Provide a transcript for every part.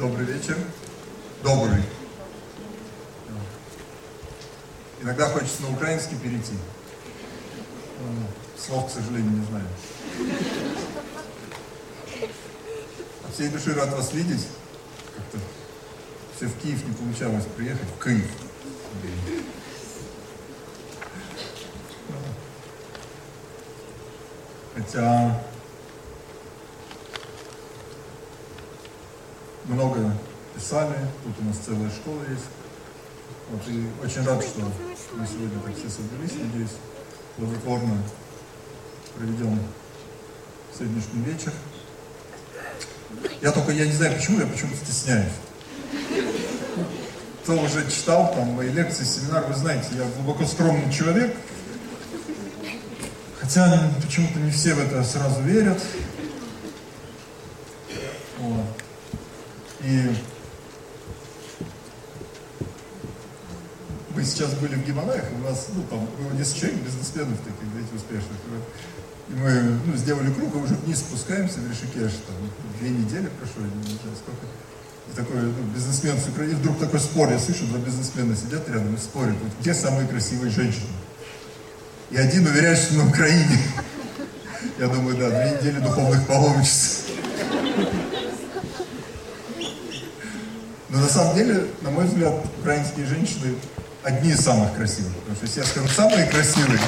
Добрый вечер. Добрый. Иногда хочется на украинский перейти. Слов, к сожалению, не знаю. От всей души рад вас видеть. Как-то все в Киев не получалось приехать. В Киев. Хотя много писали, тут у нас целая школа есть. Вот, и очень рад, что мы сегодня так все собрались, надеюсь, плодотворно проведем сегодняшний вечер. Я только, я не знаю почему, я почему-то стесняюсь. Кто уже читал там мои лекции, семинар, вы знаете, я глубоко скромный человек, хотя почему-то не все в это сразу верят. Вот. И мы сейчас были в Гималаях, у нас, ну, там, несколько человек, бизнесменов таких, знаете, успешных. И мы, ну, сделали круг, а уже вниз спускаемся в Ришикеш, там, две недели прошло, не знаю, сколько. И такой ну, бизнесмен с Украины, вдруг такой спор, я слышу, два бизнесмена сидят рядом и спорят, вот где самые красивые женщины? И один уверяет, что на Украине. Я думаю, да, две недели духовных паломничеств. Но на самом деле, на мой взгляд, украинские женщины одни из самых красивых. Потому что если я скажу самые красивые,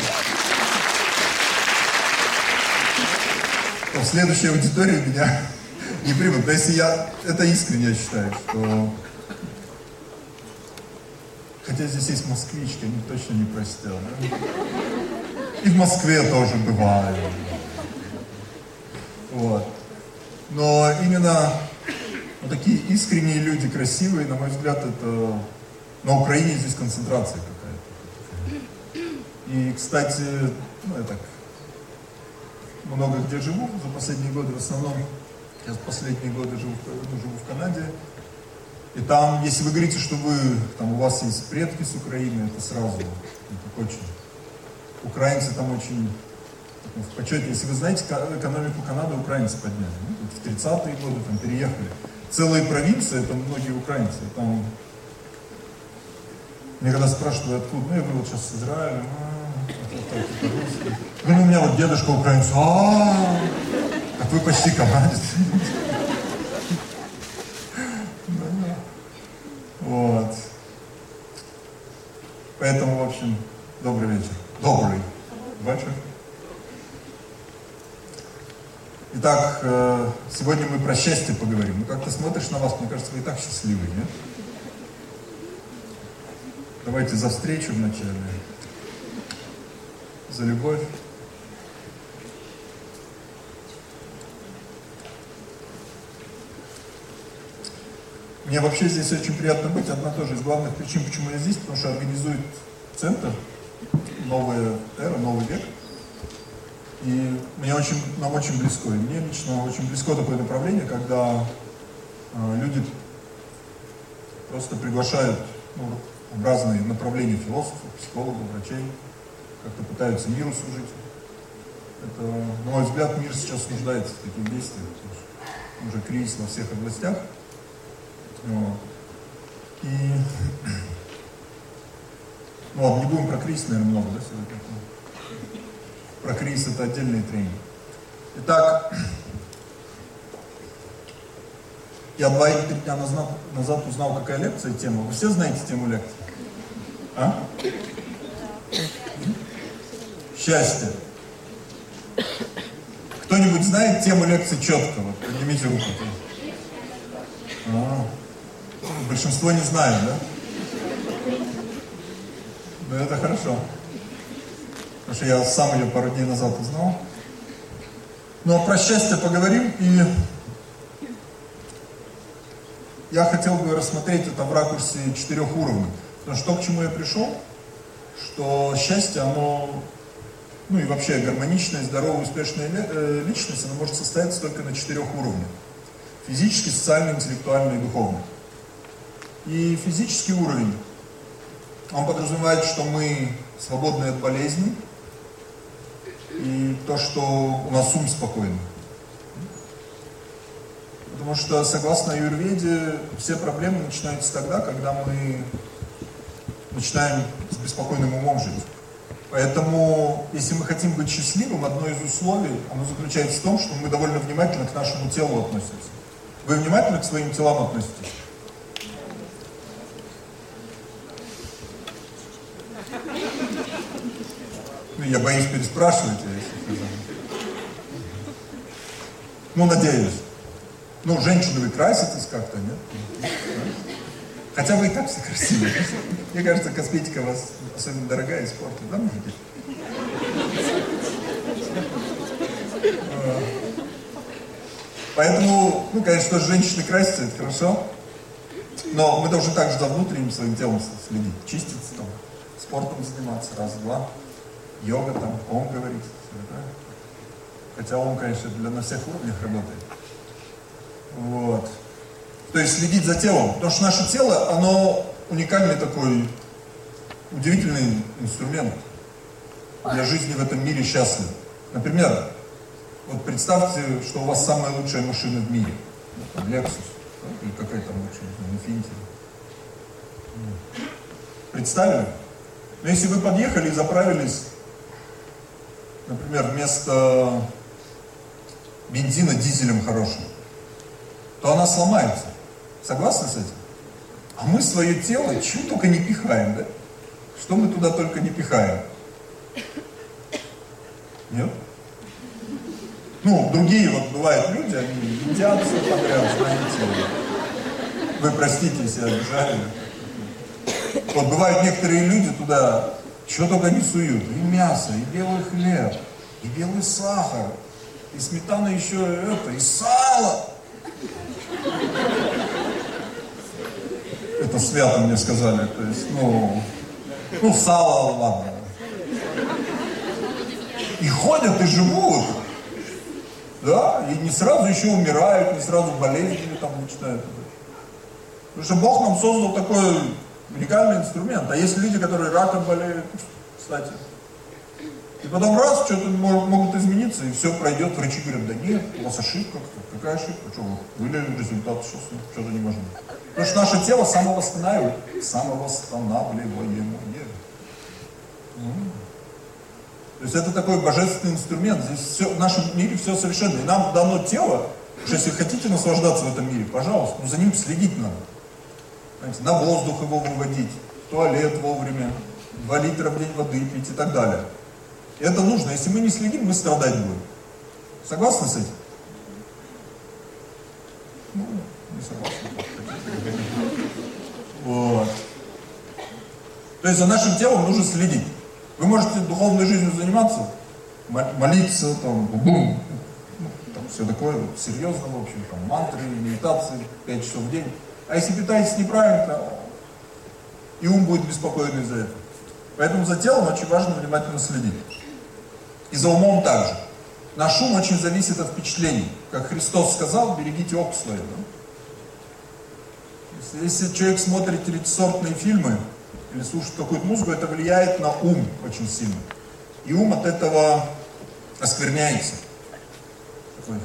то в следующей аудитории меня не примут. Но если я это искренне считаю, что хотя здесь есть москвички, они точно не простят. Да? И в Москве тоже бывает. Вот. Но именно вот такие искренние люди, красивые, на мой взгляд, это на Украине здесь концентрация какая-то. И, кстати, ну, я так много где живу за последние годы, в основном, я последние годы живу, ну, живу в Канаде. И там, если вы говорите, что вы, там у вас есть предки с Украины, это сразу, это очень. Украинцы там очень ну, в почете. Если вы знаете, экономику Канады украинцы подняли. Ну, в 30-е годы там переехали. Целые провинции, это многие украинцы. Там мне когда спрашивают, откуда, ну я говорю, вот сейчас с Израиля, ну, у меня вот дедушка украинец, а, как вы почти канадец. Вот. Поэтому, в общем, добрый вечер. Добрый вечер. Итак, э, сегодня мы про счастье поговорим. Ну, как ты смотришь на вас, мне кажется, вы и так счастливы, нет? Давайте за встречу вначале, за любовь. Мне вообще здесь очень приятно быть. Одна тоже из главных причин, почему я здесь, потому что организует центр «Новая эра», «Новый век». И мне очень, нам очень близко, и мне лично очень близко такое направление, когда э, люди просто приглашают ну, в разные направления философов, психологов, врачей, как-то пытаются миру служить. Это, на мой взгляд, мир сейчас нуждается в таких действиях. Уже кризис во всех областях. Вот. И ну ладно, не будем про кризис, наверное, много, да, сегодня? Про кризис это отдельный тренинг. Итак, я два или три назад узнал, какая лекция, тема. Вы все знаете тему лекции? А? Счастье. Кто-нибудь знает тему лекции четко? Вот, поднимите руку. А, большинство не знает, да? Ну это хорошо. Потому что я сам ее пару дней назад узнал. Но про счастье поговорим и я хотел бы рассмотреть это в ракурсе четырех уровней. Потому что то, к чему я пришел, что счастье, оно, ну и вообще гармоничная, здоровая, успешная э, личность, она может состояться только на четырех уровнях. Физический, социальный, интеллектуальный и духовный. И физический уровень, он подразумевает, что мы свободны от болезней, и то, что у нас ум спокойный. Потому что, согласно Юрведе, все проблемы начинаются тогда, когда мы начинаем с беспокойным умом жить. Поэтому, если мы хотим быть счастливым, одно из условий, оно заключается в том, что мы довольно внимательно к нашему телу относимся. Вы внимательно к своим телам относитесь? Ну, я боюсь переспрашивать, если Ну, надеюсь. Ну, женщины вы краситесь как-то, нет? Хотя вы и так все красивые. Мне кажется, косметика у вас особенно дорогая и испортит, да, мужики? А. Поэтому, ну, конечно, женщины красятся, это хорошо. Но мы должны также за внутренним своим телом следить. Чиститься там, спортом заниматься, раз-два. Йога там, ом говорить. Хотя ом, конечно, для на всех уровнях работает. Вот. То есть следить за телом. Потому что наше тело, оно уникальный такой, удивительный инструмент для жизни в этом мире счастлив. Например, вот представьте, что у вас самая лучшая машина в мире. Там, Lexus, или какая там лучшая, Infiniti. Представили? Но если вы подъехали и заправились, например, вместо бензина дизелем хорошим, то она сломается. Согласны с этим? А мы свое тело чего только не пихаем, да? Что мы туда только не пихаем? Нет? Ну, другие, вот бывают люди, они едят все подряд, знаете. Вы простите, если обижали. Вот бывают некоторые люди туда, что только не суют. И мясо, и белый хлеб, и белый сахар, и сметана еще это, и сало. Это свято мне сказали, то есть, ну, ну, сало, ладно. И ходят, и живут. Да, и не сразу еще умирают, не сразу болезнями там начинают. Потому что Бог нам создал такой уникальный инструмент. А есть люди, которые раком болеют, кстати. И потом раз, что-то могут измениться, и все пройдет. Врачи говорят, да нет, у вас ошибка. Какая ошибка? Что вы вылили результат, что-то не можно. Потому что наше тело самовосстанавливает. Самовосстанавливаемое. То есть это такой божественный инструмент. Здесь все, в нашем мире все совершенно. И нам дано тело, что если хотите наслаждаться в этом мире, пожалуйста, но за ним следить надо. Понимаете, на воздух его выводить, в туалет вовремя, 2 литра в день воды пить и так далее. Это нужно. Если мы не следим, мы страдать будем. Согласны с этим? Ну, не согласны. Вот. То есть за нашим телом нужно следить. Вы можете духовной жизнью заниматься, молиться, там, бум, ну, там все такое серьезно, в общем, там, мантры, медитации, 5 часов в день. А если питаетесь неправильно, и ум будет беспокоен из-за этого. Поэтому за телом очень важно внимательно следить. И за умом также. Наш ум очень зависит от впечатлений. Как Христос сказал, берегите око свое. Да? Если, человек смотрит третьесортные фильмы, или слушать какую-то музыку, это влияет на ум очень сильно. И ум от этого оскверняется. Такой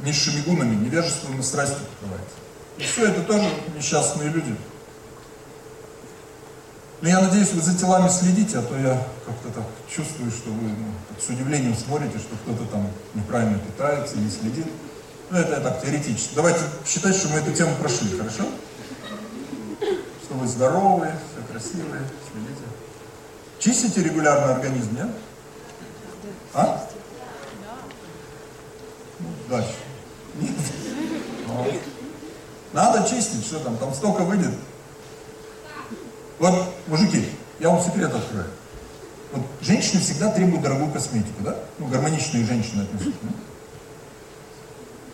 низшими гунами, невежеством и страстью покрывается. И все, это тоже несчастные люди. Но я надеюсь, вы за телами следите, а то я как-то так чувствую, что вы ну, с удивлением смотрите, что кто-то там неправильно питается, не следит. Ну, это я так теоретически. Давайте считать, что мы эту тему прошли, хорошо? Что вы здоровые, красивые, следите. Чистите регулярно организм, нет? А? Ну, дальше. Нет. Надо чистить, что там, там столько выйдет. Вот, мужики, я вам секрет открою. Вот женщины всегда требуют дорогую косметику, да? Ну, гармоничные женщины относительно.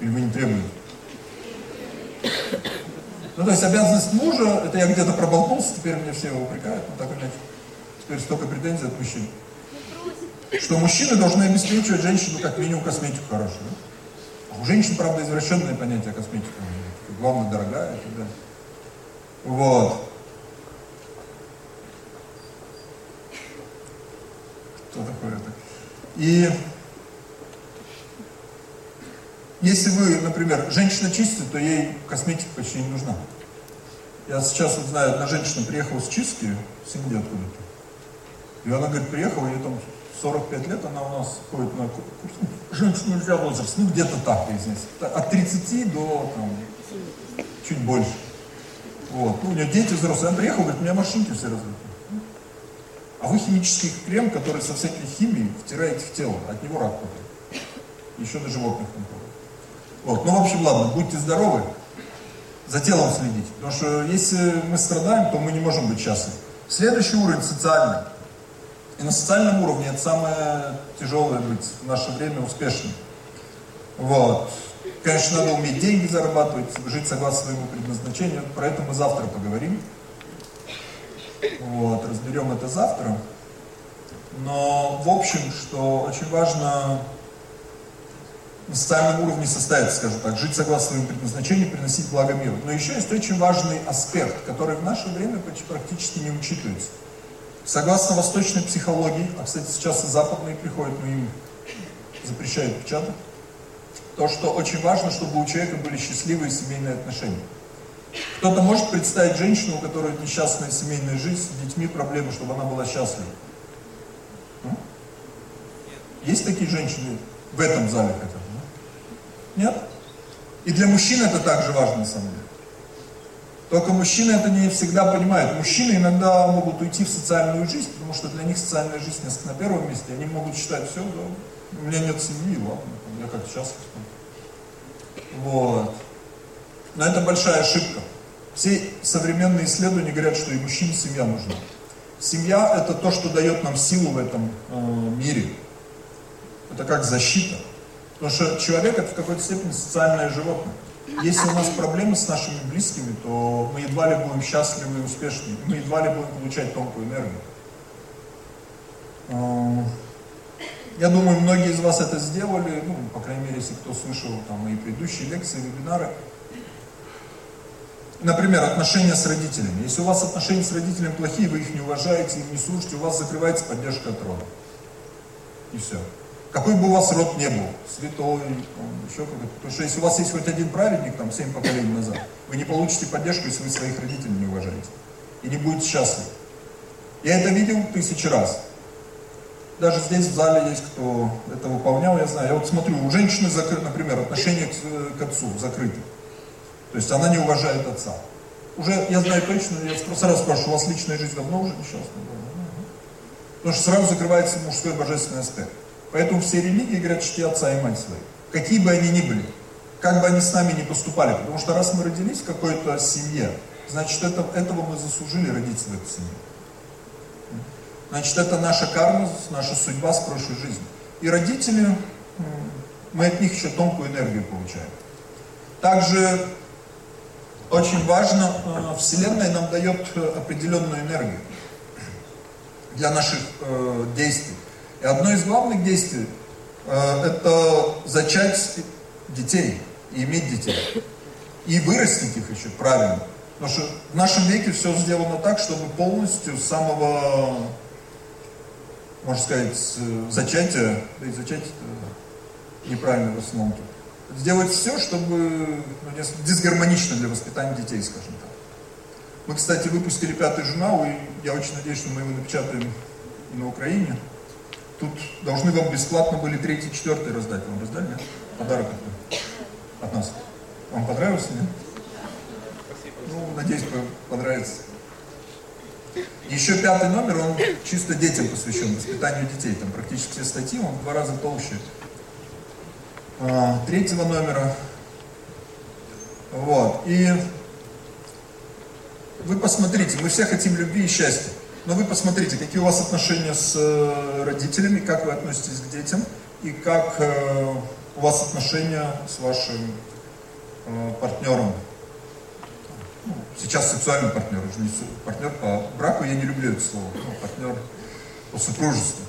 Или вы не требуете? Ну, то есть обязанность мужа, это я где-то проболтался, теперь меня все упрекают, ну так или иначе. Теперь столько претензий от мужчин. Что мужчины должны обеспечивать женщину как минимум косметику хорошую. А у женщин, правда, извращенное понятие косметики. Главное, дорогая и так. Вот. Кто такой это? И если вы, например, женщина чистит, то ей косметика почти не нужна. Я сейчас вот знаю, одна женщина приехала с чистки, с Индии откуда-то. И она говорит, приехала, ей там 45 лет, она у нас ходит на курс. Женщина нельзя возраст, ну где-то так здесь. От 30 до там, чуть больше. Вот. Ну, у нее дети взрослые. Она приехала, говорит, у меня машинки все разбиты. А вы химический крем, который со всякой химией втираете в тело, от него рак падает. Еще на животных не Вот. Ну, в общем, ладно, будьте здоровы, за телом следите. Потому что если мы страдаем, то мы не можем быть счастливы. Следующий уровень социальный. И на социальном уровне это самое тяжелое быть в наше время успешным. Вот. Конечно, надо уметь деньги зарабатывать, жить согласно своему предназначению. Про это мы завтра поговорим. Вот, разберем это завтра. Но, в общем, что очень важно на социальном уровне состоять, скажем так, жить согласно своему предназначению, приносить благо миру. Но еще есть очень важный аспект, который в наше время практически не учитывается. Согласно восточной психологии, а, кстати, сейчас и западные приходят, но им запрещают печатать, то, что очень важно, чтобы у человека были счастливые семейные отношения. Кто-то может представить женщину, у которой несчастная семейная жизнь, с детьми проблемы, чтобы она была счастлива? Есть такие женщины в этом зале хотя? Нет? И для мужчин это также важно на самом деле. Только мужчины это не всегда понимают. Мужчины иногда могут уйти в социальную жизнь, потому что для них социальная жизнь несколько на первом месте. Они могут считать, все, да, у меня нет семьи, ладно, я как счастлив. Вот. Но это большая ошибка. Все современные исследования говорят, что и мужчине семья нужна. Семья это то, что дает нам силу в этом э, мире. Это как защита. Потому что человек это в какой-то степени социальное животное. Если у нас проблемы с нашими близкими, то мы едва ли будем счастливы и успешны. Мы едва ли будем получать тонкую энергию. Э, я думаю, многие из вас это сделали, ну, по крайней мере, если кто слышал там мои предыдущие лекции, вебинары. Например, отношения с родителями. Если у вас отношения с родителями плохие, вы их не уважаете, их не слушаете, у вас закрывается поддержка от рода. И все. Какой бы у вас род не был, святой, еще какой-то. Потому что если у вас есть хоть один праведник, там, семь поколений назад, вы не получите поддержку, если вы своих родителей не уважаете. И не будете счастливы. Я это видел тысячи раз. Даже здесь в зале есть кто это выполнял, я знаю. Я вот смотрю, у женщины, например, отношение к, к отцу закрыты. То есть она не уважает отца. Уже, я знаю точно, я сразу спрашиваю, у вас личная жизнь давно уже несчастная? Потому что сразу закрывается мужской божественный аспект. Поэтому все религии говорят, чти отца и мать свои. Какие бы они ни были. Как бы они с нами не поступали. Потому что раз мы родились в какой-то семье, значит это, этого мы заслужили родиться в этой семье. Значит, это наша карма, наша судьба с прошлой жизни. И родители, мы от них еще тонкую энергию получаем. Также очень важно, э, Вселенная нам дает э, определенную энергию для наших э, действий. И одно из главных действий это зачать детей и иметь детей. И вырастить их еще правильно. Потому что в нашем веке все сделано так, чтобы полностью с самого можно сказать, зачатие, да и зачатие неправильно в основном тут. Сделать все, чтобы ну, дисгармонично для воспитания детей, скажем так. Мы, кстати, выпустили пятый журнал, и я очень надеюсь, что мы его напечатаем и на Украине. Тут должны вам бесплатно были третий, четвертый раздать. Вам раздали, нет? Подарок от, от нас. Вам понравился, нет? Ну, надеюсь, понравится. Еще пятый номер, он чисто детям посвящен, воспитанию детей. Там практически все статьи, он в два раза толще а, третьего номера. Вот. И вы посмотрите, мы все хотим любви и счастья. Но вы посмотрите, какие у вас отношения с э, родителями, как вы относитесь к детям, и как э, у вас отношения с вашим э, партнером сейчас сексуальный партнер, уже не партнер по браку, я не люблю это слово, ну, партнер по супружеству.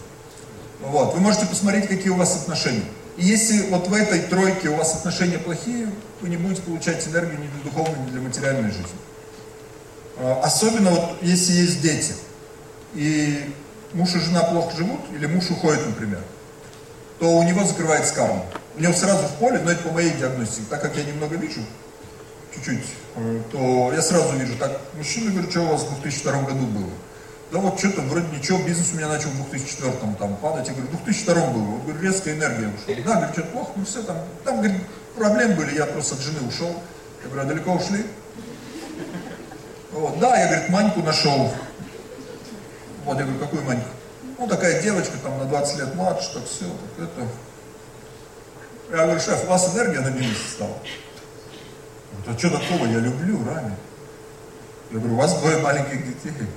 Вот. Вы можете посмотреть, какие у вас отношения. И если вот в этой тройке у вас отношения плохие, вы не будете получать энергию ни для духовной, ни для материальной жизни. Особенно вот если есть дети, и муж и жена плохо живут, или муж уходит, например, то у него закрывается карма. у него сразу в поле, но это по моей диагностике, так как я немного вижу, чуть-чуть, э, то я сразу вижу, так, мужчина, говорю, что у вас в 2002 году было? Да вот что-то вроде ничего, бизнес у меня начал в 2004 там падать. Я говорю, в 2002 было. Он говорит, резкая энергия ушла. Да, говорит, что-то плохо, ну все там. Там, говорит, проблемы были, я просто от жены ушел. Я говорю, а далеко ушли? Вот, да, я, говорит, Маньку нашел. Вот, я говорю, какую Маньку? Ну, такая девочка, там, на 20 лет младше, так все, так это. Я говорю, шеф, у вас энергия на минусе стала. Говорит, а что такого, я люблю Рами. Я говорю, у вас двое маленьких детей.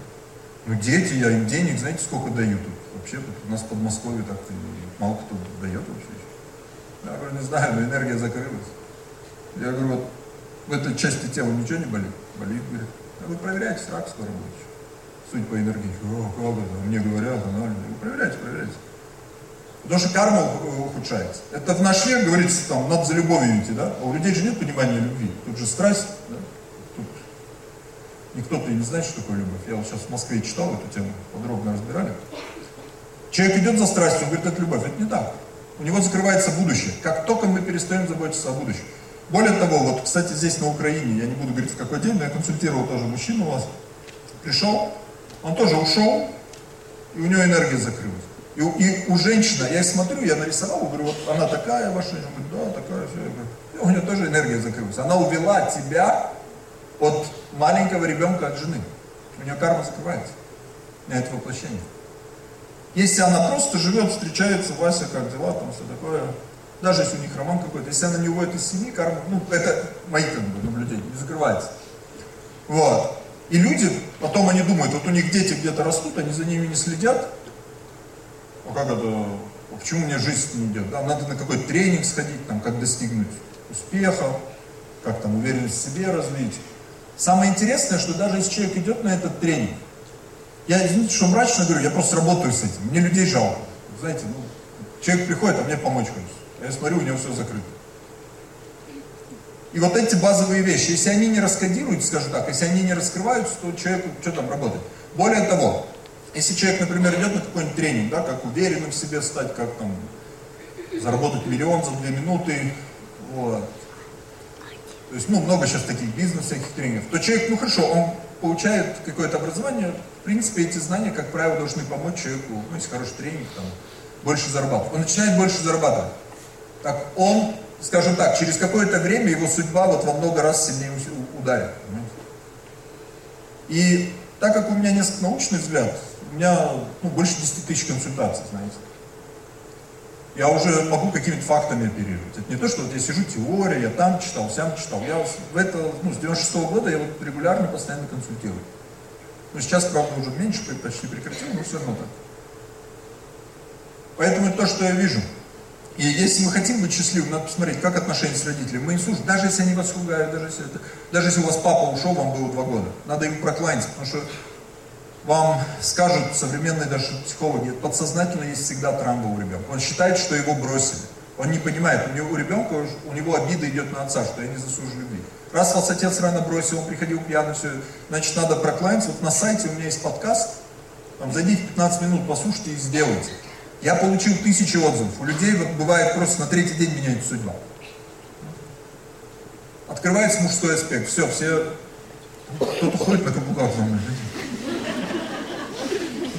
Ну, дети, я им денег, знаете, сколько дают тут? Вообще тут у нас в Подмосковье так мало кто дает вообще. Я говорю, не знаю, но энергия закрылась. Я говорю, вот в этой части тела ничего не болит? Болит, говорит. Я говорю, проверяйте, рак скоро будет. Судя по энергии, о, как это, мне говорят, она, проверяйте, проверяйте. Потому что карма ухудшается. Это в наш век говорится, там, надо за любовью идти, да? А у людей же нет понимания любви. Тут же страсть, да? Никто-то и не знает, что такое любовь. Я вот сейчас в Москве читал эту тему, подробно разбирали. Человек идет за страстью, он говорит, это любовь. Это не так. У него закрывается будущее. Как только мы перестаем заботиться о будущем. Более того, вот, кстати, здесь на Украине, я не буду говорить в какой день, но я консультировал тоже мужчину у вас, пришел, он тоже ушел, и у него энергия закрылась. И, и у женщины, я смотрю, я нарисовал, говорю, вот она такая ваша, он говорит, да, такая, все. Я говорю, и у нее тоже энергия закрылась. Она увела тебя от маленького ребенка от жены. У нее карма закрывается на это воплощение. Если она просто живет, встречается, Вася, как дела, там все такое, даже если у них роман какой-то, если она не уводит из семьи, карма, ну, это мои как бы наблюдения, не закрывается. Вот. И люди, потом они думают, вот у них дети где-то растут, они за ними не следят. А как это, а почему мне жизнь не идет? Да, надо на какой-то тренинг сходить, там, как достигнуть успеха, как там уверенность в себе развить. Самое интересное, что даже если человек идет на этот тренинг, я, извините, что мрачно говорю, я просто работаю с этим, мне людей жалко. Знаете, ну, человек приходит, а мне помочь хочется. Я смотрю, у него все закрыто. И вот эти базовые вещи, если они не раскодируются, скажем так, если они не раскрываются, то человеку что там работает. Более того, если человек, например, идет на какой-нибудь тренинг, да, как уверенным в себе стать, как там заработать миллион за две минуты, вот, то есть, ну, много сейчас таких бизнес всяких тренингов, то человек, ну хорошо, он получает какое-то образование, в принципе, эти знания, как правило, должны помочь человеку, ну, если хороший тренинг, там, больше зарабатывать. Он начинает больше зарабатывать. Так он, скажем так, через какое-то время его судьба вот во много раз сильнее ударит. Понимаете? И так как у меня несколько научный взгляд, у меня ну, больше 10 тысяч консультаций, знаете я уже могу какими-то фактами оперировать. Это не то, что вот я сижу, теория, я там читал, сям читал. Я в это, ну, с 96 -го года я вот регулярно, постоянно консультирую. Ну, сейчас, правда, уже меньше, почти прекратил, но все равно так. Поэтому это то, что я вижу. И если мы хотим быть счастливыми, надо посмотреть, как отношения с родителями. Мы им слушаем, даже если они вас ругают, даже если, это, даже если у вас папа ушел, вам было два года. Надо им прокланяться, потому что вам скажут современные даже психологи, подсознательно есть всегда травма у ребенка. Он считает, что его бросили. Он не понимает, у, него, у ребенка, у него обида идет на отца, что я не заслужил любви. Раз вас отец рано бросил, он приходил пьяный, все, значит, надо прокланяться. Вот на сайте у меня есть подкаст, там, зайдите 15 минут, послушайте и сделайте. Я получил тысячи отзывов. У людей вот бывает просто на третий день меняется судьба. Открывается мужской аспект. Все, все, кто-то ходит на каблуках за мной.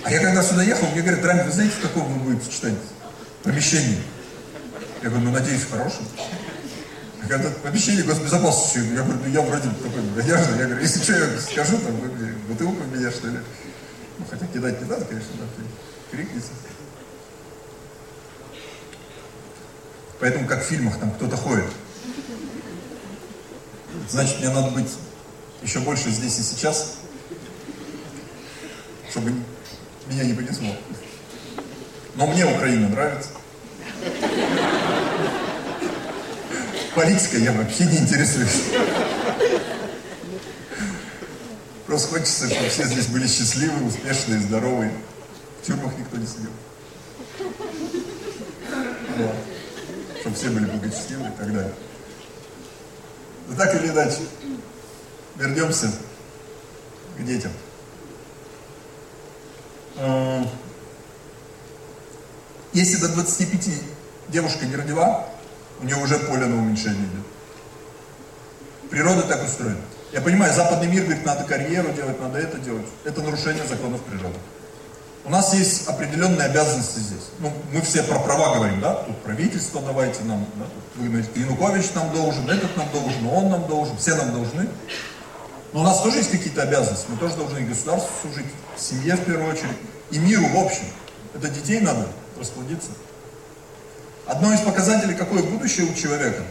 А я когда сюда ехал, мне говорят, Рами, вы знаете, в каком вы будете читать помещении? Я говорю, ну, надеюсь, в хорошем. А когда помещение госбезопасности, я говорю, ну, я вроде такой надежный. Я говорю, если что, я скажу, там, вы бутылку меня, что ли? Ну, хотя кидать не надо, конечно, да, крикните. Поэтому, как в фильмах, там кто-то ходит. Значит, мне надо быть еще больше здесь и сейчас, чтобы меня не понесло. Но мне Украина нравится. Политикой я вообще не интересуюсь. Просто хочется, чтобы все здесь были счастливы, успешные, здоровые. В тюрьмах никто не сидел. Вот. Чтобы все были благочестивы и так далее. Но так или иначе, вернемся к детям. Если до 25 девушка не родила, у нее уже поле на уменьшение идет. Природа так устроена. Я понимаю, западный мир говорит, надо карьеру делать, надо это делать. Это нарушение законов природы. У нас есть определенные обязанности здесь. Ну, мы все про права говорим, да? Тут правительство давайте нам, да? Тут вы говорите, Янукович нам должен, этот нам должен, он нам должен, все нам должны. Но у нас тоже есть какие-то обязанности. Мы тоже должны государству служить, семье в первую очередь, и миру в общем. Это детей надо расплодиться. Одно из показателей, какое будущее у человека,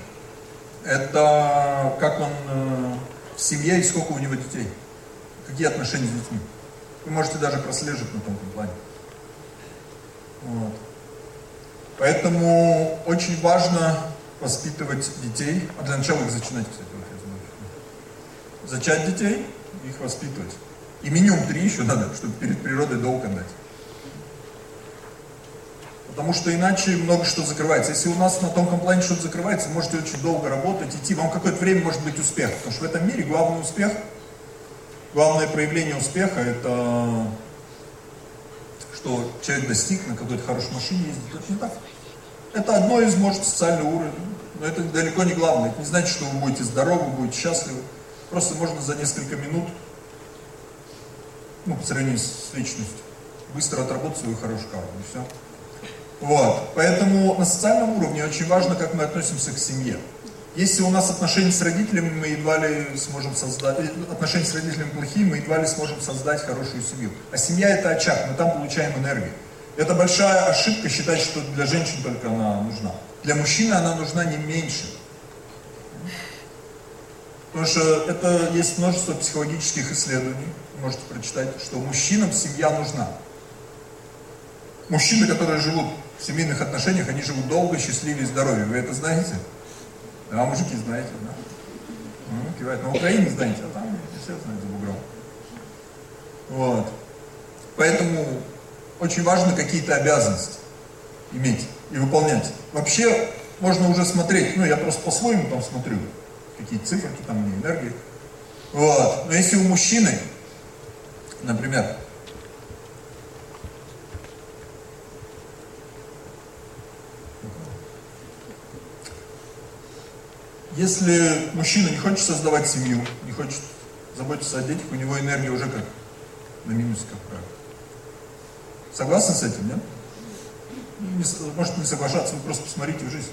это как он э, в семье и сколько у него детей. Какие отношения с детьми. Вы можете даже прослеживать на том плане. Вот. Поэтому очень важно воспитывать детей, а для начала их зачинать, кстати, Зачать детей, их воспитывать. И минимум три еще надо, чтобы перед природой долг отдать. Потому что иначе много что закрывается. Если у нас на тонком плане что-то закрывается, можете очень долго работать, идти. Вам какое-то время может быть успех. Потому что в этом мире главный успех – главное проявление успеха это что человек достиг на какой-то хорошей машине ездит. Это не так. Это одно из, может, социального уровня. Но это далеко не главное. Это не значит, что вы будете здоровы, будете счастливы. Просто можно за несколько минут, ну, по сравнению с личностью, быстро отработать свою хорошую карту. И все. Вот. Поэтому на социальном уровне очень важно, как мы относимся к семье. Если у нас отношения с родителями, мы едва ли сможем создать, э, отношения с родителями плохие, мы едва ли сможем создать хорошую семью. А семья это очаг, мы там получаем энергию. Это большая ошибка считать, что для женщин только она нужна. Для мужчины она нужна не меньше. Потому что это есть множество психологических исследований, можете прочитать, что мужчинам семья нужна. Мужчины, которые живут в семейных отношениях, они живут долго, счастливее и здоровее. Вы это знаете? А мужики знаете, да? Ну, кивает. На Украине знаете, а там все знают за бугром. Вот. Поэтому очень важно какие-то обязанности иметь и выполнять. Вообще можно уже смотреть, ну я просто по-своему там смотрю, какие циферки там, энергии. Вот. Но если у мужчины, например, Если мужчина не хочет создавать семью, не хочет заботиться о детях, у него энергия уже как на минусе, как правило. Согласны с этим, нет? Не, может не соглашаться, вы просто посмотрите в жизнь.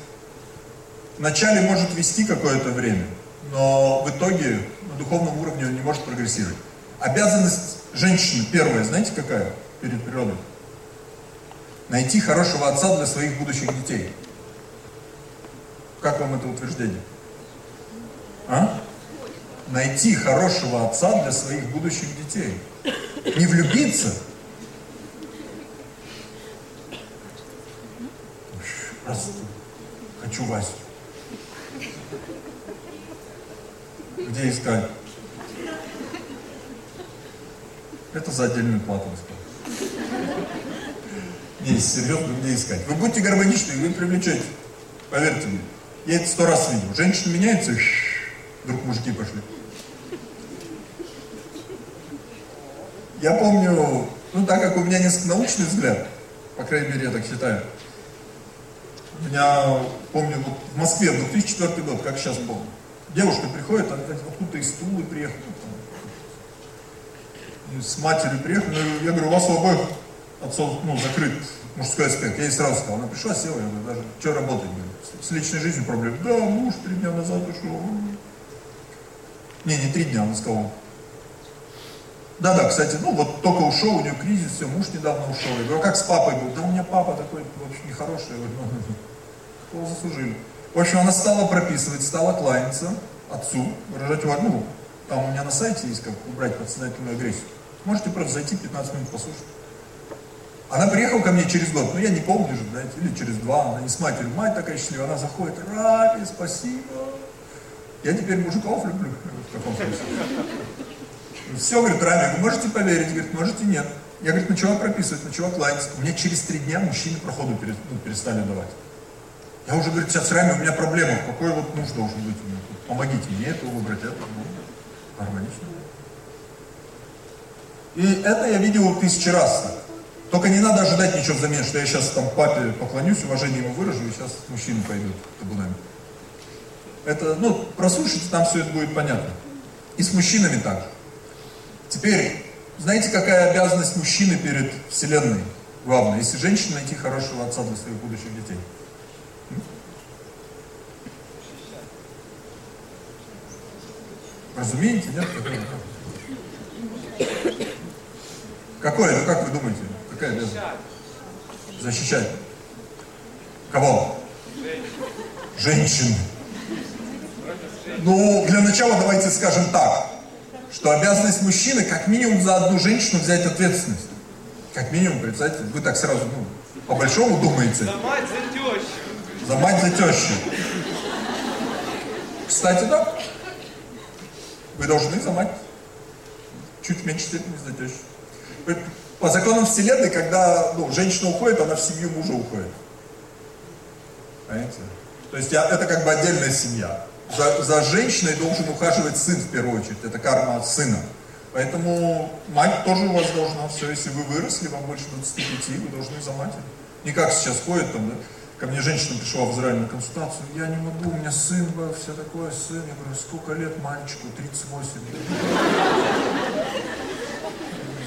Вначале может вести какое-то время, но в итоге на духовном уровне он не может прогрессировать. Обязанность женщины, первая, знаете какая перед природой? Найти хорошего отца для своих будущих детей. Как вам это утверждение? А? Найти хорошего отца для своих будущих детей. Не влюбиться. Просто хочу Васю. Где искать? Это за отдельную плату искать. Не, серьезно, где искать? Вы будьте гармоничны, вы привлечете. Поверьте мне. Я это сто раз видел. Женщина меняется, вдруг мужики пошли. Я помню, ну так как у меня несколько научный взгляд, по крайней мере, я так считаю. У меня, помню, вот в Москве, 2004 год, как сейчас помню. Девушка приходит, откуда-то из Тулы приехала, с матерью приехала. Я говорю, у вас у обоих отцов, ну, закрыт мужской аспект. Я ей сразу сказал, она пришла, села, я говорю, даже, что говорю, с личной жизнью проблем. Да, муж три дня назад ушел. Не, не три дня, он сказал. Да-да, кстати, ну вот только ушел, у него кризис, все, муж недавно ушел. Я говорю, а как с папой был? Да у меня папа такой, в общем, нехороший. Я говорю, ну, его заслужили. В общем, она стала прописывать, стала кланяться отцу, выражать ну, там у меня на сайте есть, как убрать подсознательную агрессию. Можете просто зайти 15 минут послушать. Она приехала ко мне через год, ну я не помню же, знаете, или через два, она не с матерью, мать такая счастливая, она заходит, Раби, спасибо, я теперь мужиков люблю, в таком смысле. Все, говорит, Рами, вы можете поверить? Говорит, можете, нет. Я, говорит, начала прописывать, начала кланяться. У меня через три дня мужчины проходу перед, ну, перестали давать. Я уже, говорит, сейчас Рами, у меня проблема, какой вот муж должен быть у меня? Помогите мне это выбрать, это, ну, гармонично. И это я видел тысячи раз. Только не надо ожидать ничего взамен, что я сейчас там папе поклонюсь, уважение ему выражу, и сейчас мужчины пойдут табунами. Это, ну, прослушайте, там все это будет понятно. И с мужчинами также. Теперь, знаете, какая обязанность мужчины перед Вселенной? Главное, если женщина найти хорошего отца для своих будущих детей. Разумеете, нет? Какое? Ну как вы думаете? Какая обязанность? Защищать. Кого? Женщин. Ну, для начала давайте скажем так, что обязанность мужчины как минимум за одну женщину взять ответственность. Как минимум, представьте, вы так сразу, ну, по-большому думаете. За мать, за тещу. За мать, за тещу. Кстати, да. Вы должны за мать. Чуть в меньшей степени за тещу. По законам Вселенной, когда ну, женщина уходит, она в семью мужа уходит. Понимаете? То есть я, это как бы отдельная семья. За, за женщиной должен ухаживать сын в первую очередь. Это карма от сына. Поэтому мать тоже у вас должна все. Если вы выросли, вам больше 25, вы должны за мать. Не как сейчас ходят там, да? Ко мне женщина пришла в Израиль на консультацию. Я не могу, у меня сын был, все такое, сын. Я говорю, сколько лет мальчику? 38.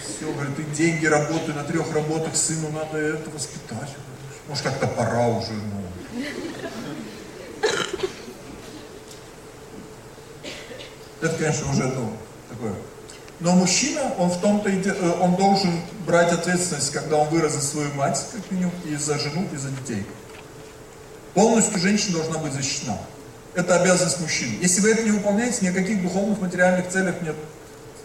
Все, говорит, ты деньги, работай на трех работах, сыну надо это воспитать. Может, как-то пора уже, ну. Это, конечно, уже, ну, такое. Но мужчина, он в том-то и э, он должен брать ответственность, когда он вырос за свою мать, как минимум, и за жену, и за детей. Полностью женщина должна быть защищена. Это обязанность мужчины. Если вы это не выполняете, ни каких духовных, материальных целях нет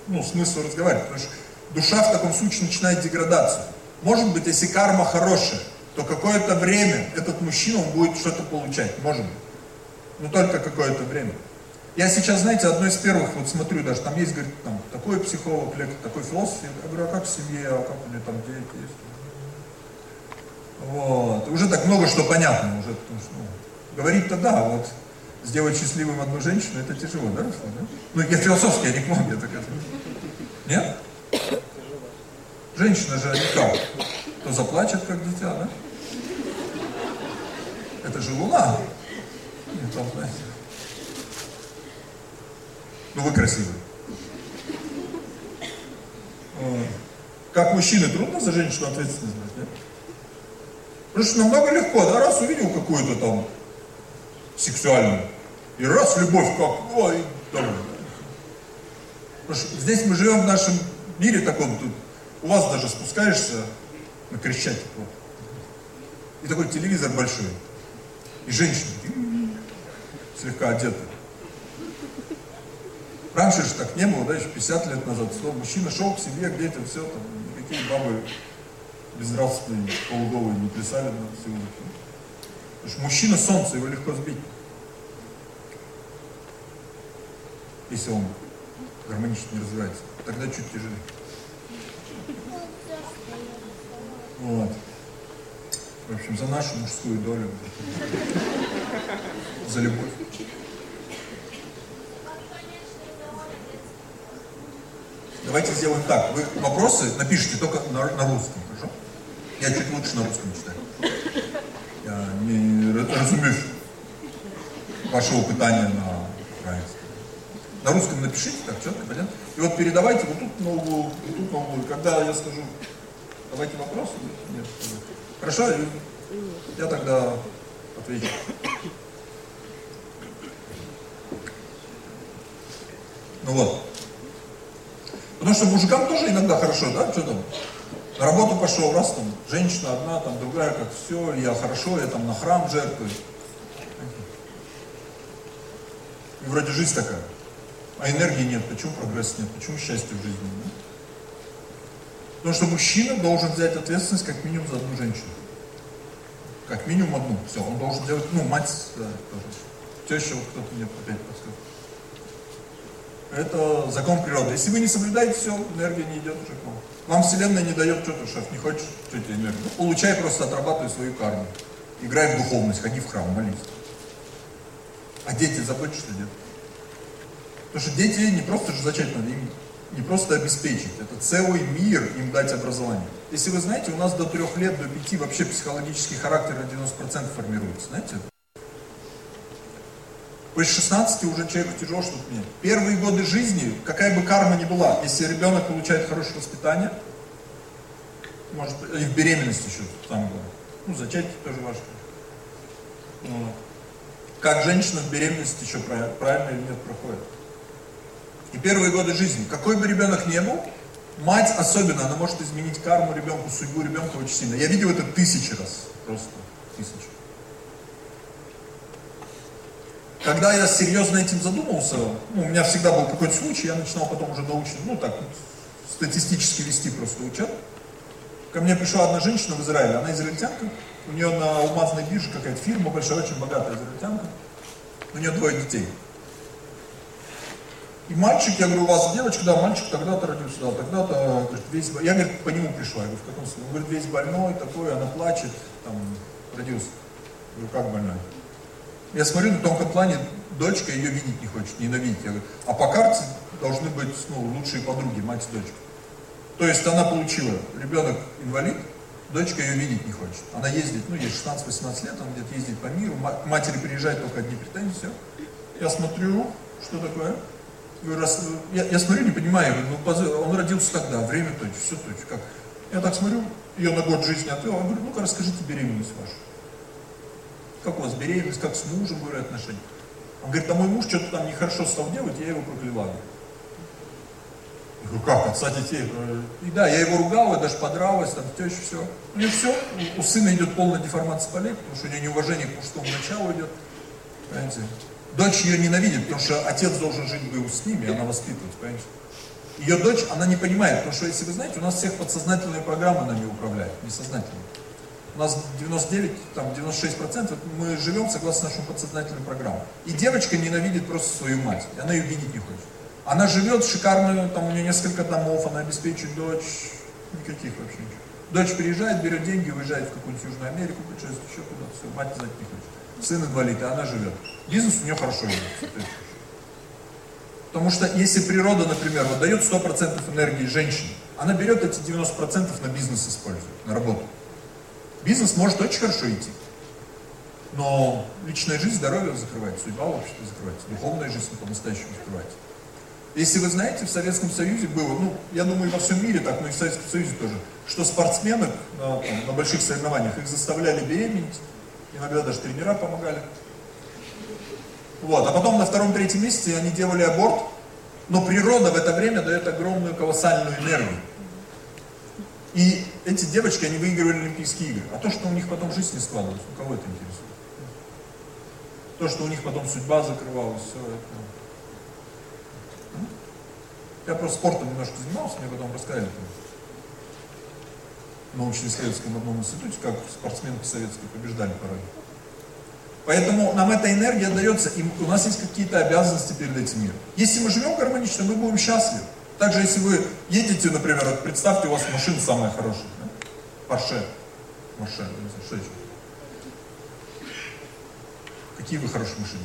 ну, смысла разговаривать. Потому что душа в таком случае начинает деградацию. Может быть, если карма хорошая, то какое-то время этот мужчина, он будет что-то получать. Может быть. Но только какое-то время. Я сейчас, знаете, одно из первых, вот смотрю, даже там есть, говорит, там, такой психолог, такой философ, я говорю, а как в семье, а как у меня там дети есть? Вот. Уже так много что понятно, уже, потому что, ну, говорить-то да, вот, сделать счастливым одну женщину, это тяжело, да, Руслан, да? Ну, я философский, я не к я так это... Нет? Женщина же не как? То заплачет, как дитя, да? Это же луна. Нет, там, знаете. Ну вы красивый. Как мужчины трудно за женщину ответственность брать, нет? Потому что намного легко, да, раз увидел какую-то там сексуальную, и раз любовь как, ой, давай. Потому что здесь мы живем в нашем мире таком, тут у вас даже спускаешься на Крещатик, вот, и такой телевизор большой, и женщина слегка одета. Раньше же так не было, да, еще 50 лет назад. Что мужчина шел к себе, к детям, все, там, никакие бабы безнравственные, полуголые не плясали на все улицы. Потому что мужчина солнце, его легко сбить. Если он гармонично не развивается. Тогда чуть тяжелее. Вот. В общем, за нашу мужскую долю. За любовь. Давайте сделаем так. Вы вопросы напишите только на, на русском, хорошо? Я чуть лучше на русском читаю. Я не разумею вашего питания на украинском. На русском напишите, так, четко, понятно? И вот передавайте вот тут на углу, тут углу. Когда я скажу, давайте вопросы, нет. Хорошо? Я тогда отвечу. Ну вот. Потому что мужикам тоже иногда хорошо, да, что там? На работу пошел, раз там, женщина одна, там другая, как все, я хорошо, я там на храм жертвую. И вроде жизнь такая. А энергии нет, почему прогресс нет, почему счастья в жизни нет? Потому что мужчина должен взять ответственность как минимум за одну женщину. Как минимум одну. Все, он должен делать, ну, мать, да, тоже. Теща, вот кто-то мне опять. Это закон природы. Если вы не соблюдаете все, энергия не идет уже к вам. Вам Вселенная не дает что-то, шеф, не хочешь что-то энергию. Ну, получай, просто отрабатывай свою карму. Играй в духовность, ходи в храм, молись. А дети что делать. Потому что дети не просто же зачать надо, им не просто обеспечить. Это целый мир им дать образование. Если вы знаете, у нас до трех лет, до пяти вообще психологический характер на 90% формируется. Знаете? После 16 уже человеку тяжело что-то менять. Первые годы жизни, какая бы карма ни была, если ребенок получает хорошее воспитание, может, и в беременности еще там было. Ну, зачатие тоже важно. Ну, как женщина в беременности еще правильно или нет проходит. И первые годы жизни, какой бы ребенок ни был, мать особенно, она может изменить карму ребенку, судьбу ребенка очень сильно. Я видел это тысячи раз, просто тысячи. Когда я серьезно этим задумался, ну, у меня всегда был какой-то случай, я начинал потом уже научно, ну так, статистически вести просто учет. Ко мне пришла одна женщина в Израиле, она израильтянка, у нее на алмазной бирже какая-то фирма большая, очень богатая израильтянка, у нее двое детей. И мальчик, я говорю, у вас девочка, да, мальчик тогда-то родился, да, тогда-то, весь, я, говорит, по нему пришла, я говорю, в каком смысле? Он говорит, весь больной такой, она плачет, там, родился. Я говорю, как больной? Я смотрю, на тонком плане дочка ее видеть не хочет, ненавидеть. Я говорю, а по карте должны быть ну, лучшие подруги, мать и дочка. То есть она получила, ребенок инвалид, дочка ее видеть не хочет. Она ездит, ну ей 16-18 лет, она где-то ездит по миру, к матери приезжает только одни претензии, все. Я смотрю, что такое? Я, я смотрю, не понимаю, ну, он родился тогда, время точно, все точно, как. Я так смотрю, ее на год жизни отвел, я говорю, ну-ка расскажите беременность вашу. Как у вас беременность, как с мужем были отношения? Он говорит, а мой муж что-то там нехорошо стал делать, я его прокляла. Я говорю, как, отца детей? И да, я его ругал, я даже подралась, там, теща, все. У нее все, у, сына идет полная деформация полей, потому что у нее неуважение к мужскому началу идет. Понимаете? Дочь ее ненавидит, потому что отец должен жить был с ними, и она воспитывать, понимаете? Ее дочь, она не понимает, потому что, если вы знаете, у нас всех подсознательные программы нами управляют, несознательные. У нас 99, там 96% мы живем согласно нашим подсознательным программам. И девочка ненавидит просто свою мать, она ее видеть не хочет. Она живет шикарно, там у нее несколько домов, она обеспечивает дочь, никаких вообще ничего. Дочь приезжает, берет деньги, уезжает в какую-нибудь Южную Америку, путешествует еще куда-то, все, мать знать не хочет. Сын инвалид, а она живет. Бизнес у нее хорошо идет. Потому что если природа, например, вот дает 100% энергии женщине, она берет эти 90% на бизнес использует, на работу. Бизнес может очень хорошо идти. Но личная жизнь, здоровье закрывается, судьба общества закрывается, духовная жизнь по-настоящему закрывается. Если вы знаете, в Советском Союзе было, ну, я думаю, во всем мире так, но и в Советском Союзе тоже, что спортсмены на, на больших соревнованиях их заставляли беременеть, иногда даже тренера помогали. Вот, а потом на втором-третьем месяце они делали аборт, но природа в это время дает огромную колоссальную энергию. И эти девочки, они выигрывали Олимпийские игры. А то, что у них потом жизнь не складывалась, у кого это интересует? То, что у них потом судьба закрывалась, все это. Я просто спортом немножко занимался, мне потом рассказали в научно-исследовательском одном институте, как спортсменки советские побеждали порой. Поэтому нам эта энергия дается, и у нас есть какие-то обязанности перед этим миром. Если мы живем гармонично, мы будем счастливы. Также, если вы едете, например, вот представьте, у вас машина самая хорошая, да? Порше, Порше, что это? Какие вы хорошие машины?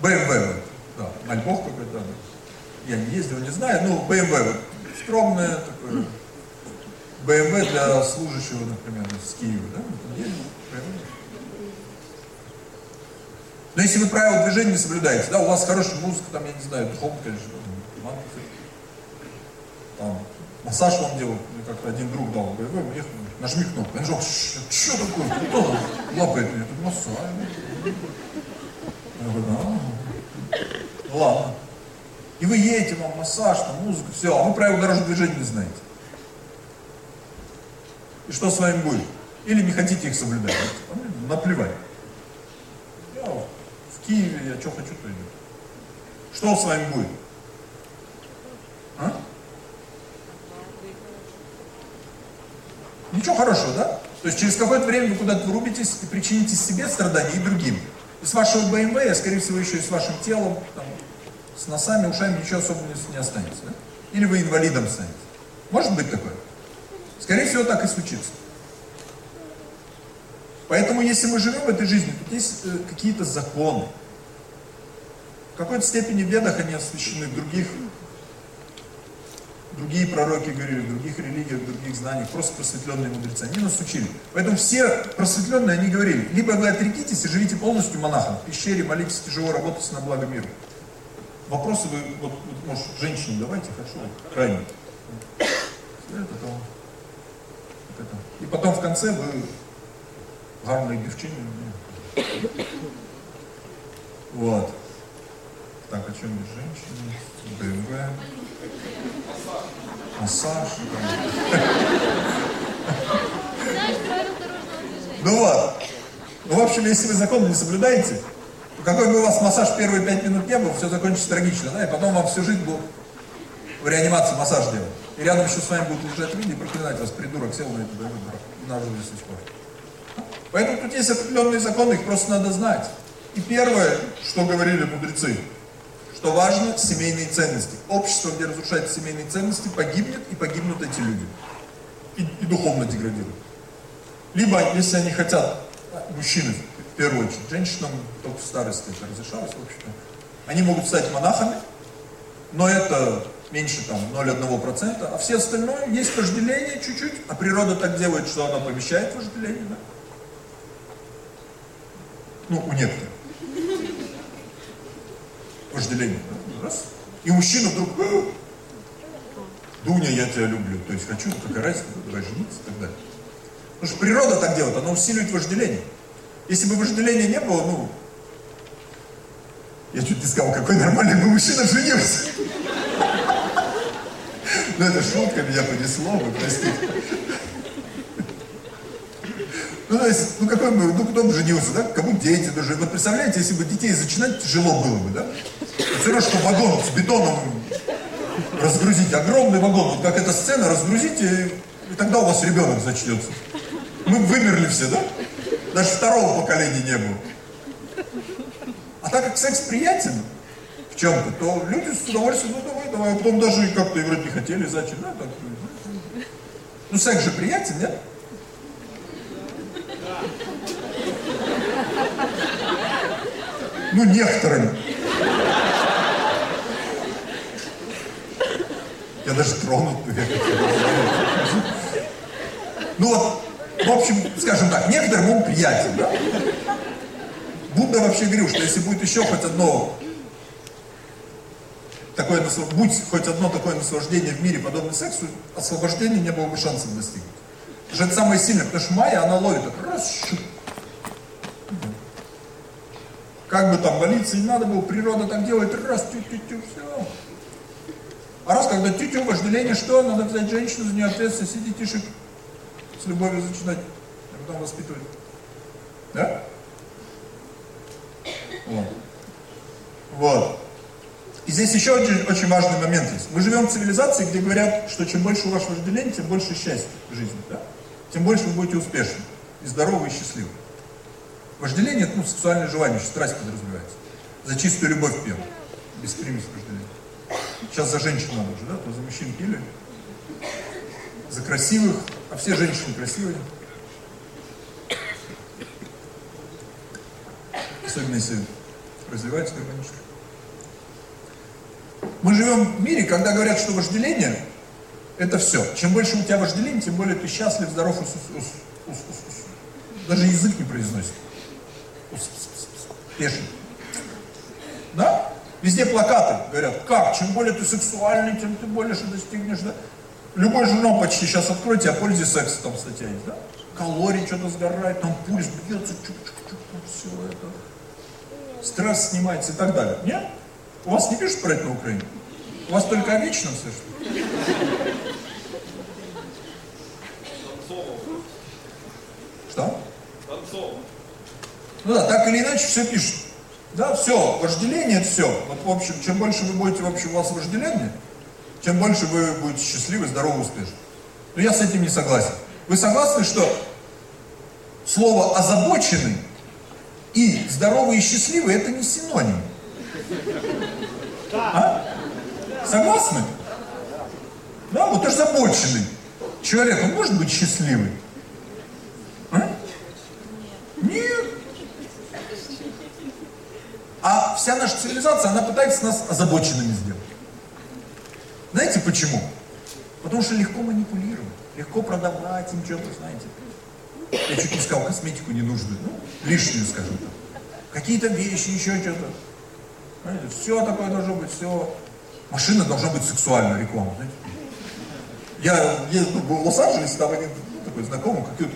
BMW, да, Мальбох какой-то, да. Я не ездил, не знаю, ну, BMW, вот, скромная такое, BMW для служащего, например, с Киева, да, но если вы правила движения не соблюдаете, да, у вас хорошая музыка, там, я не знаю, духовно, конечно, там, массаж вам делают, мне как-то один друг дал, говорит, вы ехали, нажми кнопку. Я нажал, что такое, кто там лапает меня, тут массаж. Я говорю, да, ну ладно. И вы едете, вам массаж, там музыка, все, а вы правила дорожного движения не знаете. И что с вами будет? Или не хотите их соблюдать? Наплевать. Я в Киеве, я что хочу, то иду. Что с вами будет? А? Ничего хорошего, да? То есть через какое-то время вы куда-то врубитесь и причините себе страдания и другим. И с вашего БМВ, а скорее всего еще и с вашим телом, там, с носами, ушами ничего особенного не останется. Да? Или вы инвалидом станете. Может быть такое? Скорее всего так и случится. Поэтому если мы живем в этой жизни, тут есть э, какие-то законы. какой-то степени в ведах они освящены, в других другие пророки говорили, в других религиях, в других знаниях, просто просветленные мудрецы. Они нас учили. Поэтому все просветленные, они говорили, либо вы отрекитесь и живите полностью монахом, в пещере, молитесь тяжело, работайте на благо мира. Вопросы вы, вот, вот может, женщине давайте, хорошо, крайне. И потом в конце вы гарные девчины. Вот. Так, о чем без женщины? БМВ. Массаж. Ну вот. Ну, в общем, если вы закон не соблюдаете, то какой бы у вас массаж первые пять минут не был, все закончится трагично, да, и потом вам всю жизнь будут в реанимации массаж делать. И рядом еще с вами будут лежать люди и проклинать вас, придурок, сел на это, да, на сих пор. Поэтому тут есть определенные законы, их просто надо знать. И первое, что говорили мудрецы, что важно, семейные ценности. Общество, где разрушаются семейные ценности, погибнет, и погибнут эти люди. И, и духовно деградируют. Либо, если они хотят, мужчины в первую очередь, женщинам только в старости это разрешалось, в общем-то, они могут стать монахами, но это меньше там 0,1%, а все остальное есть вожделение чуть-чуть, а природа так делает, что она помещает вожделение, да? Ну, у некоторых вожделение. Раз. И мужчина вдруг, «А, Дуня, я тебя люблю. То есть хочу, какая разница, давай жениться и так далее. Потому что природа так делает, она усиливает вожделение. Если бы вожделения не было, ну, я чуть не сказал, какой нормальный бы мужчина женился. Ну, это шутка, меня понесло, вы простите. Ну, то есть, ну какой бы, ну кто бы женился, да? Кому дети даже. Вот представляете, если бы детей зачинать, тяжело было бы, да? Все равно, что вагон с бетоном разгрузить, огромный вагон, вот как эта сцена, разгрузите, и тогда у вас ребенок зачнется. Мы вымерли все, да? Даже второго поколения не было. А так как секс приятен в чем-то, то люди с удовольствием, ну давай, давай, а потом даже как-то играть не хотели, зачем, да? Так, ну секс же приятен, нет? Ну, некоторым. Я даже тронут. Ну вот, в общем, скажем так, некоторым он приятен, да? Будда вообще говорил, что если будет еще хоть одно такое, будь хоть одно такое наслаждение в мире, подобное сексу, освобождения не было бы шансов достигнуть. Потому что это самое сильное, потому что майя, она ловит, раз, щуп, как бы там молиться не надо было, природа так делает, раз, тю-тю-тю, все. А раз, когда тю-тю, вожделение, что? Надо взять женщину, за нее ответственность, сиди тише, с любовью начинать, а потом воспитывать. Да? Вот. Вот. И здесь еще очень, очень важный момент есть. Мы живем в цивилизации, где говорят, что чем больше у вас вожделения, тем больше счастья в жизни. Да? Тем больше вы будете успешны, и здоровы, и счастливы. Вожделение, ну, сексуальное желание, страсть подразумевается. За чистую любовь пел. Без примеси вожделения. Сейчас за женщин надо уже, да? То за мужчин пили. За красивых. А все женщины красивые. Особенно если развиваются гармонически. Мы живем в мире, когда говорят, что вожделение – это все. Чем больше у тебя вожделения, тем более ты счастлив, здоров, даже язык не произносит пешим. Да? Везде плакаты говорят, как, чем более ты сексуальный, тем ты больше достигнешь, да? Любой журнал почти сейчас откройте о пользе секса, там статья есть, да? Калории что-то сгорает, там пульс бьется, чук-чук-чук, все это. Стресс снимается и так далее. Нет? У вас не пишут про это на Украине? У вас только о вечном все, что? Что? Ну да, так или иначе все пишут. Да, все, вожделение это все. Вот, в общем, чем больше вы будете, в общем, у вас вожделение, тем больше вы будете счастливы, здоровы, успешны. Но я с этим не согласен. Вы согласны, что слово озабоченный и здоровый и счастливый это не синоним? А? Согласны? Да, вот озабоченный человек, он может быть счастливый? А? Нет. А вся наша цивилизация, она пытается нас озабоченными сделать. Знаете почему? Потому что легко манипулировать, легко продавать им что-то, знаете. Я чуть не сказал, косметику ненужную, ну, лишнюю, скажем так. Какие-то вещи, еще что-то. Все такое должно быть, все. Машина должна быть сексуальная, реклама, знаете. Я ездил в Лос-Анджелесе, там один ну, такой знакомый, какой-то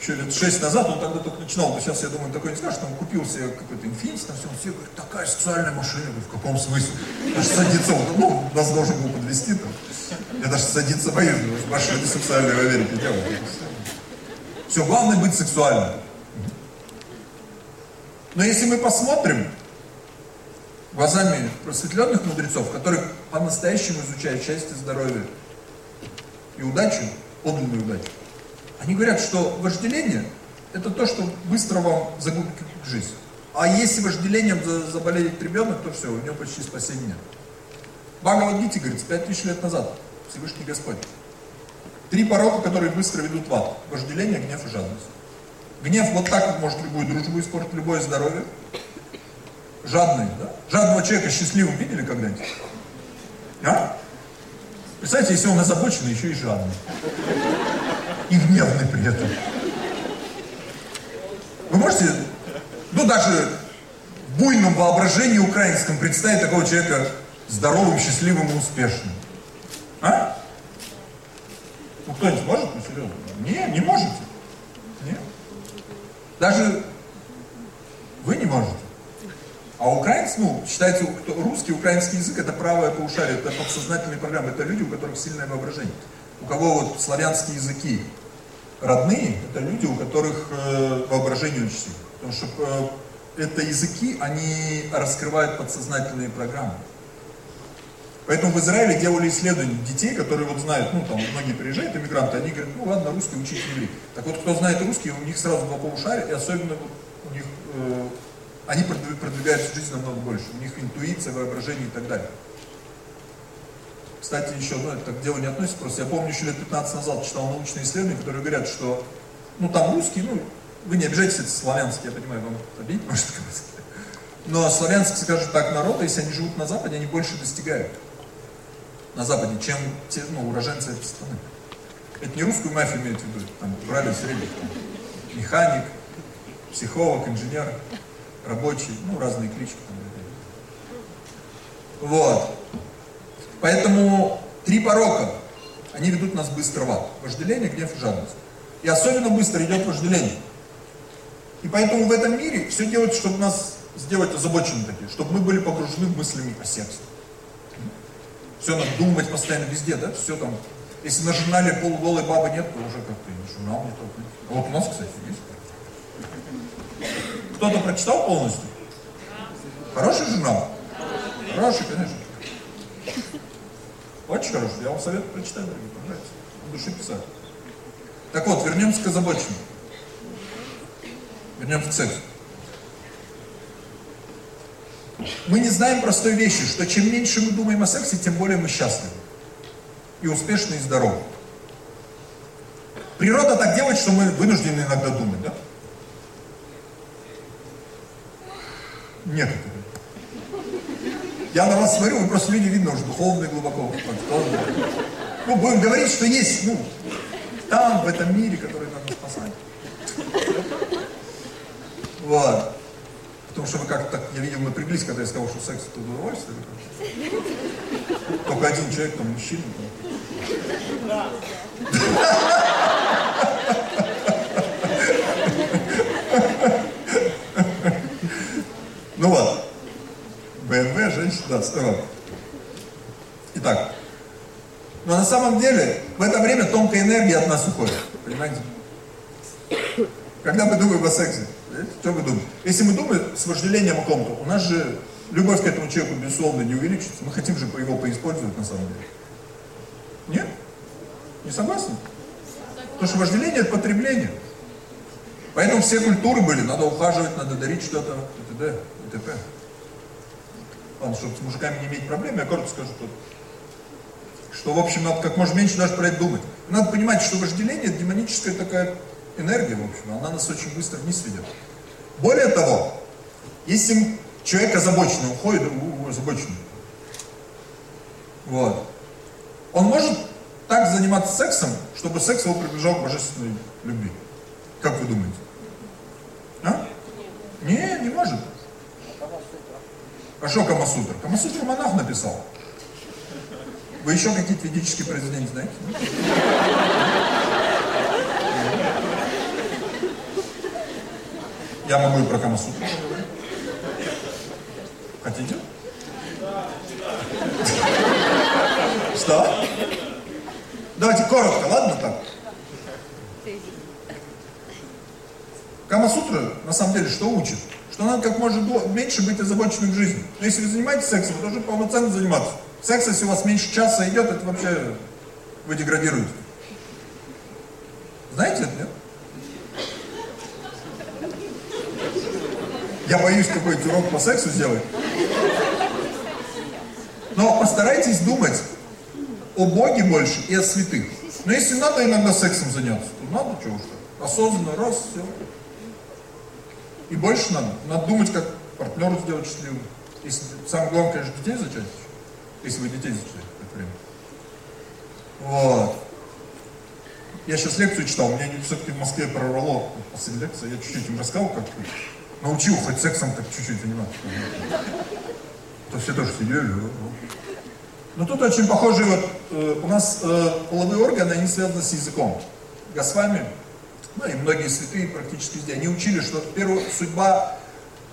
еще лет шесть назад, он тогда только начинал, но сейчас, я думаю, такой не скажет, он купил себе какой-то инфинити, там все, он все говорит, такая сексуальная машина, говорит, в каком смысле? Даже садиться, он, ну, нас должен был подвести там. Я даже садиться боюсь, потому что машины в Америке делают. Все, главное быть сексуальным. Но если мы посмотрим глазами просветленных мудрецов, которые по-настоящему изучают счастье, здоровье и удачу, подлинную удачу, они говорят, что вожделение – это то, что быстро вам загубит жизнь. А если вожделением заболеет ребенок, то все, у него почти спасения нет. Бхагавадгите говорит, 5000 лет назад Всевышний Господь. Три порока, которые быстро ведут в ад. Вожделение, гнев и жадность. Гнев вот так вот может любую дружбу испортить, любое здоровье. Жадный, да? Жадного человека счастливым видели когда-нибудь? А? Представьте, если он озабоченный, еще и жадный. И гневный при этом. Вы можете, ну даже в буйном воображении украинском представить такого человека здоровым, счастливым и успешным? А? Ну кто-нибудь может? Ну, серьезно? Не, не можете. Нет. Даже вы не можете. А украинцы, ну, считается, русский, украинский язык это правое полушарие, это подсознательные программы, это люди, у которых сильное воображение. У кого вот славянские языки родные, это люди, у которых э, воображение очень сильное. Потому что э, это языки, они раскрывают подсознательные программы. Поэтому в Израиле делали исследования детей, которые вот знают, ну там многие приезжают, иммигранты, они говорят, ну ладно, русский учить еврей. Так вот, кто знает русский, у них сразу два полушария, и особенно у них, э, они продвигаются в жизни намного больше. У них интуиция, воображение и так далее. Кстати, еще, ну это к делу не относится, просто я помню еще лет 15 назад читал научные исследования, которые говорят, что, ну там русский, ну, вы не обижайтесь, это славянский, я понимаю, вам обидеть может сказать. Но славянский, скажем так, народ, если они живут на Западе, они больше достигают на Западе, чем те, ну, уроженцы этой страны. Это не русскую мафию имеет в виду, там брали средних, там, механик, психолог, инженер, рабочий, ну, разные клички там. Вот. Поэтому три порока, они ведут нас быстро в ад. Вожделение, гнев и жадность. И особенно быстро идет вожделение. И поэтому в этом мире все делают, чтобы нас сделать озабоченными такие, чтобы мы были погружены мыслями о сексе. Все надо думать постоянно везде, да? Все там. Если на журнале полуголой бабы нет, то уже как-то и журнал не тот. А вот у нас, кстати, есть. Кто-то прочитал полностью? Хороший журнал? Хороший, конечно. Очень хороший. Я вам советую прочитать, дорогие, понравится. Души писать. Так вот, вернемся к озабоченному. Вернемся к сексу. Мы не знаем простой вещи, что чем меньше мы думаем о сексе, тем более мы счастливы. И успешны, и здоровы. Природа так делает, что мы вынуждены иногда думать, да? Некоторые. Я на вас смотрю, вы просто люди видно уже духовные глубоко. Ну, будем говорить, что есть, ну, там, в этом мире, который надо спасать. Вот. Потому что вы как-то так, я видел, напряглись, когда я сказал, что секс это удовольствие. Только один человек, там, мужчина. Там. Ну вот. БМВ, женщина, да. Итак. Но на самом деле, в это время тонкая энергия от нас уходит. Понимаете? Когда мы думаем о сексе, что вы думаете? Если мы думаем с вожделением о ком-то, у нас же любовь к этому человеку, безусловно, не увеличится. Мы хотим же его поиспользовать на самом деле. Нет? Не согласны? Потому что вожделение – это потребление. Поэтому все культуры были, надо ухаживать, надо дарить что-то, и т.д. и т.п. Ладно, чтобы с мужиками не иметь проблем, я коротко скажу тут. Что, в общем, надо как можно меньше даже про это думать. Надо понимать, что вожделение – это демоническая такая энергия, в общем, она нас очень быстро вниз ведет. Более того, если Человек озабоченный уходит, озабоченный. Вот. Он может так заниматься сексом, чтобы секс его приближал к божественной любви. Как вы думаете? А? Не, не может. А что Камасутра? Камасутра монах написал. Вы еще какие-то ведические произведения знаете? Я могу и про Камасутру Хотите? Что? Давайте коротко, ладно так? Камасутра, на самом деле, что учит? Что надо как можно меньше быть озабоченным жизни. Но если вы занимаетесь сексом, вы должны полноценно заниматься. Секс, если у вас меньше часа идет, это вообще вы деградируете. Знаете это, нет? Я боюсь какой-то урок по сексу сделать. Но постарайтесь думать о Боге больше и о святых. Но если надо иногда сексом заняться, то надо чего уж Осознанно, раз, все. И больше надо. Надо думать, как партнеру сделать счастливым. Если, самое главное, конечно, детей зачать. Если вы детей зачали время. Вот. Я сейчас лекцию читал, меня все-таки в Москве прорвало после лекции. Я чуть-чуть им рассказал, как научил хоть сексом так чуть-чуть заниматься. То все тоже сидели. Но тут очень похоже, вот э, у нас э, половые органы, они связаны с языком. Госвами, ну и многие святые практически везде, они учили, что первая судьба,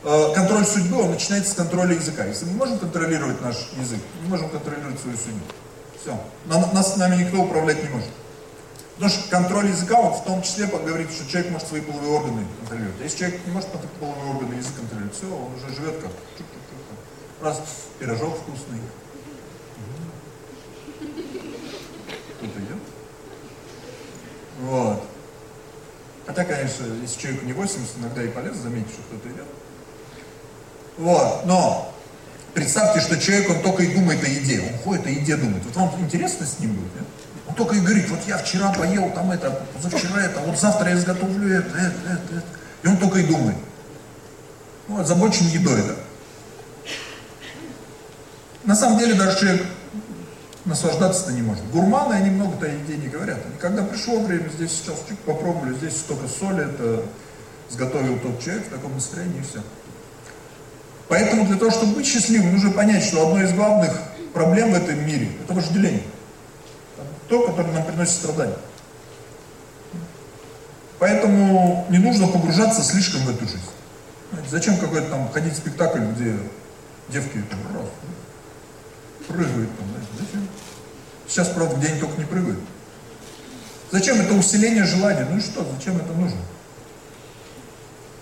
э, контроль судьбы, он начинается с контроля языка. Если мы можем контролировать наш язык, мы можем контролировать свою судьбу. Все. Нас нами никто управлять не может. Потому что контроль языка, он в том числе говорит, что человек может свои половые органы контролировать. А если человек не может половые органы язык контролировать, все, он уже живет как раз пирожок вкусный, кто-то идет. Вот. Хотя, конечно, если человеку не 80, иногда и полезно заметить, что кто-то идет. Вот, но представьте, что человек, он только и думает о еде, он ходит о еде думает. Вот вам интересно с ним будет, нет? Он только и говорит, вот я вчера поел там это, позавчера это, вот завтра я изготовлю это, это, это, это. И он только и думает. Ну, озабочен едой, да. На самом деле даже человек наслаждаться-то не может. Гурманы, они много-то еде не говорят. Они когда пришло время, здесь сейчас чуть попробовали, здесь столько соли, это сготовил тот человек в таком настроении и все. Поэтому для того, чтобы быть счастливым, нужно понять, что одно из главных проблем в этом мире – это вожделение. То, которое нам приносит страдания. Поэтому не нужно погружаться слишком в эту жизнь. Зачем какой-то там ходить в спектакль, где девки раз, знаете, зачем? Сейчас, правда, где они только не прыгают. Зачем это усиление желания? Ну и что, зачем это нужно?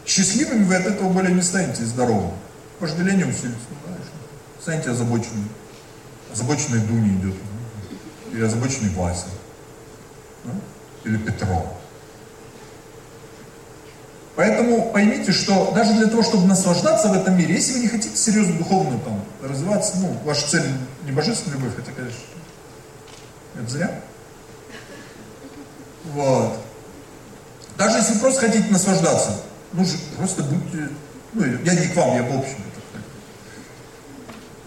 Счастливыми вы от этого более не станете здоровым. Вожделение усилится, ну, знаешь, станете озабоченным. Озабоченной Дуни идет. Или озабоченный Вася. Да? Или Петро. Поэтому поймите, что даже для того, чтобы наслаждаться в этом мире, если вы не хотите серьезно духовно там развиваться, ну, ваша цель не божественная любовь, это, конечно, это зря. Вот. Даже если вы просто хотите наслаждаться, ну, просто будьте, ну, я не к вам, я в общем,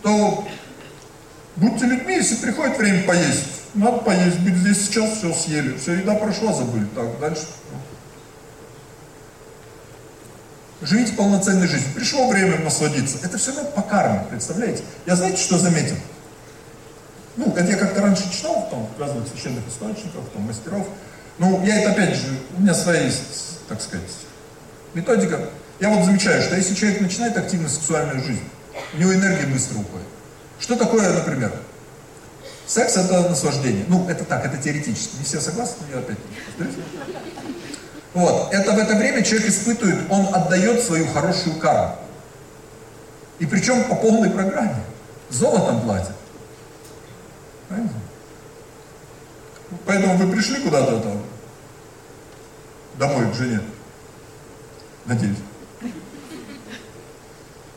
то будьте людьми, если приходит время поесть, надо поесть, быть здесь сейчас, все съели, все, еда прошла, забыли, так, дальше. Живите полноценной жизнью. Пришло время насладиться. Это все надо по карме, представляете? Я знаете, что заметил? Ну, это я как-то раньше читал, там, разных священных источниках, там, мастеров. Ну, я это опять же, у меня своя так сказать, методика. Я вот замечаю, что если человек начинает активно сексуальную жизнь, у него энергия быстро уходит. Что такое, например? Секс это наслаждение. Ну, это так, это теоретически. Не все согласны, но я опять повторюсь. Вот. Это в это время человек испытывает, он отдает свою хорошую карму. И причем по полной программе. Золотом платит. Понимаете? Поэтому вы пришли куда-то там, домой к жене. Надеюсь.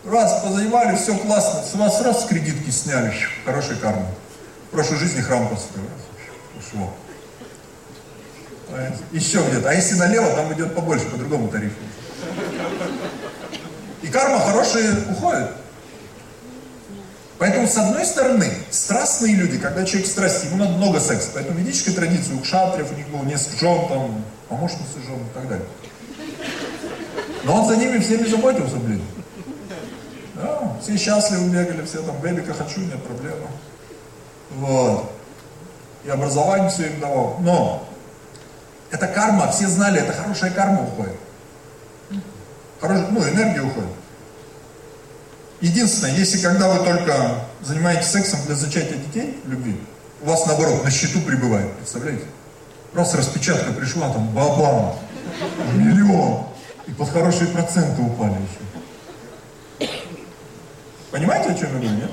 Раз, позанимали, все классно. С вас сразу с кредитки сняли. Хорошая карма. В прошлой жизни храм построил. Ушло. Еще где-то. А если налево, там идет побольше, по другому тарифу. И карма хорошая уходит. Поэтому, с одной стороны, страстные люди, когда человек страсти, ему надо много секса. Поэтому в ведической традиции у кшатриев у них было несколько жен, там, помощницы жен и так далее. Но он за ними всеми заботился, блин. Да, все счастливы бегали, все там, бебика хочу, нет проблемы. Вот. И образование все им давал. Но это карма, все знали, это хорошая карма уходит. Хорошая, ну, энергия уходит. Единственное, если когда вы только занимаетесь сексом для зачатия детей, любви, у вас наоборот на счету прибывает, представляете? Просто распечатка пришла, там бабам, миллион, и под хорошие проценты упали еще. Понимаете, о чем я говорю, нет?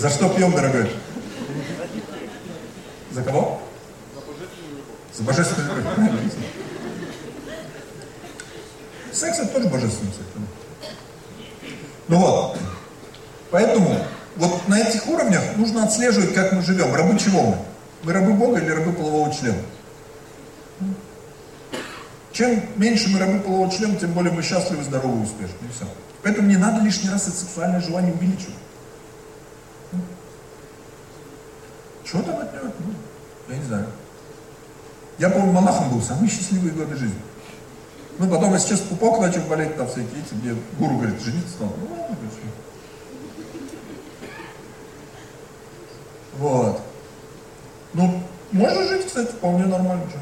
За что пьем, дорогой? За кого? За божественную любовь. Секс это тоже божественный секс. Ну вот. Поэтому вот на этих уровнях нужно отслеживать, как мы живем. Рабы чего мы? Мы рабы Бога или рабы полового члена? Чем меньше мы рабы полового члена, тем более мы счастливы, здоровы успешны. И все. Поэтому не надо лишний раз это сексуальное желание увеличивать. Что там от него? Ну, я не знаю. Я, помню, монахом был, самые счастливые годы жизни. Ну, потом, если сейчас пупок начал болеть, там всякие эти, мне гуру говорит, жениться надо. Ну, ладно, Вот. Ну, можно жить, кстати, вполне нормально. Что.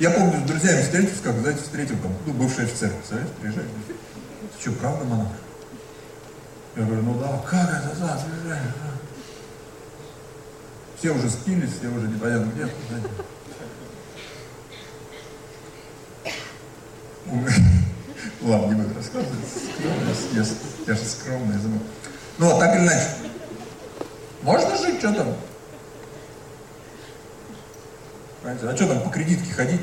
Я помню, с друзьями встретился, как, знаете, встретил там, ну, бывший офицер, представляете, приезжает, говорит, ты что, правда монах? Я говорю, ну да, как это, да, приезжай, да. Все уже спились, все уже непонятно где. Ладно, не буду рассказывать. Я, я же скромный, я забыл. Ну, так или иначе. Можно жить, что там? Понимаете? А что там по кредитке ходить?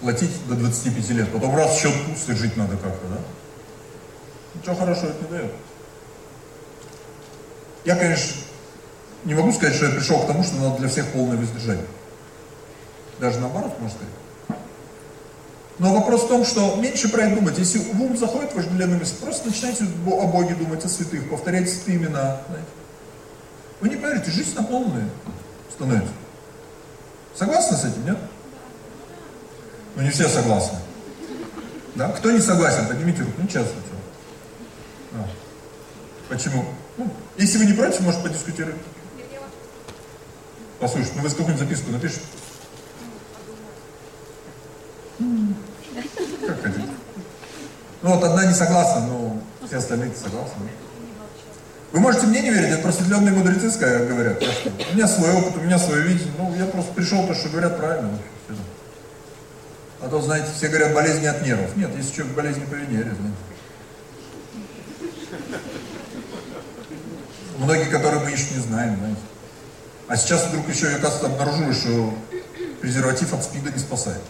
Платить до 25 лет. Потом раз счет пустый, жить надо как-то, да? Ничего хорошего это не дает. Я, конечно, не могу сказать, что я пришел к тому, что надо для всех полное воздержание. Даже наоборот, можно сказать. Но вопрос в том, что меньше про это думать. Если в ум заходит вожделенная мысль, просто начинайте о Боге думать, о святых, повторяйте святые имена. Знаете. Вы не поверите, жизнь наполненная становится. Согласны с этим, нет? Ну не все согласны. Да? Кто не согласен, поднимите руку. Ну честно. Да. Почему? Ну, если вы не против, может подискутировать. Послушай, ну вы какую-нибудь записку напишите. Как хотите. Ну вот одна не согласна, но все остальные согласны. Вы можете мне не верить, это просветленные мудрецы говорят. У меня свой опыт, у меня свое видение. Ну, я просто пришел, то, что говорят правильно. А то, знаете, все говорят, болезни от нервов. Нет, есть человек болезни по Венере, знаете. Многие, которые мы еще не знаем, знаете. А сейчас вдруг еще, я, оказывается, обнаружили, что презерватив от спида не спасает.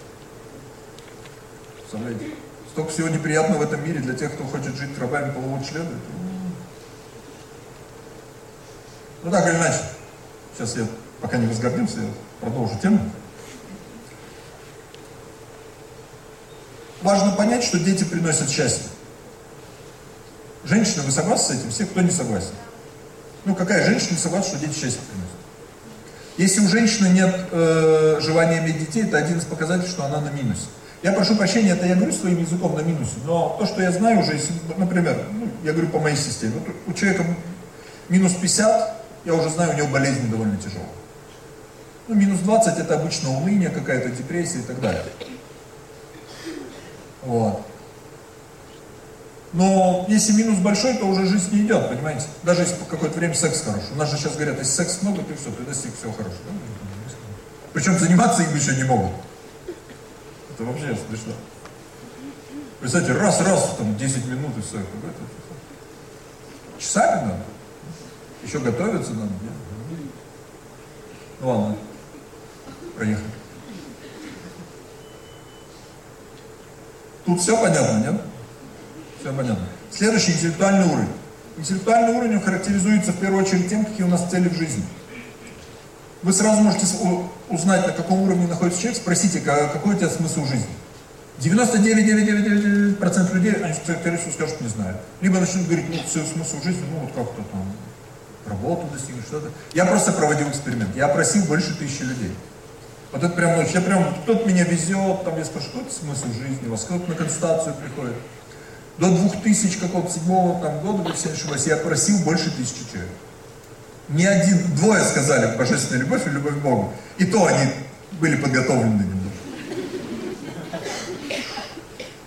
Представляете? Столько всего неприятного в этом мире для тех, кто хочет жить рабами полового члена. Ну так или иначе. Сейчас я, пока не возгордился, я продолжу тему. Важно понять, что дети приносят счастье. Женщины, вы согласны с этим? Все, кто не согласен? Ну, какая женщина согласна, что дети счастье приносят? Если у женщины нет э, желания иметь детей, это один из показателей, что она на минусе. Я прошу прощения, это я говорю своим языком на минусе, но то, что я знаю уже, если, например, ну, я говорю по моей системе, вот у человека минус 50, я уже знаю, у него болезнь довольно тяжелая. Ну, минус 20 это обычно уныние, какая-то депрессия и так далее. Вот. Но если минус большой, то уже жизнь не идет, понимаете? Даже если какое-то время секс хороший. У нас же сейчас говорят, если секс много, то все, ты достиг всего хорошего. Причем заниматься им еще не могут. Это вообще смешно. Представьте, раз-раз, там 10 минут и все. Часами надо. Еще готовиться надо, нет? Ну ладно, проехали. Тут все понятно, нет? Все понятно. Следующий интеллектуальный уровень. Интеллектуальный уровень характеризуется в первую очередь тем, какие у нас цели в жизни. Вы сразу можете узнать, на каком уровне находится человек, спросите, какой у тебя смысл жизни. 99,999% людей, они, скорее всего, скажут, не знаю. Либо начнут говорить, ну, все смысл жизни, ну, вот как-то там, работу достигнуть, что-то. Я просто проводил эксперимент. Я опросил больше тысячи людей. Вот это прям ночь. Я прям, кто-то меня везет, там я спрашиваю, какой смысл жизни у вас, кто-то на консультацию приходит. До 2000 какого-то седьмого там, года, если не ошибаюсь, я просил больше тысячи человек. Ни один, двое сказали божественная любовь и любовь к Богу. И то они были подготовлены немного.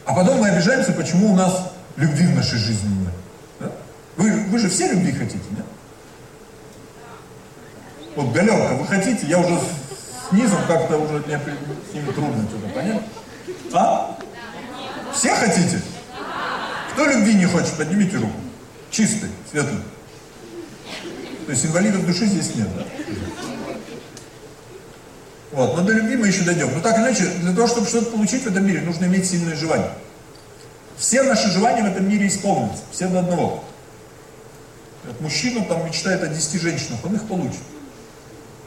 А потом мы обижаемся, почему у нас любви в нашей жизни нет. Да? Вы, вы же все любви хотите, нет? Вот Галенка, вы хотите, я уже снизом как-то уже мне с ними трудно что-то понять. А? Все хотите? Кто любви не хочет, поднимите руку. Чистый, светлый. То есть инвалидов души здесь нет? Вот, но до любви мы еще дойдем. Но так иначе, для того, чтобы что-то получить в этом мире, нужно иметь сильное желание. Все наши желания в этом мире исполнятся, все до одного. Вот мужчина там мечтает о 10 женщинах, он их получит.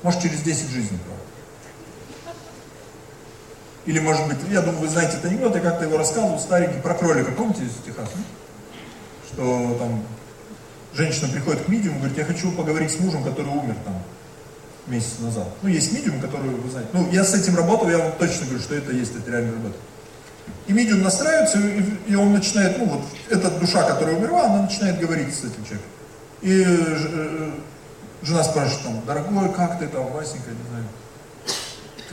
Может через 10 жизней, правда. Или, может быть, я думаю, вы знаете этот анекдот, я как-то его рассказывал, старенький, про кролика, помните из Техаса? Что там женщина приходит к медиуму, говорит, я хочу поговорить с мужем, который умер там месяц назад. Ну, есть медиум, который, вы знаете, ну, я с этим работал, я вам точно говорю, что это есть, это реально работа. И медиум настраивается, и, и он начинает, ну, вот, эта душа, которая умерла, она начинает говорить с этим человеком. И э, жена спрашивает там, дорогой, как ты там, Васенька, не знаю,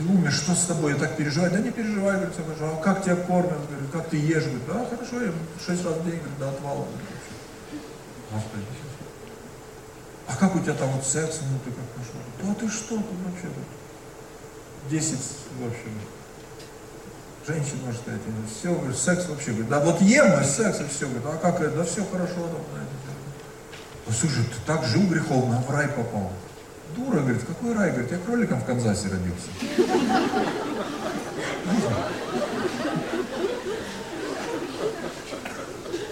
ты умер, что с тобой, я так переживаю. Да не переживай, говорит, я говорю, а как тебя кормят, говорит, как ты ешь, говорит, да, хорошо, я шесть раз в день, говорит, до отвала. Господи, а как у тебя там вот секс, ну ты как пошел? Да ты что тут вообще? Десять вообще. Женщин, можно сказать, все, говорит, секс вообще, говорит, да вот ем и секс, и все, говорит, а как это, да все хорошо, там, знаете. Ну, слушай, ты так жил греховно, а в рай попал. Дура, говорит, какой рай? Говорит, я кроликом в Канзасе родился.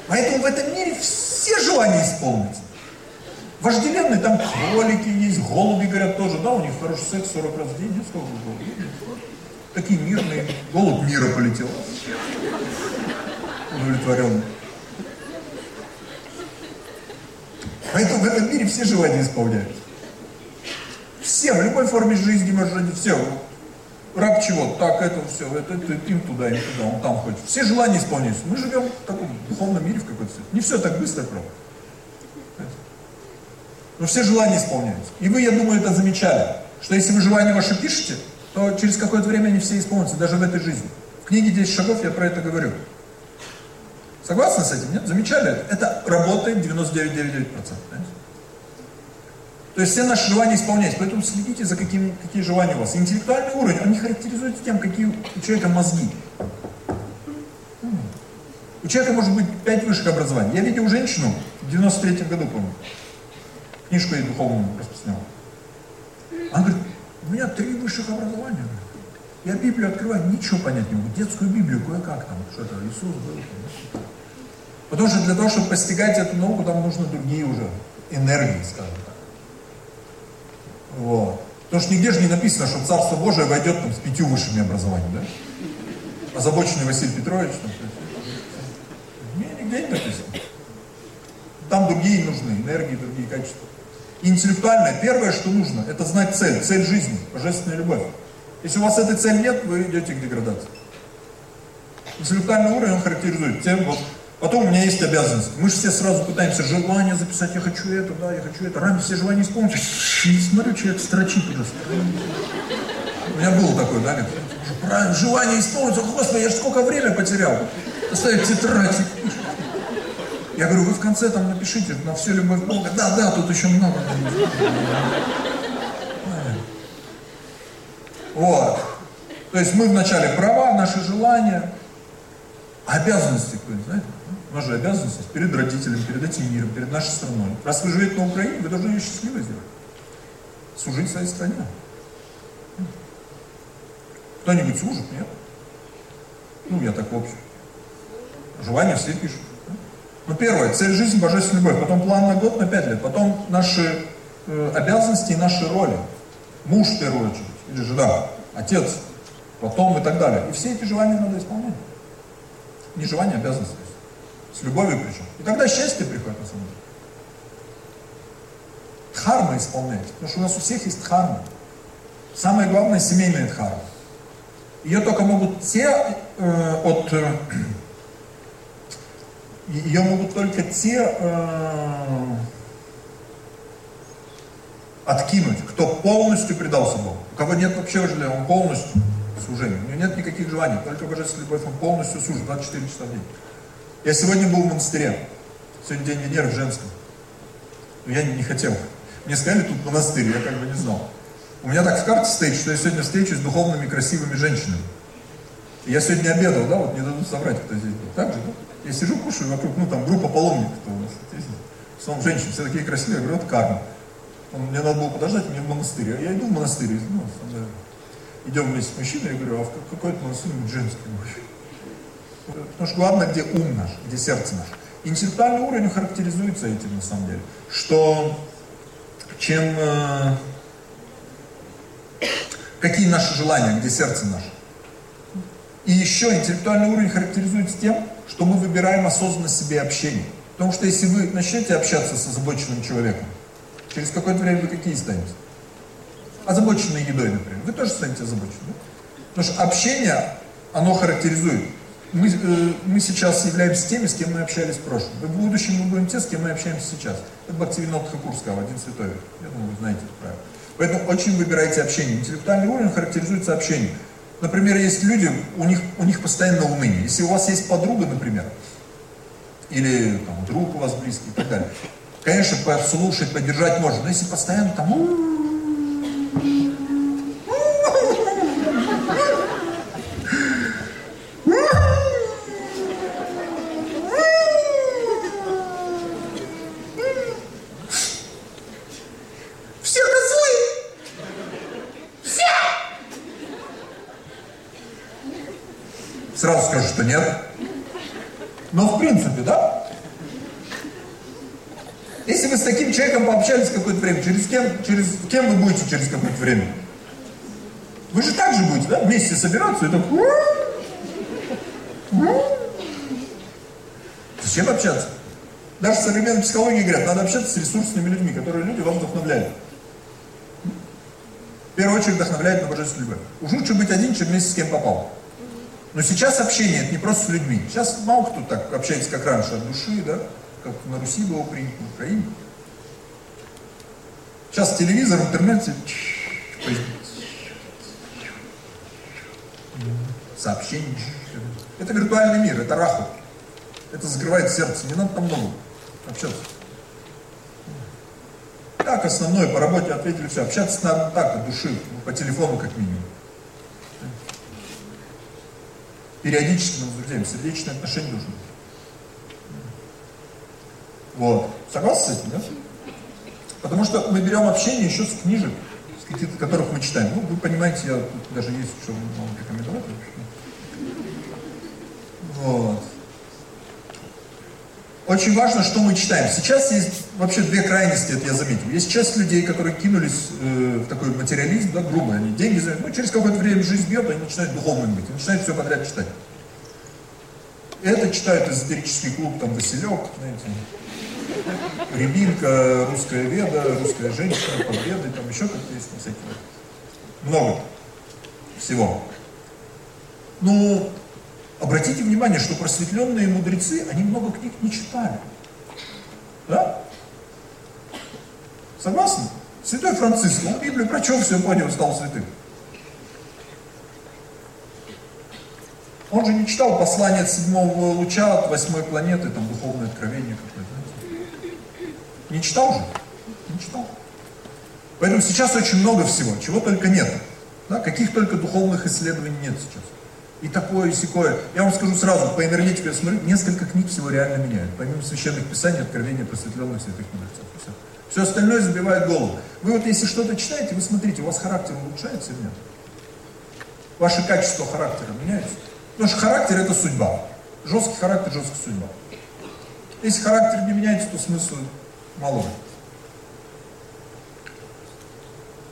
Поэтому в этом мире все желания исполнятся. Вожделенные, там кролики есть, голуби, говорят, тоже, да, у них хороший секс 40 раз в день, нет, сколько голубей? Такие мирные, голубь мира полетел. Удовлетворенный. Поэтому в этом мире все желания исполняются. Все, в любой форме жизни можно, все. Раб чего? Так, это все, это, это им туда, им туда, он там ходит. Все желания исполняются. Мы живем в таком духовном мире в какой-то Не все так быстро, правда. Но все желания исполняются. И вы, я думаю, это замечали, что если вы желания ваши пишете, то через какое-то время они все исполнятся, даже в этой жизни. В книге 10 шагов я про это говорю. Согласны с этим? Нет? Замечали это? Это работает 99,99%. То есть все наши желания исполняются. Поэтому следите за какими, какие желания у вас. Интеллектуальный уровень, он не характеризуется тем, какие у человека мозги. У человека может быть 5 высших образований. Я видел женщину в 93 году, помню. Книжку ей духовную распространял. Она говорит, у меня три высших образования. Я Библию открываю, ничего понять не могу. Детскую Библию, кое-как там, что-то, Иисус был. Потому что для того, чтобы постигать эту науку, там нужны другие уже энергии, скажем. Вот. Потому что нигде же не написано, что Царство Божие войдет там, с пятью высшими образованиями, да? Озабоченный Василий Петрович, там, нигде не написано. Там другие нужны, энергии, другие качества. Интеллектуальное, первое, что нужно, это знать цель, цель жизни, божественная любовь. Если у вас этой цели нет, вы идете к деградации. Интеллектуальный уровень, он характеризует тем, вот, потом у меня есть обязанность. Мы же все сразу пытаемся желание записать, я хочу это, да, я хочу это. Раньше все желания исполнить, не смотрю, человек строчит уже. У меня было такое, да, правильно, желание исполнить, господи, я же сколько времени потерял. Оставить тетрадь, я говорю, вы в конце там напишите на все любовь Бога. Да, да, тут еще много. Вот. То есть мы вначале права, наши желания, обязанности, нас же обязанности перед родителями, перед этим миром, перед нашей страной. Раз вы живете на Украине, вы должны ее счастливой сделать. Служить своей стране. Кто-нибудь служит? Нет? Ну, я так в общем. Желания все пишут. Ну, первое, цель жизни – божественная любовь. Потом план на год, на пять лет. Потом наши э, обязанности и наши роли. муж в первую очередь, или жена, отец, потом и так далее. И все эти желания надо исполнять. Не желание, а обязанности. С любовью причем. И тогда счастье приходит на самом деле. Дхарма исполняйте, потому что у нас у всех есть дхарма. Самое главное семейная дхарма. Ее только могут те э, от... Э, ее могут только те э, откинуть, кто полностью предался Богу. У кого нет вообще желания, он полностью служение. У него нет никаких желаний, только божественная любовь, он полностью служит 24 часа в день. Я сегодня был в монастыре, сегодня день Венеры в женском. Но я не хотел. Мне сказали тут монастырь, я как бы не знал. У меня так в карте стоит, что я сегодня встречусь с духовными красивыми женщинами. Я сегодня обедал, да, вот не дадут собрать, кто здесь был. Так же, да? Я сижу, кушаю вокруг, ну там группа паломников, у нас здесь. В основном женщины, все такие красивые, говорю, это карма. Он, мне надо было подождать, мне в монастырь. Я иду в монастырь, ну, идем вместе с мужчиной, я говорю, а в какой то монастырь женский? Потому что главное, где ум наш, где сердце наше. Интеллектуальный уровень характеризуется этим на самом деле, что чем э, какие наши желания, где сердце наше. И еще интеллектуальный уровень характеризуется тем, что мы выбираем осознанно себе общение. Потому что если вы начнете общаться с озабоченным человеком, через какое-то время вы какие станете? Озабоченной едой, например. Вы тоже станете озабочены. Да? Потому что общение, оно характеризует. Мы, э, мы сейчас являемся теми, с кем мы общались в прошлом. В будущем мы будем те, с кем мы общаемся сейчас. Это Бхактивинод Хакур сказал, один святой. Я думаю, вы знаете это правило. Поэтому очень выбирайте общение. Интеллектуальный уровень характеризуется общением. Например, есть люди, у них, у них постоянно уныние. Если у вас есть подруга, например, или там, друг у вас близкий и так далее, конечно, послушать, поддержать можно, но если постоянно там... Сразу скажу, что нет. Но в принципе, да? Вы с таким человеком пообщались какое-то время, через кем, через кем вы будете через какое-то время? Вы же так же будете, да? Вместе собираться и так... Зачем общаться? Даже современная психология говорят, надо общаться с ресурсными людьми, которые люди вас вдохновляют. В первую очередь вдохновляют на божественную любовь. Уж лучше быть один, чем вместе с кем попал. Но сейчас общение, это не просто с людьми. Сейчас мало кто так общается, как раньше, от души, да? Как на Руси было принято, на Украине. Сейчас телевизор, в интернете, сообщения. Это виртуальный мир, это раху. Это закрывает сердце, не надо там много общаться. Так, основное, по работе ответили все. Общаться надо так, от души, по телефону как минимум. периодически мы утверждаем, сердечные отношения нужны. Вот. Согласны с этим, да? Потому что мы берем общение еще с книжек, с каких-то которых мы читаем. Ну, вы понимаете, я тут даже есть, что вам рекомендовать. Вот. Очень важно, что мы читаем. Сейчас есть вообще две крайности, это я заметил. Есть часть людей, которые кинулись э, в такой материализм, да, грубо, они деньги займут, ну, через какое-то время жизнь бьет, они начинают духовным быть, начинают все подряд читать. Это читают эзотерический клуб, там, Василек, знаете, Рябинка, русская веда, русская женщина, победы, там еще как-то есть, всякие. Много всего. Ну, Обратите внимание, что просветленные мудрецы, они много книг не читали. Да? Согласны? Святой Франциск, он Библию прочел, все понял, стал святым. Он же не читал послание седьмого луча, от восьмой планеты, там духовное откровение какое-то. Не читал же? Не читал. Поэтому сейчас очень много всего, чего только нет. Да? Каких только духовных исследований нет сейчас и такое, и секое. Я вам скажу сразу, по энергетике я смотрю, несколько книг всего реально меняют. Помимо священных писаний, откровения просветленных святых мудрецов. Все. все остальное забивает голову. Вы вот если что-то читаете, вы смотрите, у вас характер улучшается или нет? Ваше качество характера меняется? Потому что характер это судьба. Жесткий характер, жесткая судьба. Если характер не меняется, то смысл мало.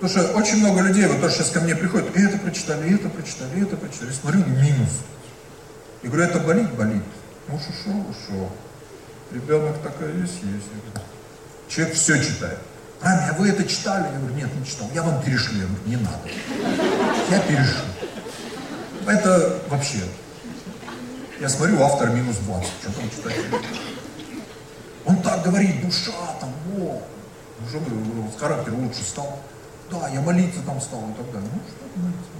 Потому что очень много людей, вот тоже сейчас ко мне приходят, и это прочитали, и это прочитали, и это прочитали. Я смотрю, минус. Я говорю, это болит? Болит. Ну, ушел, ушел. Ребенок такой есть, есть. Человек все читает. Рами, а вы это читали? Я говорю, нет, не читал. Я вам перешлю. Я говорю, не надо. Я перешлю. Это вообще. Я смотрю, автор минус 20. Что там читать? Он так говорит, душа там, о, уже говорю, характер лучше стал. Да, я молиться там стал и так далее. Ну, что молиться?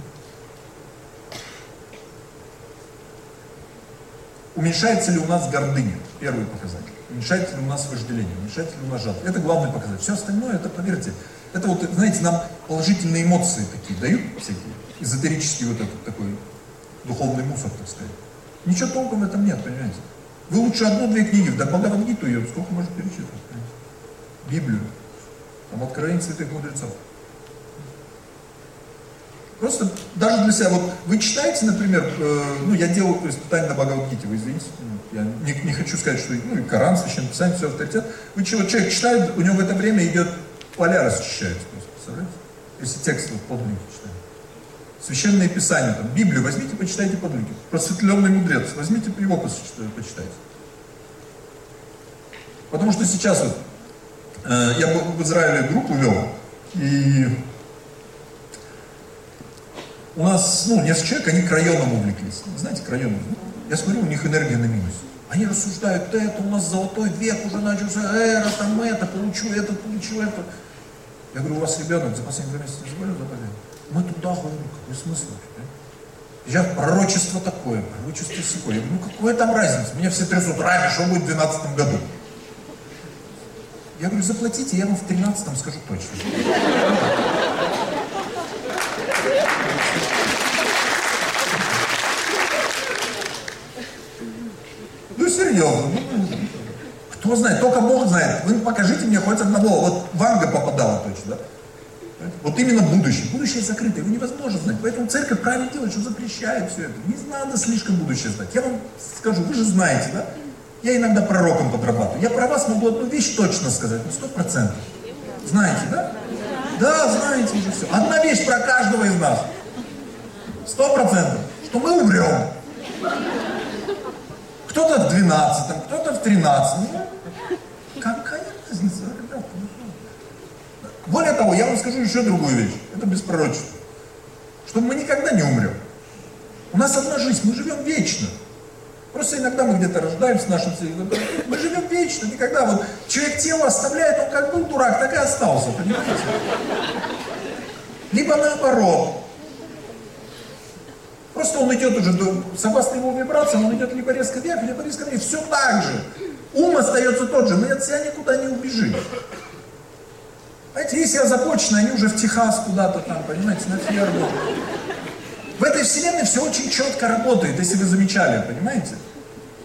Уменьшается ли у нас гордыня? Первый показатель. Уменьшается ли у нас вожделение? Уменьшается ли у нас жадность? Это главный показатель. Все остальное, это, поверьте, это вот, знаете, нам положительные эмоции такие дают всякие. Эзотерический вот этот такой духовный мусор, так сказать. Ничего толком в этом нет, понимаете? Вы лучше одну-две книги, да Бхагавангиту ее, сколько перечитывать? Понимаете? Библию, там откровение святых мудрецов. Просто даже для себя, вот вы читаете, например, э, ну я делал испытание на Бхагавадгите, вы извините, ну, я не, не хочу сказать, что ну, и Коран, Священное Писание, все авторитет. Вы чего, человек читает, у него в это время идет, поля расчищаются просто, представляете? Если текст вот подлинник читает. Священные Писания, там, Библию возьмите, почитайте подлинники. Просветленный мудрец, возьмите его почитайте. Потому что сейчас вот, э, я в Израиле группу вел, и у нас, ну, несколько человек, они к районам увлеклись. Знаете, к районам. Я смотрю, у них энергия на минус. Они рассуждают, это у нас золотой век уже начался, эра, там это, получу это, получу это. Я говорю, у вас ребенок за последние два месяца не заболел, заболел. Мы туда ходим, какой смысл? Я пророчество такое, пророчество секое. Я говорю, ну какая там разница? Меня все трясут, раньше, что будет в 2012 году? Я говорю, заплатите, я вам в 13 скажу точно. Ну, серьезно. Кто знает, только Бог знает. Вы покажите мне хоть одного. Вот Ванга попадала точно, да? Вот именно будущее. Будущее закрыто, его невозможно знать. Поэтому церковь правильно делает, что запрещает все это. Не надо слишком будущее знать. Я вам скажу, вы же знаете, да? Я иногда пророком подрабатываю. Я про вас могу одну вещь точно сказать, на сто процентов. Знаете, да? Да, знаете уже все. Одна вещь про каждого из нас. Сто процентов. Что мы умрем. Кто-то в 12, кто-то в 13. Ну, какая разница, ребята? Ну, Более того, я вам скажу еще другую вещь. Это беспророчество. Что мы никогда не умрем. У нас одна жизнь, мы живем вечно. Просто иногда мы где-то рождаемся в нашем теле. Мы живем вечно, никогда. Вот человек тело оставляет, он как был дурак, так и остался, понимаете? Либо наоборот. Просто он идет уже, согласно его вибрациям, он идет либо резко вверх, либо резко вниз. Все так же. Ум остается тот же, мы от себя никуда не убежим. Знаете, если озабочены, они уже в Техас куда-то там, понимаете, на ферму. В этой вселенной все очень четко работает, если вы замечали, понимаете?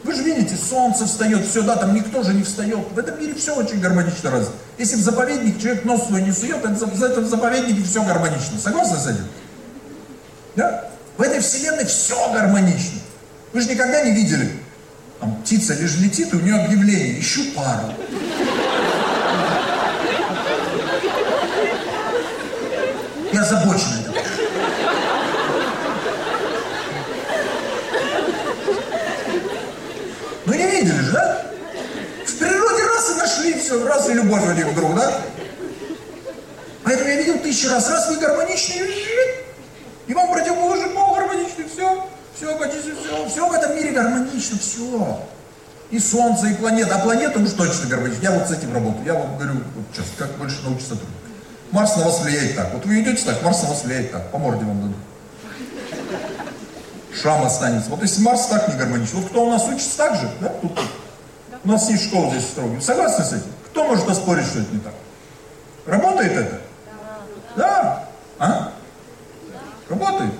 Вы же видите, солнце встает, все, да, там никто же не встает. В этом мире все очень гармонично развито. Если в заповедник человек нос свой не сует, это, в заповеднике все гармонично. Согласны с этим? Да? В этой вселенной все гармонично. Вы же никогда не видели, там птица лишь летит, и у нее объявление, ищу пару. Я озабочен этим. Ну не видели же, да? В природе раз и нашли все, раз и любовь один к другу, да? Поэтому я видел тысячу раз, раз вы гармоничные, и вам противоположный пол гармоничный, все, все, все, все, все в этом мире гармонично, все. И Солнце, и планета. А планета уж точно гармонична. Я вот с этим работаю. Я вам говорю, вот сейчас, как больше научиться сотрудник. Марс на вас влияет так. Вот вы идете так, Марс на вас влияет так. По морде вам дадут. Шрам останется. Вот если Марс так не гармоничен. Вот кто у нас учится так же, да? Тут, тут. У нас есть школа здесь строгая. Согласны с этим? Кто может оспорить, что это не так? Работает это? Да. А? Работает.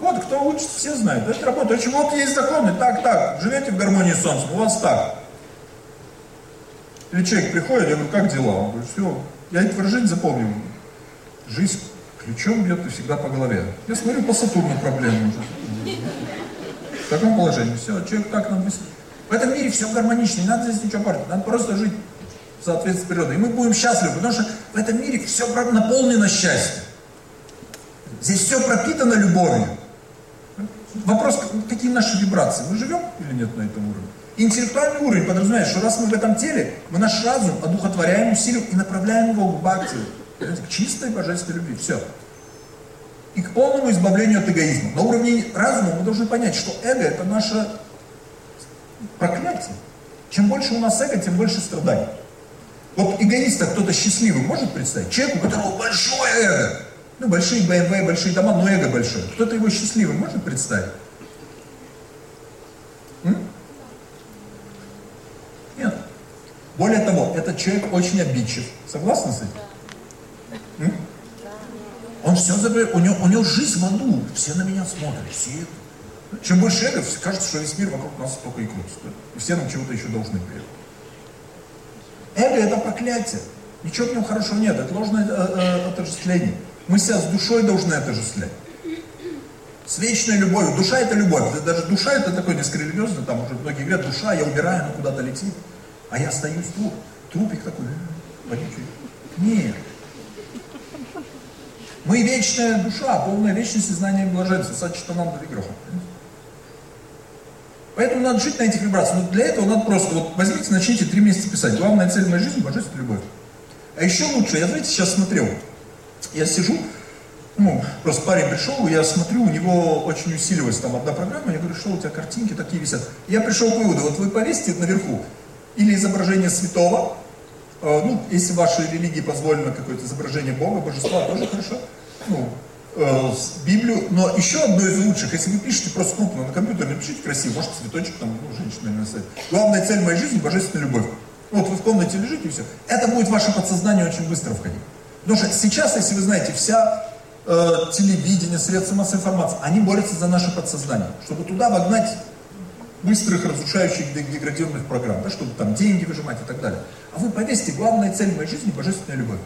Вот, кто учится, все знают. Это работает. Очень вот есть законы. Так, так. Живете в гармонии с Солнцем. У вас так. Или человек приходит, я говорю, как дела? Он говорит, все. Я эти выражения запомнил. Жизнь ключом бьет и всегда по голове. Я смотрю, по Сатурну проблемы уже. В таком положении. Все, человек так нам быстро. В этом мире все гармонично, не надо здесь ничего портить, надо просто жить. в соответствии с природой. И мы будем счастливы, потому что в этом мире все наполнено счастьем. Здесь все пропитано любовью. Вопрос, какие наши вибрации? Мы живем или нет на этом уровне? Интеллектуальный уровень подразумевает, что раз мы в этом теле, мы наш разум одухотворяем, усилим и направляем его к бхакти, к чистой божественной любви. Все. И к полному избавлению от эгоизма. На уровне разума мы должны понять, что эго это наше проклятие. Чем больше у нас эго, тем больше страданий. Вот эгоиста кто-то счастливый может представить? Человек, у которого большое эго. Ну, большие BMW, большие дома, но эго большое. Кто-то его счастливым может представить? М? Нет. Более того, этот человек очень обидчив. Согласны с этим? М? Он все забывает, у него, у него жизнь в аду, все на меня смотрят, все. Чем больше эго, кажется, что весь мир вокруг нас только и крутится. Да? И все нам чего-то еще должны при Эго это проклятие. Ничего в нем хорошего нет, это ложное э, э, отождествление. Мы себя с душой должны отождествлять. С вечной любовью. Душа это любовь. Даже душа это такой несколько религиозный, там уже многие говорят, душа, я убираю, она куда-то летит. А я остаюсь труп. Трупик такой, вонючий. Нет. Мы вечная душа, полная вечность и знания и блаженства. Сачитананда Виграха. Поэтому надо жить на этих вибрациях. Но для этого надо просто, вот возьмите, начните три месяца писать. Главная цель моей жизни – божественная любовь. А еще лучше, я, знаете, сейчас смотрел, я сижу, ну, просто парень пришел, я смотрю, у него очень усиливалась там одна программа, я говорю, что у тебя картинки такие висят. Я пришел к выводу, вот вы повесите наверху или изображение святого, э, ну, если в вашей религии позволено какое-то изображение Бога, божества, тоже хорошо, ну, э, Библию, но еще одно из лучших, если вы пишете просто крупно на компьютере, напишите красиво, может цветочек там, ну, женщина написать. Главная цель моей жизни – божественная любовь. Вот вы в комнате лежите и все. Это будет ваше подсознание очень быстро входить. Потому что сейчас, если вы знаете, вся э, телевидение, средства массовой информации, они борются за наше подсознание, чтобы туда вогнать быстрых, разрушающих, деградированных программ, да, чтобы там деньги выжимать и так далее. А вы повесьте, главная цель моей жизни – божественная любовь.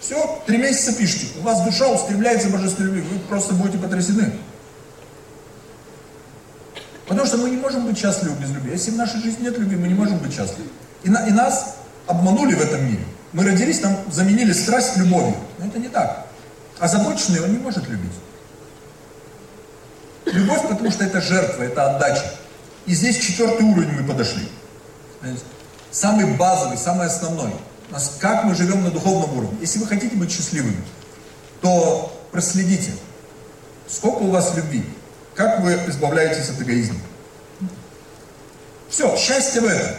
Все, три месяца пишите. У вас душа устремляется в божественной любви. Вы просто будете потрясены. Потому что мы не можем быть счастливы без любви. Если в нашей жизни нет любви, мы не можем быть счастливы. И, на, и нас обманули в этом мире. Мы родились, нам заменили страсть любовью. Но это не так. Озабоченный он не может любить. Любовь, потому что это жертва, это отдача. И здесь четвертый уровень мы подошли. Самый базовый, самый основной как мы живем на духовном уровне. Если вы хотите быть счастливыми, то проследите, сколько у вас любви, как вы избавляетесь от эгоизма. Все, счастье в этом.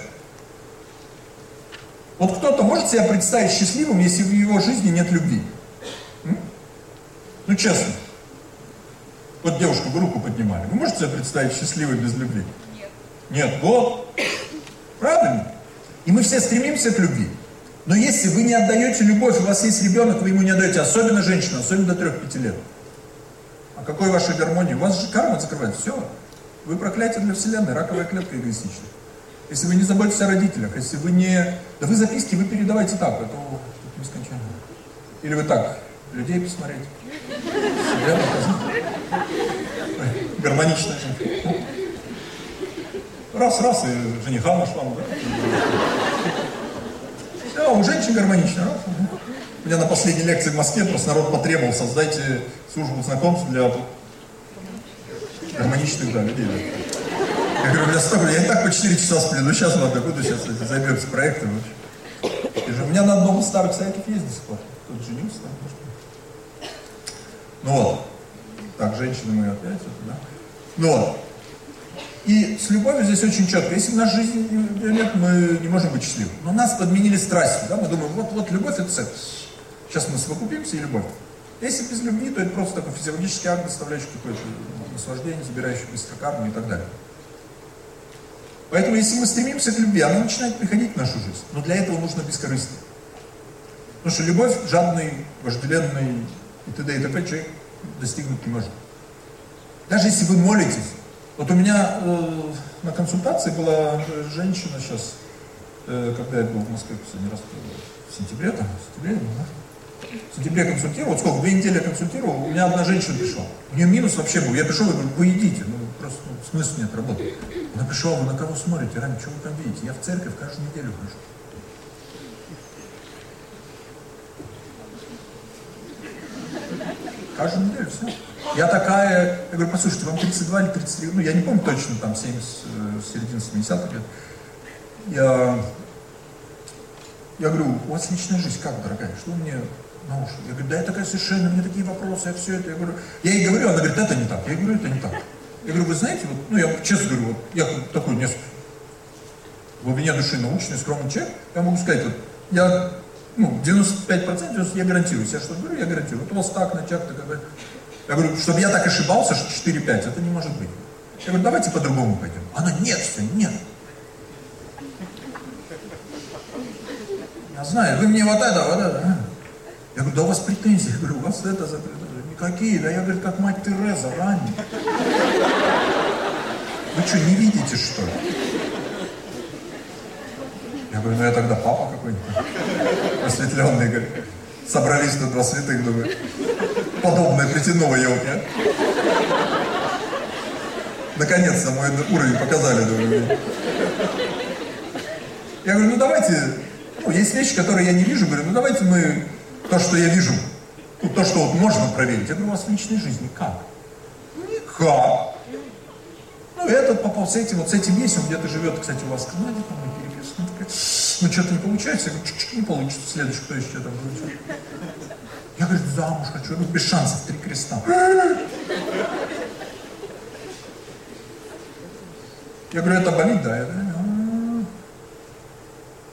Вот кто-то может себя представить счастливым, если в его жизни нет любви? Ну, честно. Вот девушку вы руку поднимали. Вы можете себя представить счастливой без любви? Нет. Нет, вот. Правильно? И мы все стремимся к любви. Но если вы не отдаете любовь, у вас есть ребенок, вы ему не отдаете, особенно женщина, особенно до 3-5 лет. А какой вашей гармонии? У вас же карма закрывает, все. Вы проклятие для Вселенной, раковая клетка эгоистичная. Если вы не заботитесь о родителях, если вы не... Да вы записки, вы передавайте так, это бесконечно. Или вы так, людей посмотреть. Себя Гармоничная Раз, раз, и жениха нашла. Да? Да, у женщин гармонично. У меня на последней лекции в Москве просто народ потребовал, создайте службу знакомств для гармоничных да, людей. Я говорю, меня столько, я и так по 4 часа сплю, ну сейчас надо, буду сейчас займемся проектом. У меня на одном из старых сайтов есть до сих пор. Тут женился. Ну вот. Так, женщины мы опять, да? Вот. И с любовью здесь очень четко. Если в нашей жизни нет, мы не можем быть счастливы. Но нас подменили страстью. Да? Мы думаем, вот, вот любовь это секс. Сейчас мы совокупимся и любовь. Если без любви, то это просто такой физиологический акт, доставляющий какое-то наслаждение, забирающий быстро карму и так далее. Поэтому если мы стремимся к любви, она начинает приходить в нашу жизнь. Но для этого нужно бескорыстие. Потому что любовь жадный, вожделенный и т.д. и т.п. человек достигнуть не может. Даже если вы молитесь, вот у меня э, на консультации была женщина сейчас, э, когда я был в Москве последний раз, в сентябре там, в сентябре, да? В сентябре консультировал, вот сколько, две недели я консультировал, у меня одна женщина пришла. У нее минус вообще был. Я пришел и говорю, вы идите, ну просто ну, смысла нет работать. Она пришла, вы на кого смотрите, Рами, что вы там видите? Я в церковь каждую неделю хожу. Каждую неделю, все. Я такая, я говорю, послушайте, вам 32 или 33, ну я не помню точно, там 70, э, середина 70-х лет. Я, я говорю, у вас личная жизнь как, дорогая, что мне на уши? Я говорю, да я такая совершенно, мне такие вопросы, я все это, я говорю, я ей говорю, она говорит, это не так, я говорю, это не так. Я говорю, вы знаете, вот, ну я честно говорю, вот, я такой несколько в глубине души научный, скромный человек, я могу сказать, вот, я, ну, 95% я гарантирую, я что говорю, я гарантирую. Вот у вас так, начать-то, как я говорю, чтобы я так ошибался, что 4-5, это не может быть. Я говорю, давайте по-другому пойдем. Она, нет, все, нет. Я знаю, вы мне вот это, вот это. А? Я говорю, да у вас претензии. Я говорю, у вас это за Никакие, да я, говорю, как мать Тереза, ранее. Вы что, не видите, что ли? Я говорю, ну я тогда папа какой-нибудь. Просветленный, говорю. Собрались тут два святых, думаю. Подобное притянуло елки, а? Наконец-то мой уровень показали, думаю. Я говорю, ну давайте, ну, есть вещи, которые я не вижу, говорю, ну давайте мы то, что я вижу, ну, то, что вот можно проверить. Я говорю, у вас в личной жизни как? Никак. Ну, этот попал с этим, вот с этим есть, он где-то живет, кстати, у вас в Канаде, переписан. Ну, что-то не получается. Я говорю, чуть-чуть не получится. Следующий, кто еще там будет? Я говорю, замуж хочу. Ну, без шансов, три креста. Я говорю, это болит, да? Я говорю, «А».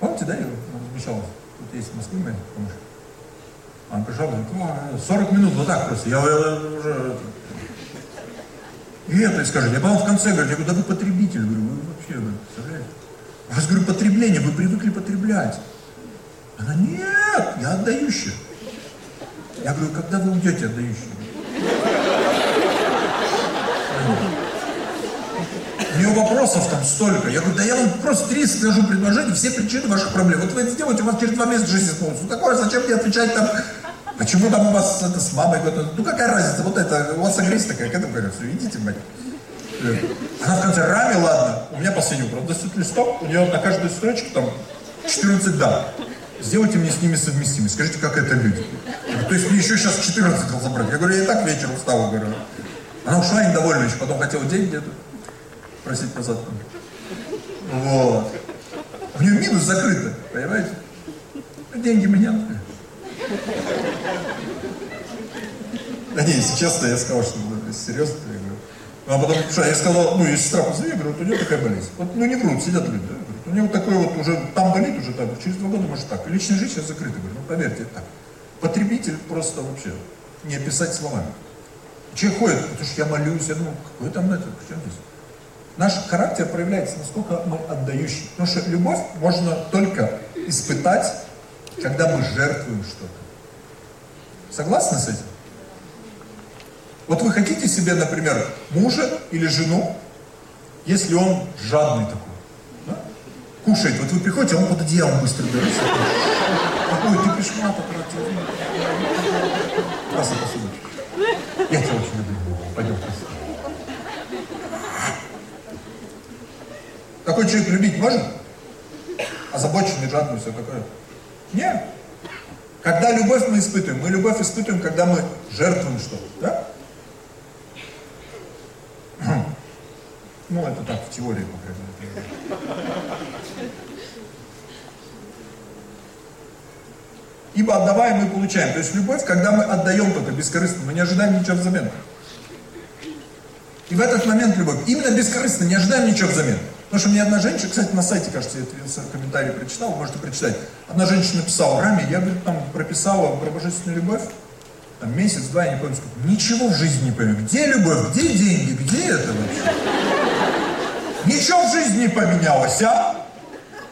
Помните, да, я обещал, тут есть в Москве моя помощь. Он пришел, говорит, 40 минут, вот так просто. Я, я уже... И это, скажи, я потом в конце говорю, я говорю, да вы потребитель, говорю, вы вообще, говорю, представляете? Я вас говорю, потребление, вы привыкли потреблять. Она, нет, я отдающая. Я говорю, когда вы уйдете отдающие? У нее вопросов там столько. Я говорю, да я вам просто три скажу предложения, все причины ваших проблем. Вот вы это сделаете, у вас через два месяца жизнь исполнится. Ну такое, зачем мне отвечать там, почему там у вас это с мамой, ну какая разница, вот это, у вас агрессия такая, к этому говорят, все, идите, мать. Она в конце раме, ладно, у меня последний, правда, листок, у нее на каждой строчке там 14 да. Сделайте мне с ними совместимость. Скажите, как это люди. То есть мне еще сейчас 14 разобрать. Я говорю, я и так вечером встала, говорю. Она ушла недовольна еще, потом хотела деньги где-то просить назад. Вот. У нее минус закрыто, понимаете? Деньги меня. Да не, если честно, я сказал, что ну, серьезно. Ну, а потом, что, я сказал, ну, если страх я говорю, вот у нее такая болезнь. Вот, ну, не врут, сидят люди, да? У него такой вот уже, там болит уже так, через два года может так. Личная жизнь сейчас закрыта, говорю, ну поверьте, так. Потребитель просто вообще не описать словами. Человек ходит, потому что я молюсь, я думаю, какой там это, в чем здесь? Наш характер проявляется, насколько мы отдающие. Потому что любовь можно только испытать, когда мы жертвуем что-то. Согласны с этим? Вот вы хотите себе, например, мужа или жену, если он жадный такой, кушает. Вот вы приходите, а он под одеялом быстро берется. Ой, ты пешма потратил. Красная посуда. Я тебя очень люблю. Пойдем Такой человек любить может? Озабоченный, жадный, все такое. Нет. Когда любовь мы испытываем, мы любовь испытываем, когда мы жертвуем что-то, да? Ну, это так, в теории, по крайней мере. Ибо отдавая мы получаем. То есть любовь, когда мы отдаем только бескорыстно, мы не ожидаем ничего взамен. И в этот момент любовь. Именно бескорыстно, не ожидаем ничего взамен. Потому что мне одна женщина, кстати, на сайте, кажется, я этот комментарий прочитал, можете прочитать. Одна женщина написала, Рами, я, говорит, там прописала про божественную любовь, там месяц-два, я не помню сколько. Ничего в жизни не пойму. Где любовь, где деньги, где это вообще? Ничего в жизни не поменялось, а?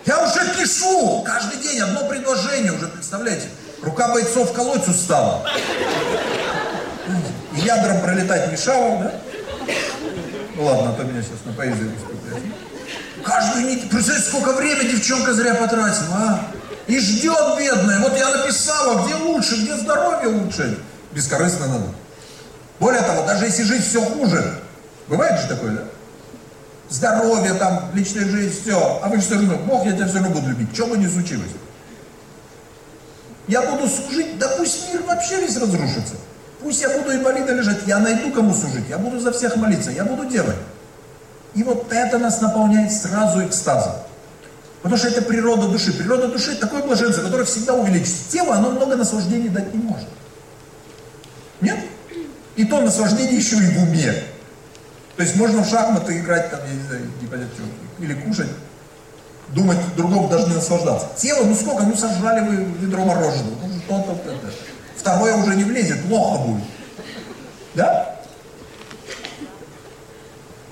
Я уже пишу каждый день одно предложение уже, представляете? Рука бойцов колоть устала. И ядром пролетать мешало, да? Ну ладно, а то меня сейчас на поэзию выступает. Каждую неделю, представляете, сколько времени девчонка зря потратила, а? И ждет бедная. Вот я написала, где лучше, где здоровье лучше. Бескорыстно надо. Более того, даже если жизнь все хуже, Бывает же такое, да? Здоровье, там, личная жизнь, все. А вы все равно, Бог, я тебя все равно буду любить. Что бы ни случилось. Я буду служить, да пусть мир вообще весь разрушится. Пусть я буду инвалидом лежать, я найду кому служить, я буду за всех молиться, я буду делать. И вот это нас наполняет сразу экстазом. Потому что это природа души. Природа души – такое блаженство, которое всегда увеличится. Тело, оно много наслаждений дать не может. Нет? И то наслаждение еще и в уме. То есть можно в шахматы играть, там, я не знаю, не понять что, или кушать, думать другому даже не наслаждаться. Тело, ну сколько, ну сожрали вы ведро мороженого, ну что-то, это. второе уже не влезет, плохо будет. Да?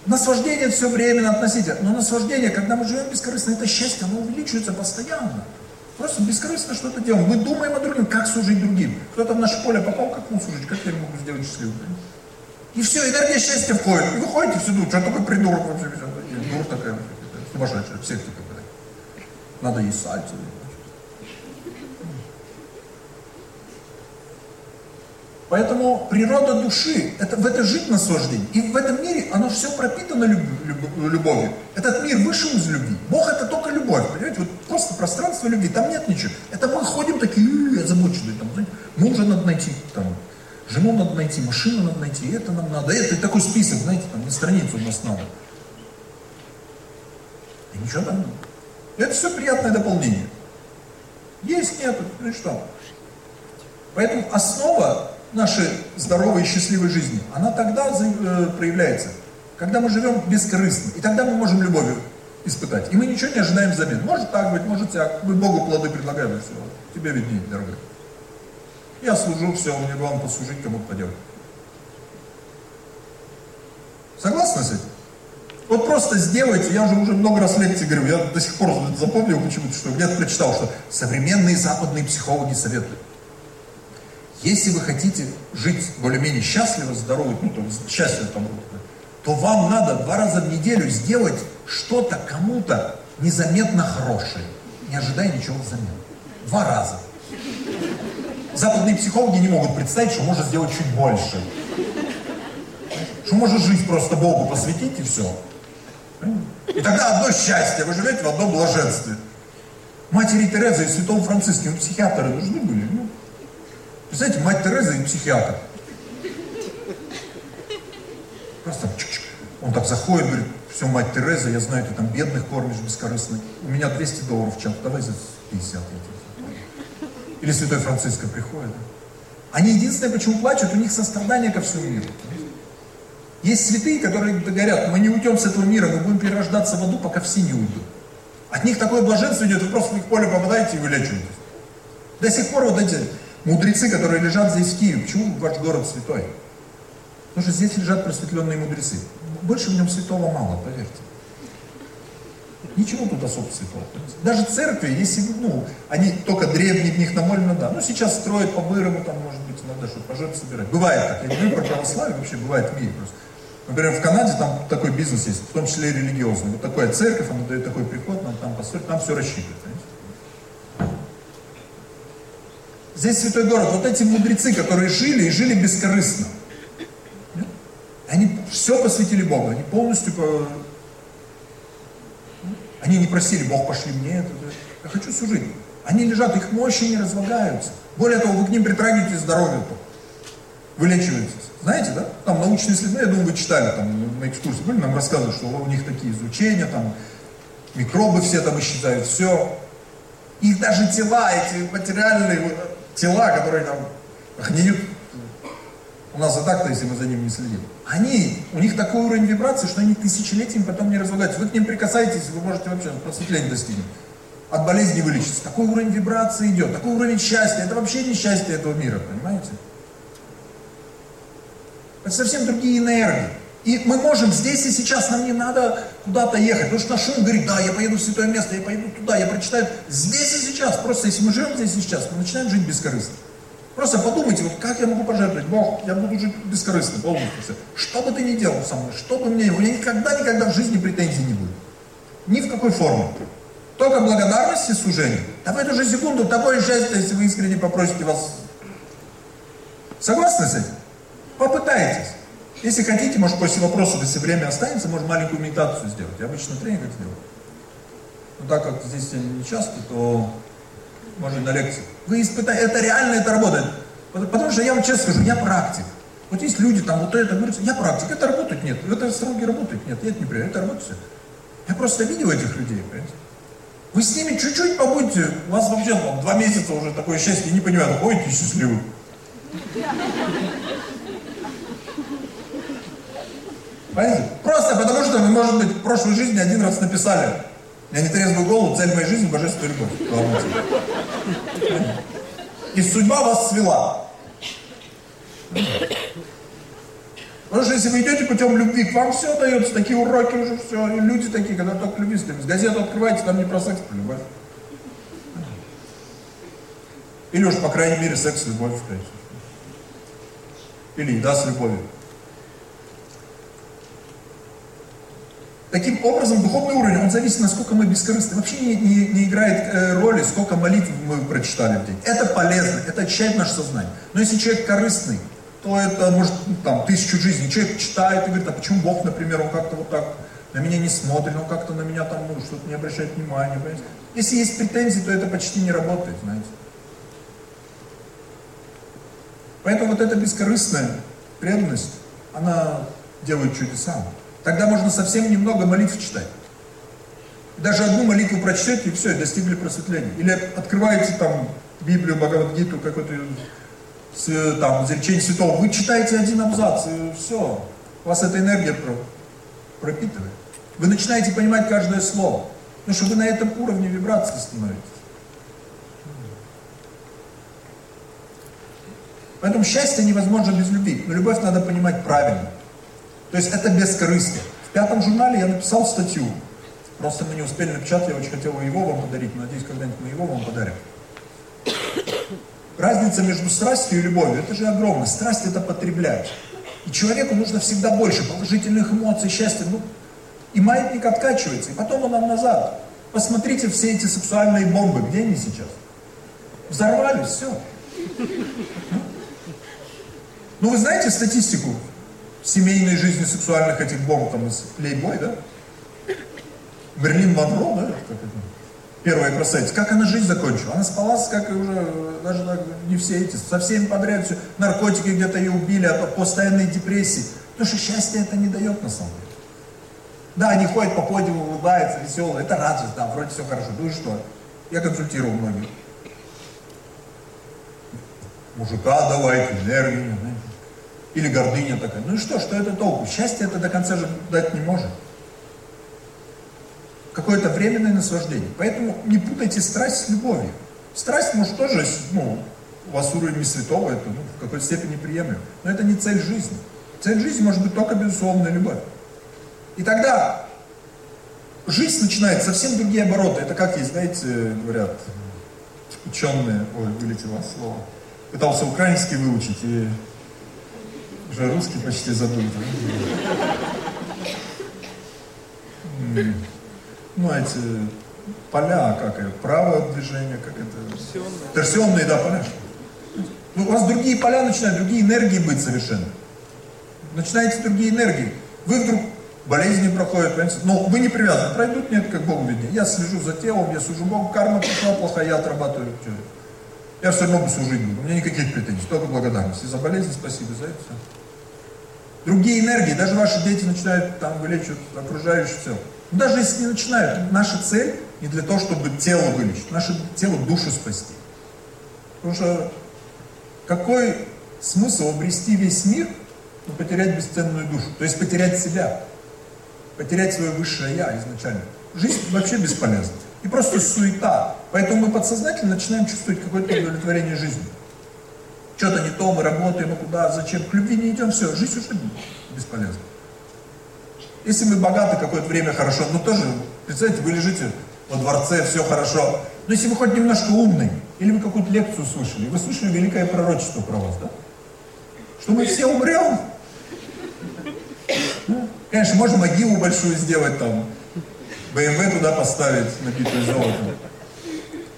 Наслаждение все временно относительно. Но наслаждение, когда мы живем бескорыстно, это счастье, оно увеличивается постоянно. Просто бескорыстно что-то делаем. Мы думаем о другим, как служить другим. Кто-то в наше поле попал, как ему служить, как я могу сделать счастливым. И все, энергия счастья входит. И вы ходите все думаете, что такой придурок вообще. Дур такая, сумасшедшая, в секте какая Надо есть сальцу. Поэтому природа души, это, в это жить наслаждение. И в этом мире оно все пропитано люб, люб, любовью. Этот мир вышел из любви. Бог это только любовь, понимаете? Вот просто пространство любви, там нет ничего. Это мы ходим такие озабоченные, там, знаете, мужа надо найти, там, жену надо найти, машину надо найти, это нам надо, это, такой список, знаете, там, на страницу у нас надо. И ничего там нет. Это все приятное дополнение. Есть, нет, ну и что? Поэтому основа нашей здоровой и счастливой жизни, она тогда э, проявляется, когда мы живем бескорыстно. И тогда мы можем любовью испытать. И мы ничего не ожидаем взамен. Может так быть, может так. Мы Богу плоды предлагаем, и все. Тебе виднее, дорогой. Я служу, все, мне главное послужить, кому-то поделать. Согласны с этим? Вот просто сделайте, я уже, уже много раз лекции говорю, я до сих пор запомнил почему-то, что где-то прочитал, что современные западные психологи советуют. Если вы хотите жить более-менее счастливо, здорово, ну, там, счастливо там, то вам надо два раза в неделю сделать что-то кому-то незаметно хорошее, не ожидая ничего взамен. Два раза. Западные психологи не могут представить, что можно сделать чуть больше. Что можно жизнь просто Богу посвятить и все. И тогда одно счастье, вы живете в одном блаженстве. Матери Терезы и святому Франциске, ну, психиатры нужны были. Ну, Представляете, мать Тереза и психиатр. Просто чик -чик. он так заходит, говорит, все, мать Тереза, я знаю, ты там бедных кормишь бескорыстно. У меня 200 долларов в час, давай за 50. Я Или святой Франциско приходит. Они единственное, почему плачут, у них сострадание ко всему миру. Есть святые, которые говорят, мы не уйдем с этого мира, мы будем перерождаться в аду, пока все не уйдут. От них такое блаженство идет, вы просто в их поле попадаете и вылечиваетесь. До сих пор вот эти мудрецы, которые лежат здесь в Киеве, почему ваш город святой? Потому что здесь лежат просветленные мудрецы. Больше в нем святого мало, поверьте. Ничего тут особо святого. Даже церкви, если, ну, они только древние, в них намолено, да. Ну, сейчас строят по-бырому, там, может быть, иногда что-то пожертвовать собирать. Бывает так. Я не говорю про православие, вообще бывает в мире просто. Например, в Канаде там такой бизнес есть, в том числе и религиозный. Вот такая церковь, она дает такой приход, нам там построить, там все рассчитывает. Здесь святой город. Вот эти мудрецы, которые жили и жили бескорыстно. Они все посвятили Богу. Они полностью... Они не просили, Бог, пошли мне это. Я хочу служить. Они лежат, их мощи не разлагаются. Более того, вы к ним притрагиваете здоровье. Вылечиваетесь. Знаете, да? Там научные исследования, я думаю, вы читали там на экскурсии, были, нам рассказывают, что у них такие изучения, там микробы все там исчезают, все. Их даже тела, эти материальные тела, которые там гниют, у нас и так-то, если мы за ними не следим, они, у них такой уровень вибрации, что они тысячелетиями потом не разлагаются. Вы к ним прикасаетесь, вы можете вообще просветление достигнуть. От болезни вылечиться. Такой уровень вибрации идет, такой уровень счастья. Это вообще не счастье этого мира, понимаете? Это совсем другие энергии. И мы можем здесь и сейчас, нам не надо куда-то ехать. Потому что наш ум говорит, да, я поеду в святое место, я поеду туда, я прочитаю здесь и сейчас. Просто если мы живем здесь и сейчас, мы начинаем жить бескорыстно. Просто подумайте, вот как я могу пожертвовать? Бог, я буду жить бескорыстно, полностью. Что бы ты ни делал со мной, что бы мне, у меня никогда-никогда в жизни претензий не будет. Ни в какой форме. Только благодарность и служение. Да в эту же секунду такое счастье, если вы искренне попросите вас. Согласны с этим? Попытайтесь. Если хотите, может после вопросов, если время останется, можно маленькую медитацию сделать. Я обычно тренинг делаю. Но так как здесь не часто, то можно на лекции. Вы испытаете, это реально, это работает. Потому что я вам честно скажу, я практик. Вот есть люди там, вот это говорят, я практик, это работает, нет. В этой астрологии работает, нет, нет, не приятно, это работает все. Я просто видел этих людей, понимаете? Вы с ними чуть-чуть побудьте, у вас вообще там, два месяца уже такое счастье, не понимаю, ходите счастливы. Понимаете? Просто потому что вы, может быть, в прошлой жизни один раз написали я не трезвую голову, цель моей жизни – божественная любовь. И судьба вас свела. Потому что если вы идете путем любви, вам все дается, такие уроки уже все, и люди такие, когда только любви стремятся. Газету открываете, там не про секс, про любовь. Или уж, по крайней мере, секс, любовь, конечно. Или еда с любовью. Таким образом, духовный уровень, он зависит, насколько мы бескорыстны. Вообще не, не, не играет э, роли, сколько молитв мы прочитали в день. Это полезно, это очищает наше сознание. Но если человек корыстный, то это может ну, там тысячу жизней. Человек читает и говорит, а почему Бог, например, он как-то вот так на меня не смотрит, он как-то на меня там ну, что-то не обращает внимания. Понимаете? Если есть претензии, то это почти не работает, знаете. Поэтому вот эта бескорыстная преданность, она делает чудеса. Тогда можно совсем немного молитв читать. Даже одну молитву прочтете, и все, и достигли просветления. Или открываете там Библию, Бхагавадгиту, какой-то там изречение святого, вы читаете один абзац, и все. Вас эта энергия пропитывает. Вы начинаете понимать каждое слово. Потому что вы на этом уровне вибрации становитесь. Поэтому счастье невозможно без любви. Но любовь надо понимать правильно. То есть это бескорыстие. В пятом журнале я написал статью. Просто мы не успели напечатать, я очень хотел его вам подарить. Надеюсь, когда-нибудь мы его вам подарим. Разница между страстью и любовью, это же огромная. Страсть это потреблять. И человеку нужно всегда больше положительных эмоций, счастья. Ну, и маятник откачивается, и потом он нам назад. Посмотрите все эти сексуальные бомбы, где они сейчас? Взорвались, все. Ну вы знаете статистику семейной жизни сексуальных этих бомб там из Плейбой, да? Мерлин Монро, да? Как это? Первая красавица. Как она жизнь закончила? Она спалась, как и уже, даже не все эти, со всеми подряд все, наркотики где-то ее убили, а постоянные депрессии. Потому что счастье это не дает на самом деле. Да, они ходят по подиуму, улыбаются, веселые, это радость, да, вроде все хорошо. Ну и что? Я консультировал многих. Мужика давайте, энергию, знаете. Или гордыня такая. Ну и что, что это толку? Счастье это до конца же дать не может. Какое-то временное наслаждение. Поэтому не путайте страсть с любовью. Страсть может тоже, ну, у вас уровень святого, это ну, в какой-то степени приемлем. Но это не цель жизни. Цель жизни может быть только безусловная любовь. И тогда жизнь начинает совсем другие обороты. Это как есть, знаете, говорят ученые, ой, вылетело слово, пытался украинский выучить и уже русский почти забыл. Ну, эти поля, как это, правое движение, как это? Торсионные. Торсионные, да, поля. Ну, у вас другие поля начинают, другие энергии быть совершенно. Начинаете другие энергии. Вы вдруг болезни проходят, понимаете? Но вы не привязаны, пройдут, нет, как Богу виднее. Я слежу за телом, я служу Богу, карма пришла плохая, я отрабатываю. Я все равно служить буду. У меня никаких претензий, только благодарность. И за болезнь спасибо, за это все другие энергии, даже ваши дети начинают там вылечивать все. Даже если не начинают, наша цель не для того, чтобы тело вылечить, наше тело душу спасти. Потому что какой смысл обрести весь мир, но потерять бесценную душу? То есть потерять себя, потерять свое высшее Я изначально. Жизнь вообще бесполезна. И просто суета. Поэтому мы подсознательно начинаем чувствовать какое-то удовлетворение жизни что-то не то, мы работаем, мы куда, зачем, к любви не идем, все, жизнь уже бесполезна. Если мы богаты какое-то время хорошо, ну тоже, представьте, вы лежите во дворце, все хорошо, но если вы хоть немножко умный, или вы какую-то лекцию слышали, вы слышали великое пророчество про вас, да? Что мы все умрем. Ну, конечно, можно могилу большую сделать там, БМВ туда поставить, набитую золотом.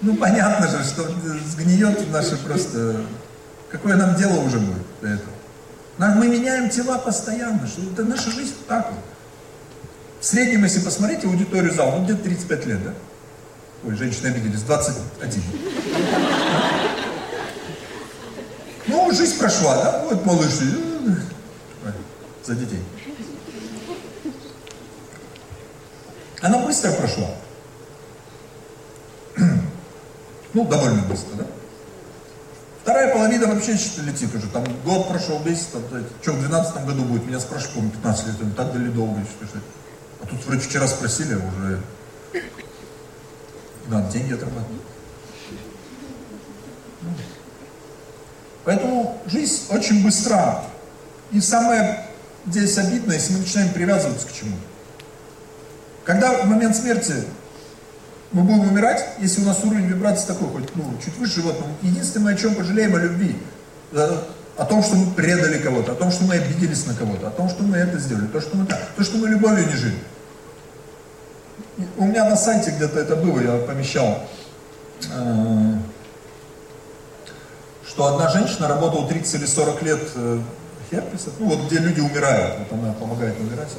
Ну, понятно же, что сгниет наше просто Какое нам дело уже будет до этого? Мы меняем тела постоянно, что это наша жизнь так вот. В среднем, если посмотреть аудиторию зала, ну где-то 35 лет, да? Ой, женщины обиделись, 21. Ну, жизнь прошла, да? Вот малыши. За детей. Она быстро прошла. Ну, довольно быстро, да? Вторая половина вообще что летит уже. Там год прошел, месяц, там, что в 12 году будет, меня спрашивают, по 15 лет, так дали долго еще. А тут вроде вчера спросили, а уже надо деньги отрабатывать. Поэтому жизнь очень быстра. И самое здесь обидное, если мы начинаем привязываться к чему-то. Когда в момент смерти мы будем умирать, если у нас уровень вибрации такой, хоть ну, чуть выше животного, единственное, мы о чем пожалеем, о любви. О том, что мы предали кого-то, о том, что мы обиделись на кого-то, о том, что мы это сделали, то, что мы так, то, что мы любовью не жили. У меня на сайте где-то это было, я помещал, э, что одна женщина работала 30 или 40 лет э, херпеса, ну вот где люди умирают, вот она помогает умирать.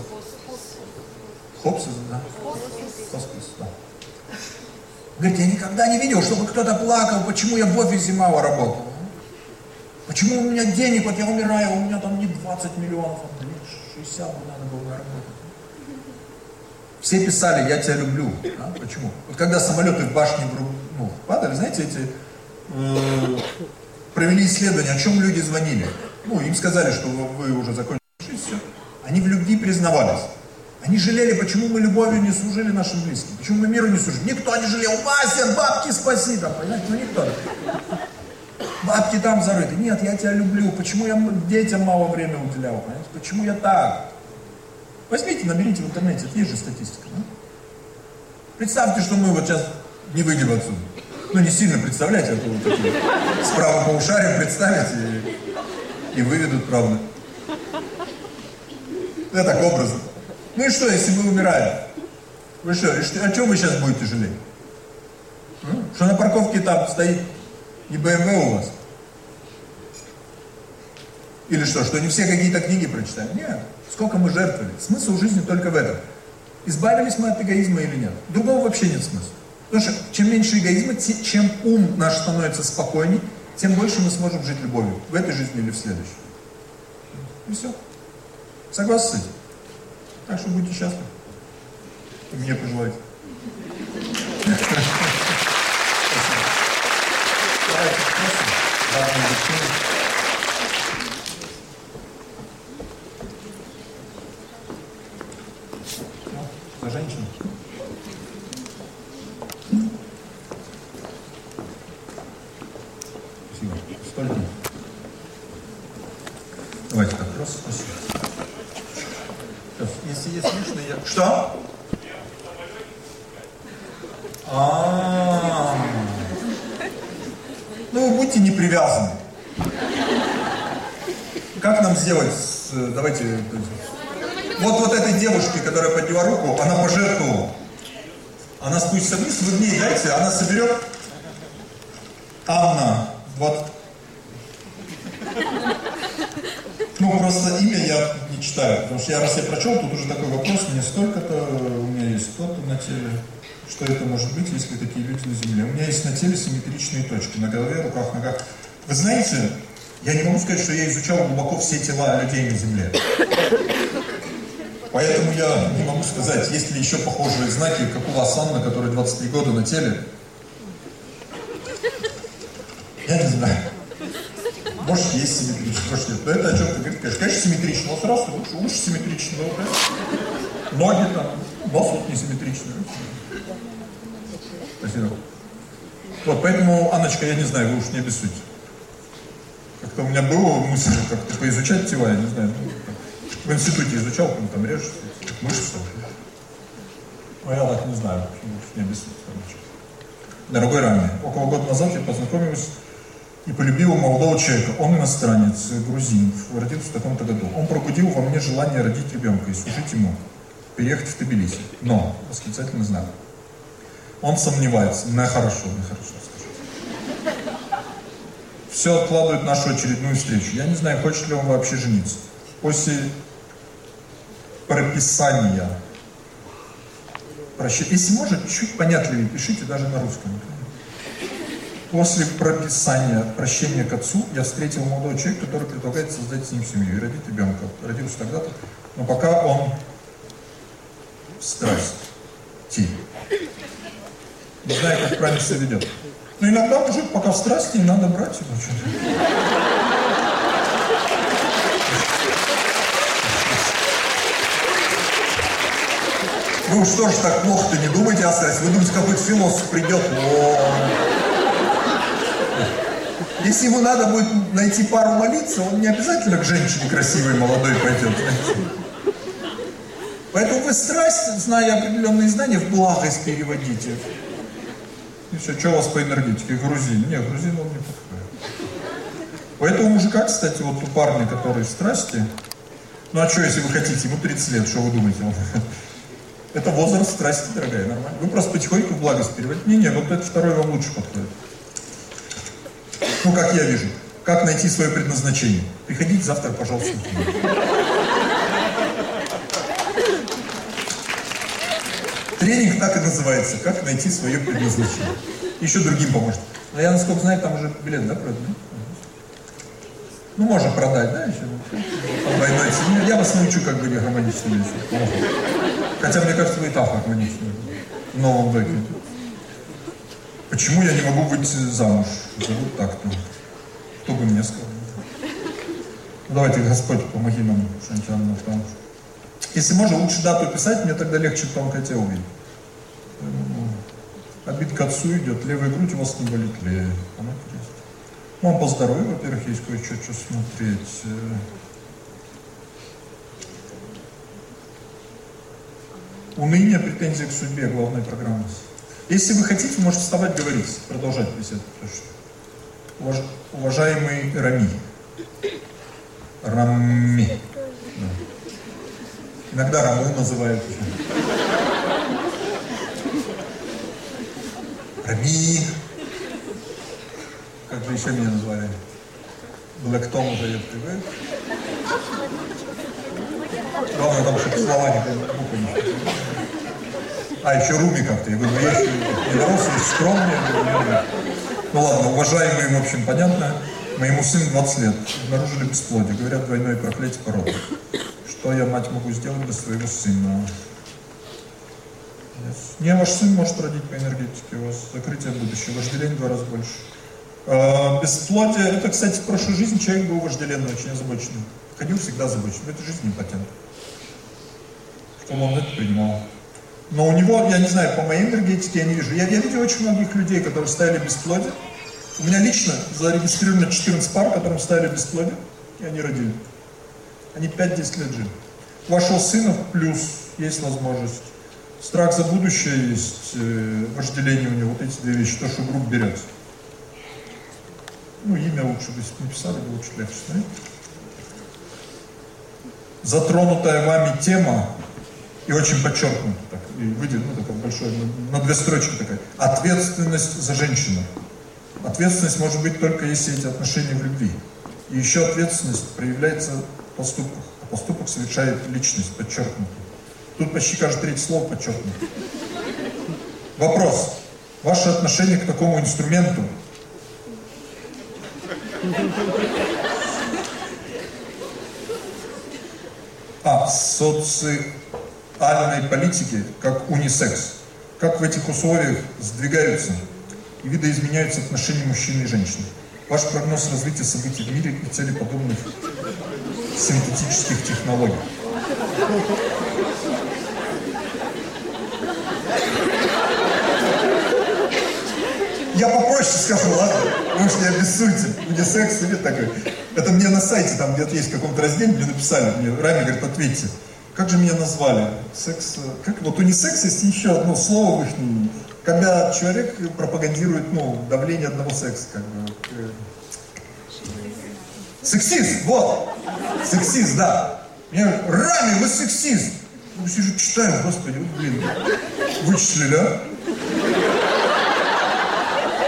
Хопсис, да? Хоспис, да. Говорит, я никогда не видел, чтобы кто-то плакал, почему я в офисе мало работал. Почему у меня денег, вот я умираю, у меня там не 20 миллионов, а 60 надо было работать. Все писали, я тебя люблю. А? Почему? Вот когда самолеты в башне ну, падали, знаете, эти э, провели исследование, о чем люди звонили. Ну, им сказали, что вы уже закончили все. Они в любви признавались. Они жалели, почему мы любовью не служили нашим близким, почему мы миру не служили. Никто не жалел, Вася, бабки спаси, там, понимаете, ну никто. Бабки там зарыты. Нет, я тебя люблю. Почему я детям мало времени уделял, понимаете? Почему я так? Возьмите, наберите в интернете, это есть же статистика. Да? Представьте, что мы вот сейчас не выйдем отсюда. Ну, не сильно представляйте, а то вот такие с правым полушарием представить и, и выведут, правда. Это так образно. Ну и что, если мы умираем? Вы что, о чем вы сейчас будете жалеть? Что на парковке там стоит не БМВ у вас? Или что, что не все какие-то книги прочитаем? Нет. Сколько мы жертвовали? Смысл жизни только в этом. Избавились мы от эгоизма или нет? Другого вообще нет смысла. Потому что чем меньше эгоизма, чем ум наш становится спокойней, тем больше мы сможем жить любовью. В этой жизни или в следующей. И все. Согласны с этим? Так что будьте счастливы. И мне пожелайте. За женщину. Спасибо. Столько. Давайте так, просто спасибо. Если есть лишнее, я... Что? А, -а, -а. Ну, будьте не привязаны. Как нам сделать, давайте, вот, вот этой девушке, которая подняла руку, она пожертвовала. Она спустится вниз, вы в ней дайте, она соберет Анна, 20, ну, просто имя я не читаю, потому что я раз я прочел, тут уже такой вопрос, мне столько-то, у меня есть кто-то на теле, что это может быть, если такие люди на земле. У меня есть на теле симметричные точки, на голове, руках, ногах. Вы знаете, я не могу сказать, что я изучал глубоко все тела людей на земле. Поэтому я не могу сказать, есть ли еще похожие знаки, как у вас, Анна, которая 23 года на теле. Я не знаю. Может, есть симметрично, может, нет. Но это о чем ты говоришь? Конечно, симметрично. Вот раз лучше, уши симметричны, да? ноги там, нос вот не симметричный. Спасибо. Вот, поэтому, Анночка, я не знаю, вы уж не обессудьте. Как-то у меня было мысль как-то поизучать тела, я не знаю. Ну, в институте изучал, там, там режешь мышцы. Но я так не знаю, не обессудьте. Дорогой Рами, около года назад я познакомился и полюбила молодого человека. Он иностранец, грузин, родился в таком-то году. Он пробудил во мне желание родить ребенка и служить ему, переехать в Тбилиси. Но, восклицательный знак, он сомневается. На хорошо, на хорошо, скажите. все откладывает нашу очередную встречу. Я не знаю, хочет ли он вообще жениться. После прописания, прощ... если может, чуть понятливее пишите даже на русском. После прописания прощения к отцу я встретил молодого человека, который предлагает создать с ним семью и родить ребенка. Родился тогда-то, но пока он страсть. Не знаю, как правильно себя ведет. Но иногда мужик пока в страсти, и надо брать его что-то. Ну что ж так плохо-то, не думайте о страсти. Вы думаете, какой-то философ придет. О, если ему надо будет найти пару молиться, он не обязательно к женщине красивой, молодой пойдет. Поэтому вы страсть, зная определенные знания, в благость переводите. И все, что у вас по энергетике? Грузин. Нет, грузин он не подходит. Поэтому мужика, кстати, вот у парня, который в страсти, ну а что, если вы хотите, ему 30 лет, что вы думаете? Это возраст страсти, дорогая, нормально. Вы просто потихоньку в благость переводите. Не, не, вот этот второй вам лучше подходит. Ну, как я вижу. Как найти свое предназначение? Приходите завтра, пожалуйста. Тренинг так и называется. Как найти свое предназначение. Еще другим поможет. Но я, насколько знаю, там уже билет, да, продать? Ну, можно продать, да, еще? По двойной цене. Я вас научу, как быть гармоничными. Хотя, мне кажется, вы и так гармоничны. В новом веке. Почему я не могу выйти замуж? Зовут так-то. Кто бы мне сказал? Ну, давайте, Господь, помоги нам, Шантьян, замуж. Если можно, лучше дату писать, мне тогда легче тонкое тело увидеть. Обид к отцу идет, левая грудь у вас не болит, левая. Она есть. Вам по здоровью, во-первых, есть кое-что что смотреть. Уныние, претензия к судьбе, главная программа. Если вы хотите, можете вставать, говорить, продолжать беседу. Уваж... Уважаемый Рами. Рами. Да. Иногда Раму называют. Рами. Как же еще меня назвали? Блэктом уже я привык. Главное там, чтобы слова не буквы А, еще Руми как-то. Я говорю, ну я еще не скромный. Ну ладно, уважаемый, в общем, понятно. Моему сыну 20 лет. Обнаружили бесплодие. Говорят, двойное проклятие породы. Что я, мать, могу сделать для своего сына? Не, ваш сын может родить по энергетике, у вас закрытие будущего, вожделение в два раза больше. А, бесплодие, это, кстати, в прошлой жизни человек был вожделенный, очень озабоченный. Ходил всегда озабоченный, в этой жизни импотент. Что он это принимал. Но у него, я не знаю, по моей энергетике я не вижу. Я, я видел очень многих людей, которые ставили бесплодие. У меня лично зарегистрировано 14 пар, которым ставили бесплодие, и они родили. Они 5-10 лет жили. Вашего сына плюс есть возможность. Страх за будущее есть, э, вожделение у него, вот эти две вещи, то, что групп берется. Ну, имя лучше, бы написали, бы лучше легче, знаете? Затронутая вами тема, и очень подчеркнута, так, и выйдет, ну, такая большая, на две строчки такая. Ответственность за женщину. Ответственность может быть только если эти отношения в любви. И еще ответственность проявляется поступках. А поступок совершает личность, подчеркнутую. Тут почти каждое третье слово подчеркнуто. Вопрос. Ваше отношение к такому инструменту а, социальной политики, как унисекс. Как в этих условиях сдвигаются и видоизменяются отношения мужчины и женщины. Ваш прогноз развития событий в мире и цели подобных синтетических технологий. Я попроще скажу, ладно? Потому что я обессудьте. Мне секс нет такой. Это мне на сайте, там где-то есть в каком-то разделе, мне написали, мне Рами говорит, ответьте. Как же меня назвали? Секс, как, вот у унисекс есть еще одно слово в их когда человек пропагандирует, ну, давление одного секса, как бы. Э, сексист, вот. Sexist, да. Мне Рами, вы сексист. Ну, сижу, читаю, господи, вот, блин, вычислили, а?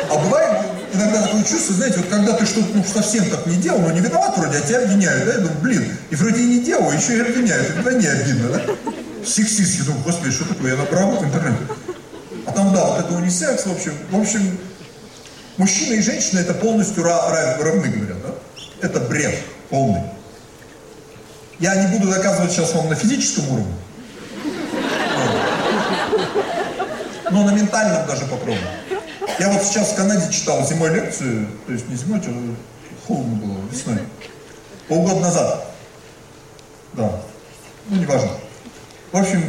А бывает иногда такое чувство, знаете, вот когда ты что-то ну, совсем так не делал, но не виноват вроде, а тебя обвиняют, да? Я думаю, блин, и вроде и не делал, еще и обвиняют. Это не обидно, да? Сексист, я думаю, господи, что такое, я набрал в интернете. А там, да, вот это унисекс, в общем, в общем, мужчина и женщина это полностью равны, говорят, да? Это бред полный. Я не буду доказывать сейчас вам на физическом уровне, но на ментальном даже попробую. Я вот сейчас в Канаде читал зимой лекцию, то есть не зимой, а холодно было, весной. Полгода назад. Да. Ну, неважно. В общем,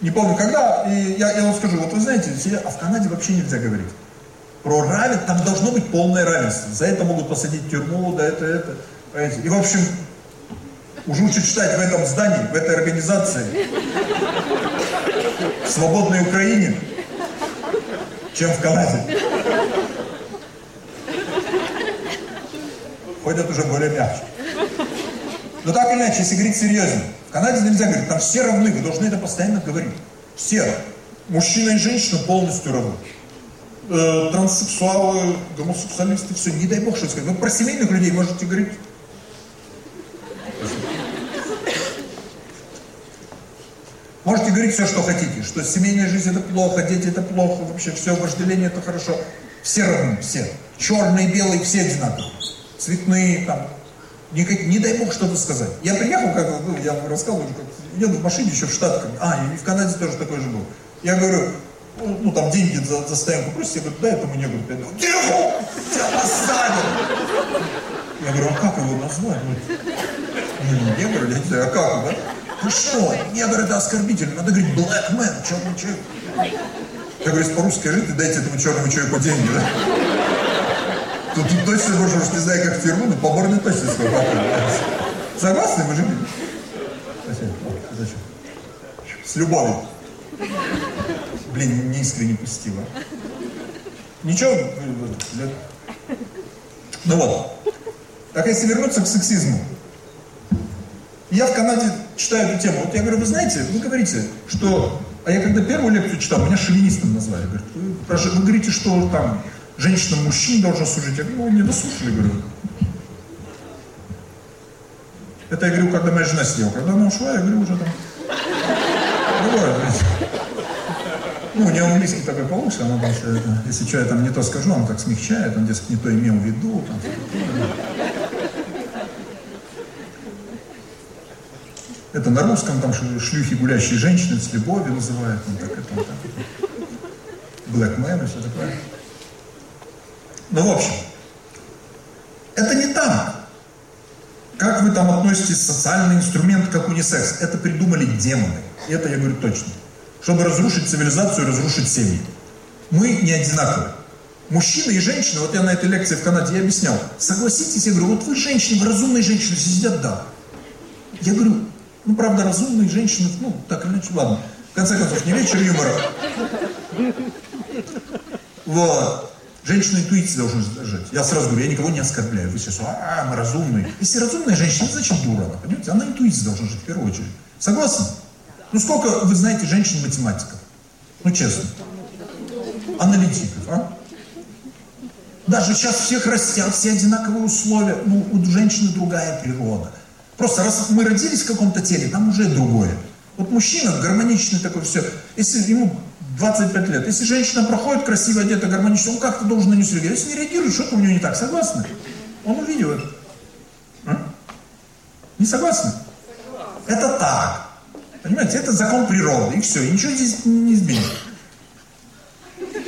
не помню когда, и я, я вам скажу, вот вы знаете, а в Канаде вообще нельзя говорить. Про равенство, там должно быть полное равенство. За это могут посадить в тюрьму, да это, это. Понимаете? И в общем, уже лучше читать в этом здании, в этой организации, в свободной Украине, чем в Канаде. Ходят уже более мягче. Но так или иначе, если говорить серьезно, в Канаде нельзя говорить, там все равны, вы должны это постоянно говорить. Все. Мужчина и женщина полностью равны. Э, транссексуалы, гомосексуалисты, все, не дай бог что сказать. Вы про семейных людей можете говорить Можете говорить все, что хотите, что семейная жизнь это плохо, дети это плохо, вообще все, вожделение это хорошо. Все равны, все. Черные, белые, все одинаковые. Цветные, там. Никак, не дай бог что-то сказать. Я приехал, как ну, я вам рассказывал, как, еду в машине еще в Штатах. А, и в Канаде тоже такой же был. Я говорю, ну, ну там деньги за, за стоянку просите, я говорю, дай этому негру 5 долларов. Тихо! Тебя посадят! Я говорю, а как его назвать? Ну, не знаю, а как, да? Ты что? Негр это оскорбительно. Надо говорить black man, черный человек. Я говорю, по-русски скажи, дайте этому черному человеку деньги, да? Тут, точно, может, уж не знаю, как в тюрьму, но по точно сколько. Согласны, мужики? Зачем? Зачем? С любовью. Блин, не искренне пустила. Ничего, ну вот. Так если вернуться к сексизму. Я в Канаде читаю эту тему. Вот я говорю, вы знаете, вы говорите, что... А я когда первую лекцию читал, меня шовинистом назвали. Говорят, вы, вы говорите, что там женщина мужчин должна служить. Я говорю, ну, не дослушали, говорю. Это я говорю, когда моя жена сидела. Когда она ушла, я говорю, уже там... Ну, у нее английский такой получше, она там, если что я там не то скажу, он так смягчает, он, дескать, не то имел в виду. Там, Это на русском, там шлюхи гулящие женщины с любовью называют, ну так это, так. Black man и все такое. Ну, в общем, это не там. Как вы там относитесь социальный инструмент, как унисекс? Это придумали демоны. Это я говорю точно. Чтобы разрушить цивилизацию, разрушить семьи. Мы не одинаковые. Мужчины и женщины, вот я на этой лекции в Канаде я объяснял, согласитесь, я говорю, вот вы женщины, вы разумные женщины, сидят, да. Я говорю, ну, правда, разумные женщины, ну, так или иначе, ладно. В конце концов, не вечер юмора. Вот. Женщина интуиции должны держать. Я сразу говорю, я никого не оскорбляю. Вы сейчас, а, мы разумные. Если разумная женщина, зачем дура она, понимаете? Она интуицией должна жить в первую очередь. Согласны? Ну, сколько вы знаете женщин-математиков? Ну, честно. Аналитиков, а? Даже сейчас всех растят, все одинаковые условия. Ну, у женщины другая природа. Просто раз мы родились в каком-то теле, там уже другое. Вот мужчина гармоничный такой, все. Если ему 25 лет, если женщина проходит красиво одета, гармонично, он как-то должен на нее реагировать. Если не реагирует, что-то у него не так. Согласны? Он увидел это. А? Не согласны? Это так. Понимаете, это закон природы, и все, и ничего здесь не изменится. Это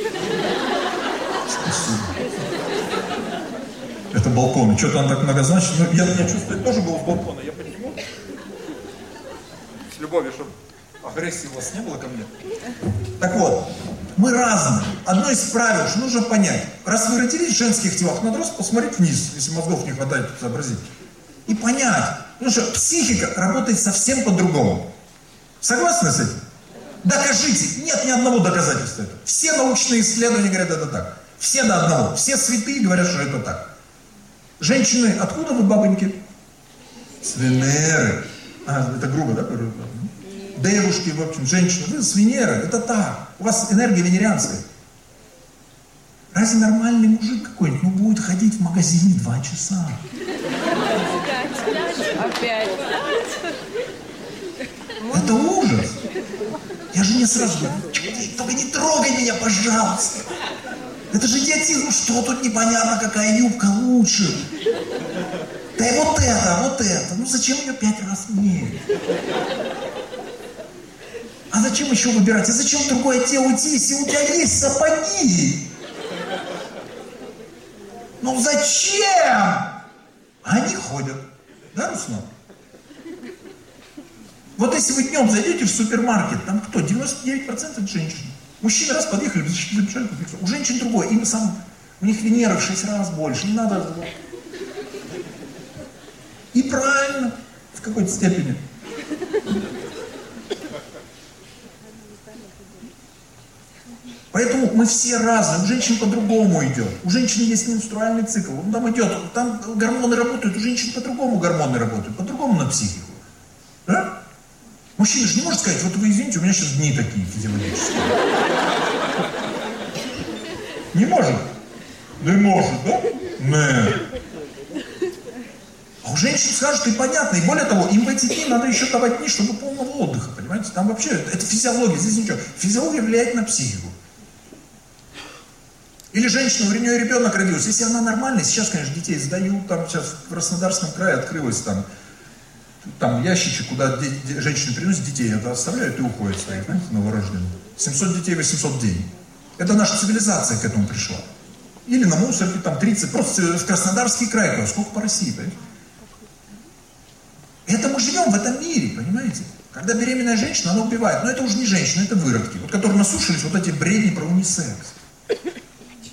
балконы. Что-то он так многозначно. Ну, я, я чувствую, тоже был с балкона. Я почему? С любовью, чтобы агрессии у вас не было ко мне. Так вот, мы разные. Одно из правил, что нужно понять. Раз вы родились в женских телах, надо просто посмотреть вниз, если мозгов не хватает сообразить. И понять. Потому что психика работает совсем по-другому. Согласны с этим? Докажите. Нет ни одного доказательства этого. Все научные исследования говорят это так. Все до одного. Все святые говорят, что это так. Женщины, откуда вы, бабоньки? С Венеры. А, это грубо, да? Девушки, в общем, женщины, вы с Венеры, это так. У вас энергия венерианская. разве нормальный мужик какой-нибудь, ну, будет ходить в магазине два часа? Опять. Это ужас. Я же не сразу говорю, только не трогай меня, пожалуйста. Это же идиотизм, что тут непонятно, какая юбка лучше. Да и вот это, вот это. Ну зачем ее пять раз мерить? А зачем еще выбирать? А зачем в другое тело идти, если у тебя есть сапоги? Ну зачем? Они ходят. Да, Руслан? Вот если вы днем зайдете в супермаркет, там кто? 99% женщин. Мужчины раз подъехали, забежали, у женщин другое. Им сам, у них Венера в 6 раз больше. Не надо. И правильно, в какой-то степени. Поэтому мы все разные. У женщин по-другому идет. У женщин есть менструальный цикл. Он там идет, там гормоны работают, у женщин по-другому гормоны работают, по-другому на психику. Да? Мужчина же не может сказать, вот вы извините, у меня сейчас дни такие физиологические. Не может. Да и может, да? Не. А у женщин скажут, и понятно. И более того, им в эти дни надо еще давать дни, чтобы полного отдыха, понимаете? Там вообще, это физиология, здесь ничего. Физиология влияет на психику. Или женщина, у нее ребенок родился. Если она нормальная, сейчас, конечно, детей сдают, там сейчас в Краснодарском крае открылось там, там ящичек, куда женщины приносят детей, это оставляют и уходят своих, знаете, новорожденных. 700 детей, 800 в день. Это наша цивилизация к этому пришла. Или на мусорке там 30, просто в Краснодарский край, сколько по России, понимаете? Это мы живем в этом мире, понимаете? Когда беременная женщина, она убивает. Но это уже не женщина, это выродки, вот которые насушились вот эти бредни про унисекс.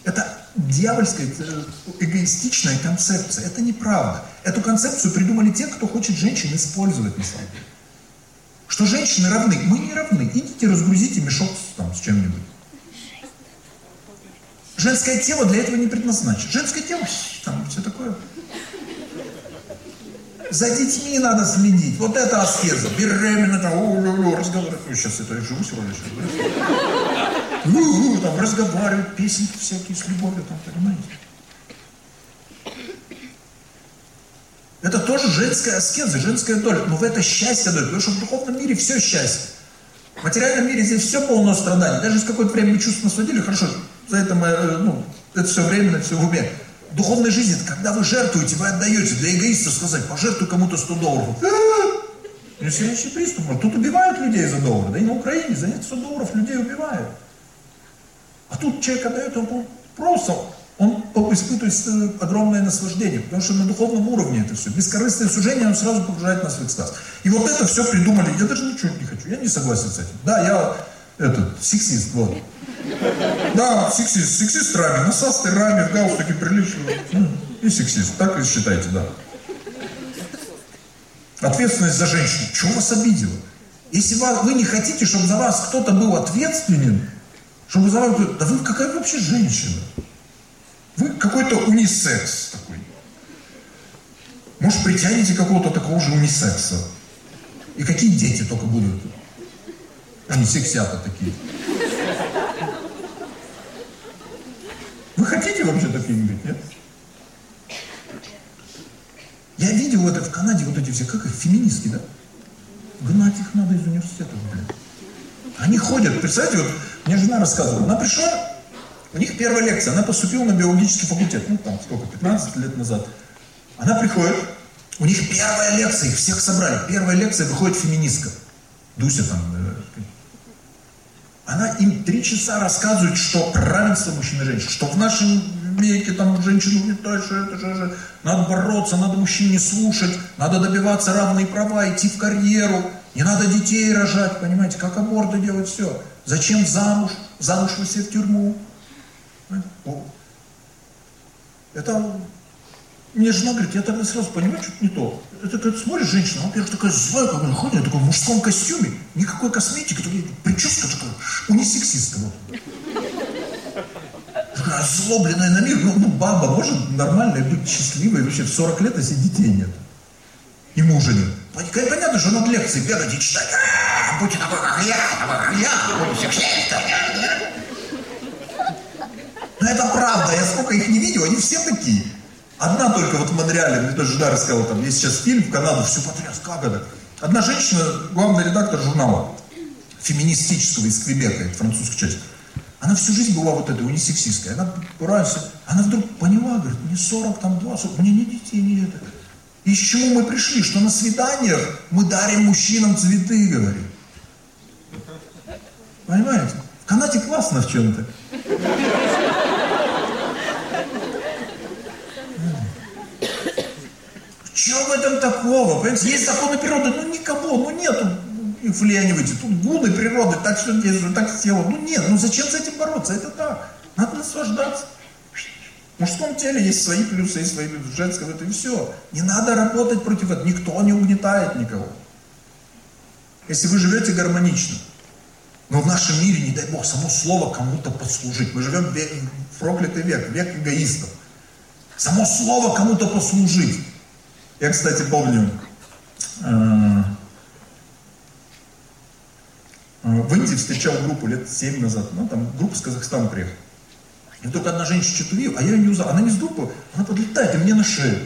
Это дьявольская, э, эгоистичная концепция. Это неправда. Эту концепцию придумали те, кто хочет женщин использовать на самом деле. Что женщины равны. Мы не равны. Идите разгрузите мешок там, с чем-нибудь. Женское тело для этого не предназначено. Женское тело, там все такое. За детьми надо следить. Вот это аскеза. Беременна, там, разговаривать. Сейчас это живу сегодня. Сейчас ну, там разговаривают, песенки всякие с любовью, там, понимаете? Это тоже женская аскеза, женская доля. Но в это счастье дает, потому что в духовном мире все счастье. В материальном мире здесь все полно страданий. Даже если какое-то время мы чувство насладили, хорошо, за это мы, э, ну, это все временно, все в уме. Духовной жизни, это когда вы жертвуете, вы отдаете. Для эгоиста сказать, пожертвуй кому-то 100 долларов. Сердечный приступ. Тут убивают людей за доллар. Да и на Украине за 100 долларов людей убивают. А тут человек отдает, он просто, он испытывает огромное наслаждение, потому что на духовном уровне это все. Бескорыстное сужение, он сразу погружает нас в экстаз. И вот это все придумали, я даже ничего не хочу, я не согласен с этим. Да, я этот, сексист, вот. Да, сексист, сексист раме, насастый раме, в галстуке приличный. Ну, и сексист, так и считайте, да. Ответственность за женщину. Чего вас обидело? Если вы не хотите, чтобы за вас кто-то был ответственен, чтобы за вами да вы какая вообще женщина? Вы какой-то унисекс такой. Может, притянете какого-то такого же унисекса? И какие дети только будут? Они сексята такие. Вы хотите вообще такими быть, нет? Я видел это в Канаде, вот эти все, как их, феминистки, да? Гнать их надо из университета, блин. Они ходят, представьте, вот мне жена рассказывала, она пришла, у них первая лекция, она поступила на биологический факультет, ну там сколько, 15 лет назад. Она приходит, у них первая лекция, их всех собрали, первая лекция выходит феминистка. Дуся там. Она им три часа рассказывает, что равенство мужчин и женщин, что в нашем веке там женщину не дальше, это же, надо бороться, надо мужчин не слушать, надо добиваться равные права, идти в карьеру, не надо детей рожать, понимаете, как аборты делать, все. Зачем замуж? Замуж вы все в тюрьму. Это мне жена говорит, я тогда сразу понимаю, что-то не то. Это как смотришь женщина, она, во-первых, такая злая, как она ходит, такой в мужском костюме, никакой косметики, такая прическа такая, унисексистка. Такая озлобленная на мир. Ну, ну, баба может нормальная быть счастливой вообще в 40 лет, если детей нет. И мужа нет. Понятно, что надо лекции бегать и читать. А, будьте такой, как я, такой, как я, Но это правда, я сколько их не видел, они все такие. Одна только вот в Монреале, мне тоже жена рассказала, там есть сейчас фильм в Канаду, все потряс, как это? Одна женщина, главный редактор журнала, феминистического из Квебека, французская часть. Она всю жизнь была вот этой унисексистской. Она раньше, она вдруг поняла, говорит, мне 40, там 20, мне ни детей, ни это. И с чему мы пришли? Что на свиданиях мы дарим мужчинам цветы, говорит. Понимаете? В Канаде классно в чем-то. Что в этом такого? Понимаете? Есть законы природы, ну никого, ну нету их. Тут гуны природы, так что действует, так сделал. Ну нет, ну зачем с этим бороться? Это так. Надо наслаждаться. В мужском теле есть свои плюсы, есть свои плюсы, в женском это и все. Не надо работать против этого, никто не угнетает никого. Если вы живете гармонично, но в нашем мире, не дай Бог, само слово кому-то послужить. Мы живем в проклятый век, век эгоистов. Само слово кому-то послужить. Я, кстати, помню, э, в Индии встречал группу лет 7 назад, ну там группа с Казахстана приехала. И вдруг одна женщина что-то увидела, а я ее не узнал. Она не с группы, она подлетает и мне на шею.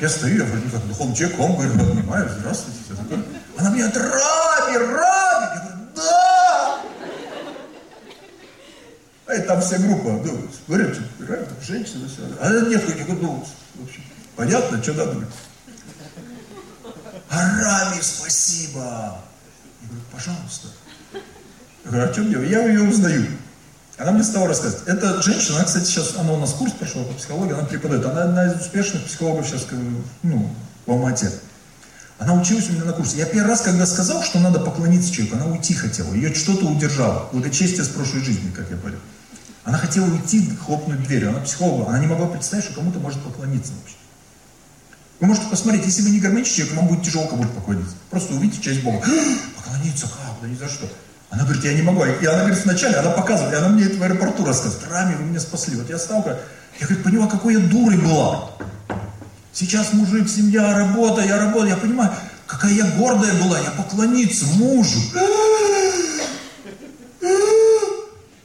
Я стою, я вроде как духовный человек, он говорит, обнимаю, здравствуйте, все такое. Она мне говорит, Раби, Раби! Я говорю, да! А это там вся группа, ну, говорят, Раби, женщина, все. А нет, я говорю, ну, в общем, понятно, что надо. А Рами, спасибо! Я говорю, пожалуйста. Я говорю, о чем дело? Я ее узнаю. Она мне стала рассказывать. Эта женщина, она, кстати, сейчас, она у нас курс прошла по психологии, она преподает. Она одна из успешных психологов сейчас, ну, в Алмате. Она училась у меня на курсе. Я первый раз, когда сказал, что надо поклониться человеку, она уйти хотела. Ее что-то удержало. Благочестие с прошлой жизни, как я понял. Она хотела уйти, хлопнуть дверью. Она психолог. Она не могла представить, что кому-то может поклониться вообще. Вы можете посмотреть, если вы не гармоничный человек, вам будет тяжело кому-то поклониться. Просто увидите часть Бога. Поклониться как? Да ни за что. Она говорит, я не могу. И она говорит, вначале, она показывает, и она мне это в аэропорту рассказывает. Рами, вы меня спасли. Вот я стал, я говорит, поняла, какой я дурой была. Сейчас мужик, семья, работа, я работаю, я понимаю, какая я гордая была, я поклониться мужу.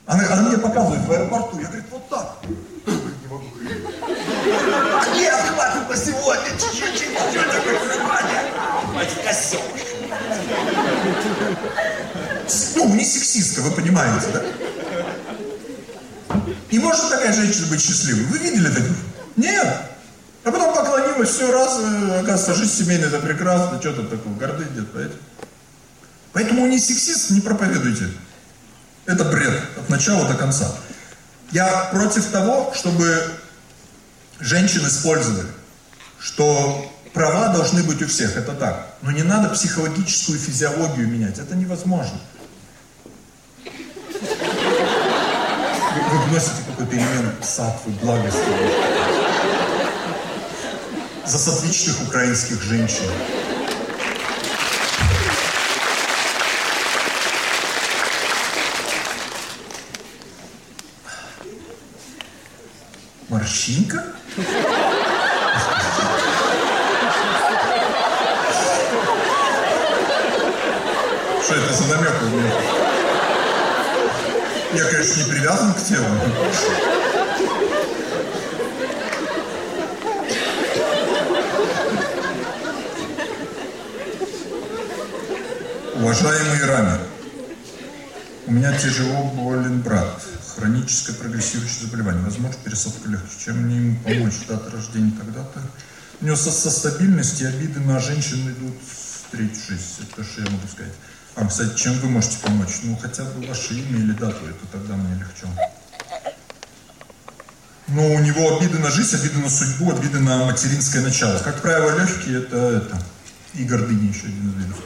Она, она мне показывает в аэропорту, я говорит, вот так. Не могу. Нет, по сегодня, чуть-чуть, чуть-чуть, такое внимание. Хватит косел ну, не сексистка, вы понимаете, да? И может такая женщина быть счастливой? Вы видели таких? Нет. А потом поклонилась, все раз, э, оказывается, жизнь семейная, это прекрасно, что тут такого, гордыни нет, понимаете? Поэтому не сексист, не проповедуйте. Это бред от начала до конца. Я против того, чтобы женщин использовали, что права должны быть у всех, это так. Но не надо психологическую физиологию менять, это невозможно. Вы, вносите какой-то элемент сатвы, благости. За сатвичных украинских женщин. Морщинка? Что это за намек у меня? Я, конечно, не привязан к телу. Уважаемый Рами, у меня тяжело болен брат, хроническое прогрессирующее заболевание, возможно, пересадка легче. Чем мне ему помочь? Дата рождения тогда-то. У него со, со стабильностью обиды на женщин идут в третью жизнь, это что я могу сказать. А, кстати, чем вы можете помочь? Ну, хотя бы ваше имя или дату, это тогда мне легче. Но ну, у него обиды на жизнь, обиды на судьбу, обиды на материнское начало. Как правило, легкие это, это. И гордыня еще один из видов.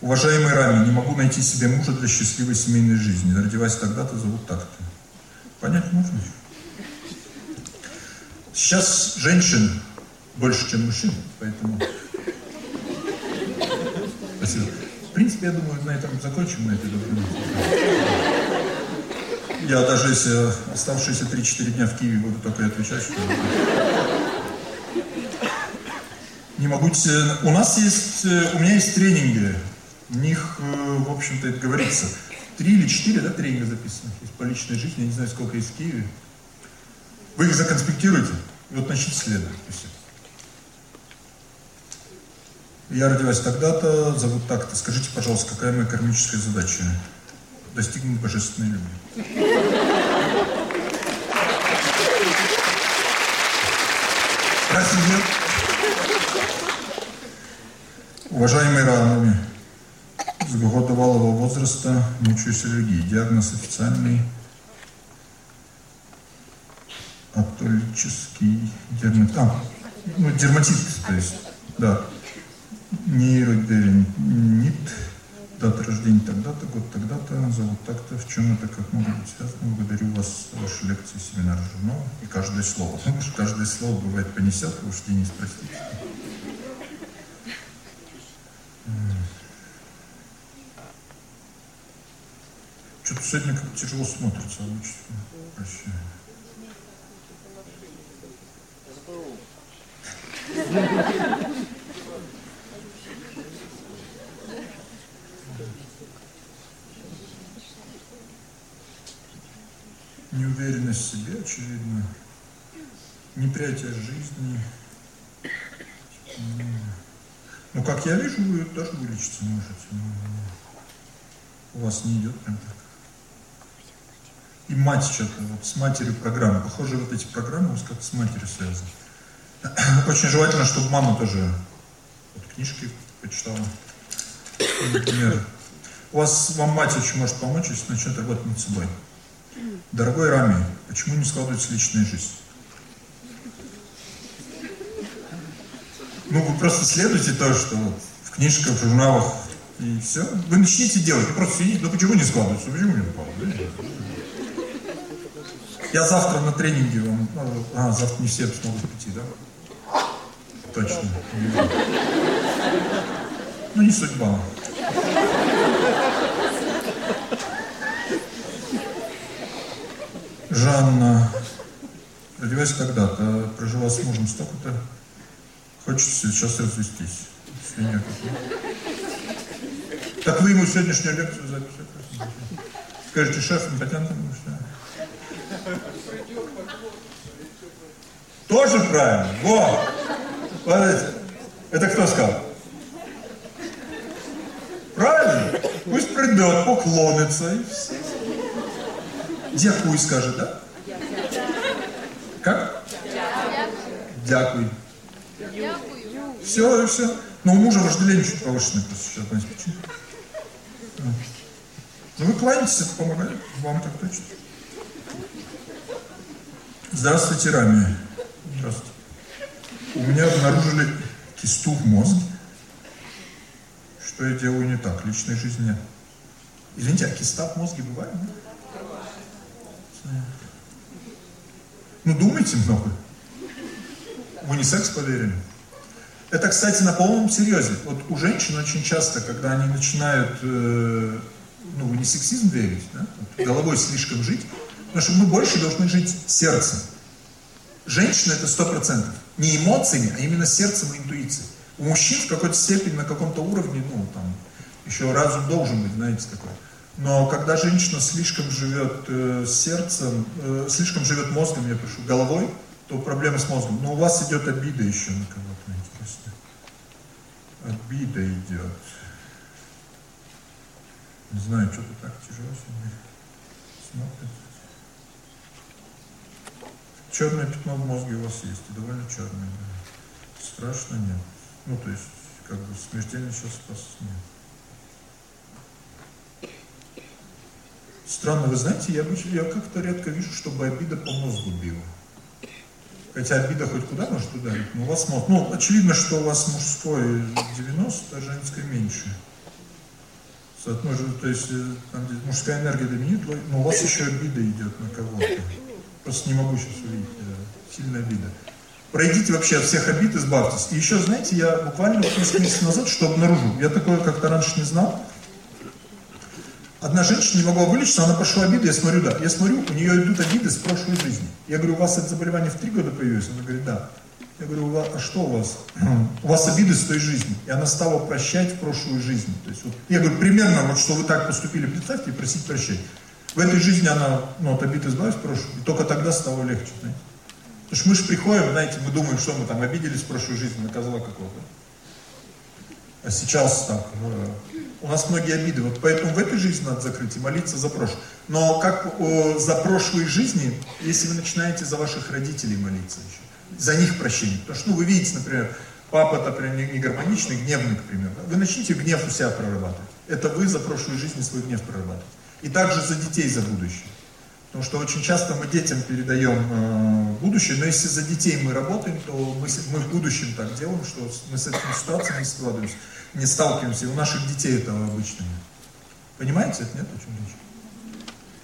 Уважаемый Рами, не могу найти себе мужа для счастливой семейной жизни. Родилась тогда-то, зовут так-то. Понять можно? Сейчас женщин больше, чем мужчин, поэтому... Спасибо принципе, я думаю, на этом закончим, на этой Я даже если оставшиеся 3-4 дня в Киеве буду только отвечать, что... Не могу... У нас есть... У меня есть тренинги. В них, э, в общем-то, это говорится. Три или четыре, да, тренинга записано. Есть по личной жизни. Я не знаю, сколько есть в Киеве. Вы их законспектируете, и вот начните следовать. Я родилась тогда-то, зовут так-то. Скажите, пожалуйста, какая моя кармическая задача? Достигнуть божественной любви. Разве? Уважаемые равными, с годовалого возраста мучаюсь аллергией. Диагноз официальный атолический дерматит. А, ну, дерматит, то есть, да. Нейродермит, дата рождения тогда-то, год тогда-то, зовут так-то, в чем это, как может быть связано. Благодарю вас за ваши лекции, семинары, журнал и каждое слово. Потому что каждое слово бывает понесет, вы уж не спросите. Что-то сегодня как тяжело смотрится, обычно. Прощаю. Неуверенность в себе, очевидно. Неприятие жизни. Ну, как я вижу, вы тоже вылечиться можете. У вас не идет прям так. И мать что-то, вот с матерью программы. Похоже, вот эти программы у вас как с матерью связаны. Очень желательно, чтобы мама тоже вот, книжки почитала. Например, у вас вам мать очень может помочь, если начнет работать над собой. Дорогой Рами, почему не складывается личная жизнь? Ну, вы просто следуйте то, что в книжках, в журналах, и все. Вы начните делать, вы просто сидите, ну почему не складывается, почему не складывается? Я завтра на тренинге вам, а, завтра не все смогут прийти, да? точно. Ну, не судьба. Жанна родилась когда-то, прожила с мужем столько-то, хочется сейчас развестись. Свинья Так вы ему сегодняшнюю лекцию записали? Скажите, шеф импотентом, что? Тоже правильно. Вот. Смотрите, это кто сказал? Правильно? Пусть придет, поклонится и все. Дякуй скажет, да? Как? Дякуй. Все, все. Но у мужа вожделение чуть повышенное просто сейчас, знаете почему? Ну вы кланяетесь, это помогает. Вам так точно. Здравствуйте, Рами. Здравствуйте у меня обнаружили кисту в мозге. Что я делаю не так? Личной жизни нет. Извините, а киста в мозге бывает? Нет? Ну, думайте много. Вы не секс поверили? Это, кстати, на полном серьезе. Вот у женщин очень часто, когда они начинают, э, ну, не сексизм верить, да? головой слишком жить, потому что мы больше должны жить сердцем. Женщина это сто процентов. Не эмоциями, а именно сердцем и интуицией. У мужчин в какой-то степени, на каком-то уровне, ну, там, еще разум должен быть, знаете, какой. Но когда женщина слишком живет э, сердцем, э, слишком живет мозгом, я прошу, головой, то проблема с мозгом. Но у вас идет обида еще на кого-то, интересно. Обида идет. Не знаю, что-то так тяжело сегодня смотрится. Черное пятно в мозге у вас есть, и довольно черное. Да. Страшно нет. Ну, то есть, как бы смертельно сейчас спас нет. Странно, вы знаете, я, я как-то редко вижу, чтобы обида по мозгу била. Хотя обида хоть куда может ударить, но у вас мозг. Ну, очевидно, что у вас мужской 90, а женской меньше. Соотношение, то есть, э, там, мужская энергия доминирует, но у вас еще обида идет на кого-то. Просто не могу сейчас увидеть. Сильная обида. Пройдите вообще от всех обид, избавьтесь. И еще, знаете, я буквально несколько месяцев назад что обнаружил. Я такое как-то раньше не знал. Одна женщина не могла вылечиться, она пошла обиды, я смотрю, да. Я смотрю, у нее идут обиды с прошлой жизни. Я говорю, у вас это заболевание в три года появилось? Она говорит, да. Я говорю, а что у вас? у вас обиды с той жизни. И она стала прощать в прошлую жизнь. То есть, вот, я говорю, примерно, вот что вы так поступили, представьте, и просить прощения. В этой жизни она ну, от обид избавилась прошлую, и только тогда стало легче, знаете. Потому что мы же приходим, знаете, мы думаем, что мы там обиделись в прошлой жизни на козла какого-то. А сейчас так, э, у нас многие обиды, вот поэтому в этой жизни надо закрыть и молиться за прошлое. Но как о, за прошлые жизни, если вы начинаете за ваших родителей молиться еще, за них прощение. Потому что, ну, вы видите, например, папа, например, не гармоничный, гневный, к примеру. Вы начните гнев у себя прорабатывать. Это вы за прошлую жизнь свой гнев прорабатываете. И также за детей, за будущее. Потому что очень часто мы детям передаем э, будущее, но если за детей мы работаем, то мы, мы в будущем так делаем, что мы с этими ситуациями не складываемся, не сталкиваемся. И у наших детей это обычно нет. Понимаете, это нет, о чем речь?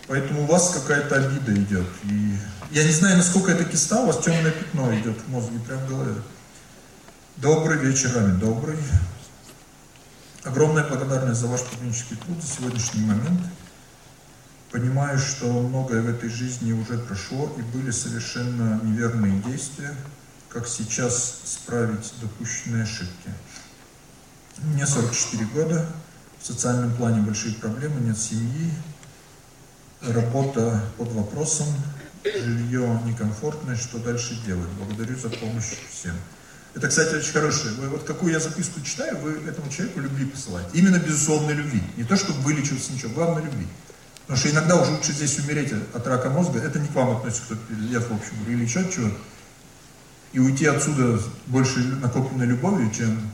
Поэтому у вас какая-то обида идет. И я не знаю, насколько это киста, у вас темное пятно идет в мозге, прям в голове. Добрый вечер, Амин, добрый. Огромная благодарность за ваш публичный труд, за сегодняшний момент. Понимаю, что многое в этой жизни уже прошло и были совершенно неверные действия, как сейчас справить допущенные ошибки. Мне 44 года, в социальном плане большие проблемы, нет семьи, работа под вопросом, жилье некомфортное, что дальше делать? Благодарю за помощь всем. Это, кстати, очень хорошее. Вы вот какую я записку читаю, вы этому человеку любви посылаете. Именно безусловной любви. Не то, чтобы вылечиваться ничего, главное любви. Потому что иногда уже лучше здесь умереть от рака мозга, это не к вам относится, кто я в общем или еще чего и уйти отсюда больше накопленной любовью, чем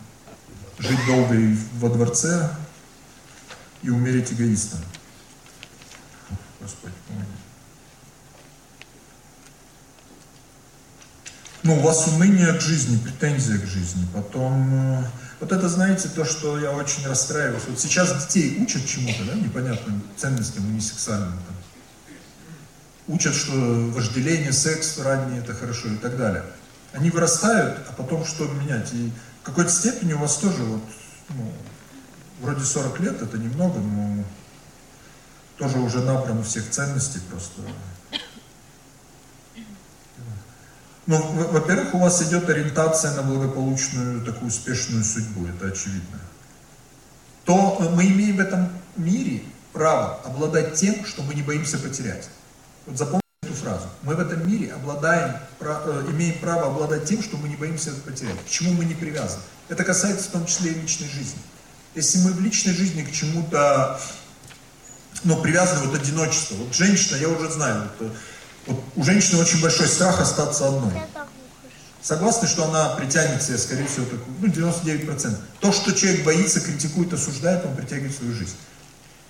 жить долго и во дворце и умереть эгоистом. Господи, помоги. ну, у вас уныние к жизни, претензия к жизни. Потом, э, вот это, знаете, то, что я очень расстраиваюсь. Вот сейчас детей учат чему-то, да, непонятным ценностям, не сексуальным. Там. Учат, что вожделение, секс ранее это хорошо и так далее. Они вырастают, а потом что менять? И в какой-то степени у вас тоже вот, ну, вроде 40 лет, это немного, но тоже уже набрано всех ценностей просто. Ну, во-первых, у вас идет ориентация на благополучную, такую успешную судьбу, это очевидно. То мы имеем в этом мире право обладать тем, что мы не боимся потерять. Вот запомните эту фразу. Мы в этом мире обладаем, э, имеем право обладать тем, что мы не боимся потерять. К чему мы не привязаны. Это касается в том числе и личной жизни. Если мы в личной жизни к чему-то ну, привязаны, вот одиночество. Вот женщина, я уже знаю, вот, вот у женщины очень большой страх остаться одной. Согласны, что она притянет себе, скорее всего, такую, ну, 99%. То, что человек боится, критикует, осуждает, он притягивает свою жизнь.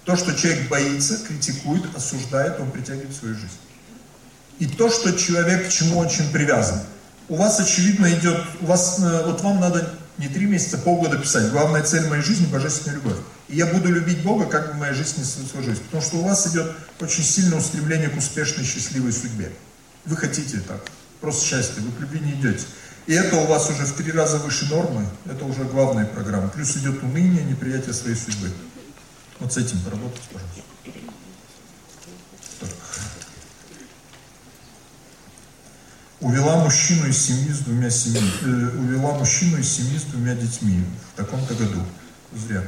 То, что человек боится, критикует, осуждает, он притягивает свою жизнь. И то, что человек к чему очень привязан. У вас, очевидно, идет, у вас, э, вот вам надо не три месяца, полгода писать. Главная цель моей жизни – божественная любовь. И я буду любить Бога, как бы моя жизнь не сложилась. Потому что у вас идет очень сильное устремление к успешной, счастливой судьбе. Вы хотите так, просто счастье, вы к любви не идете. И это у вас уже в три раза выше нормы, это уже главная программа. Плюс идет уныние, неприятие своей судьбы. Вот с этим поработать, пожалуйста. Так. Увела мужчину из семьи с двумя семьями, э, увела мужчину из семьи с двумя детьми в таком-то году. Зря.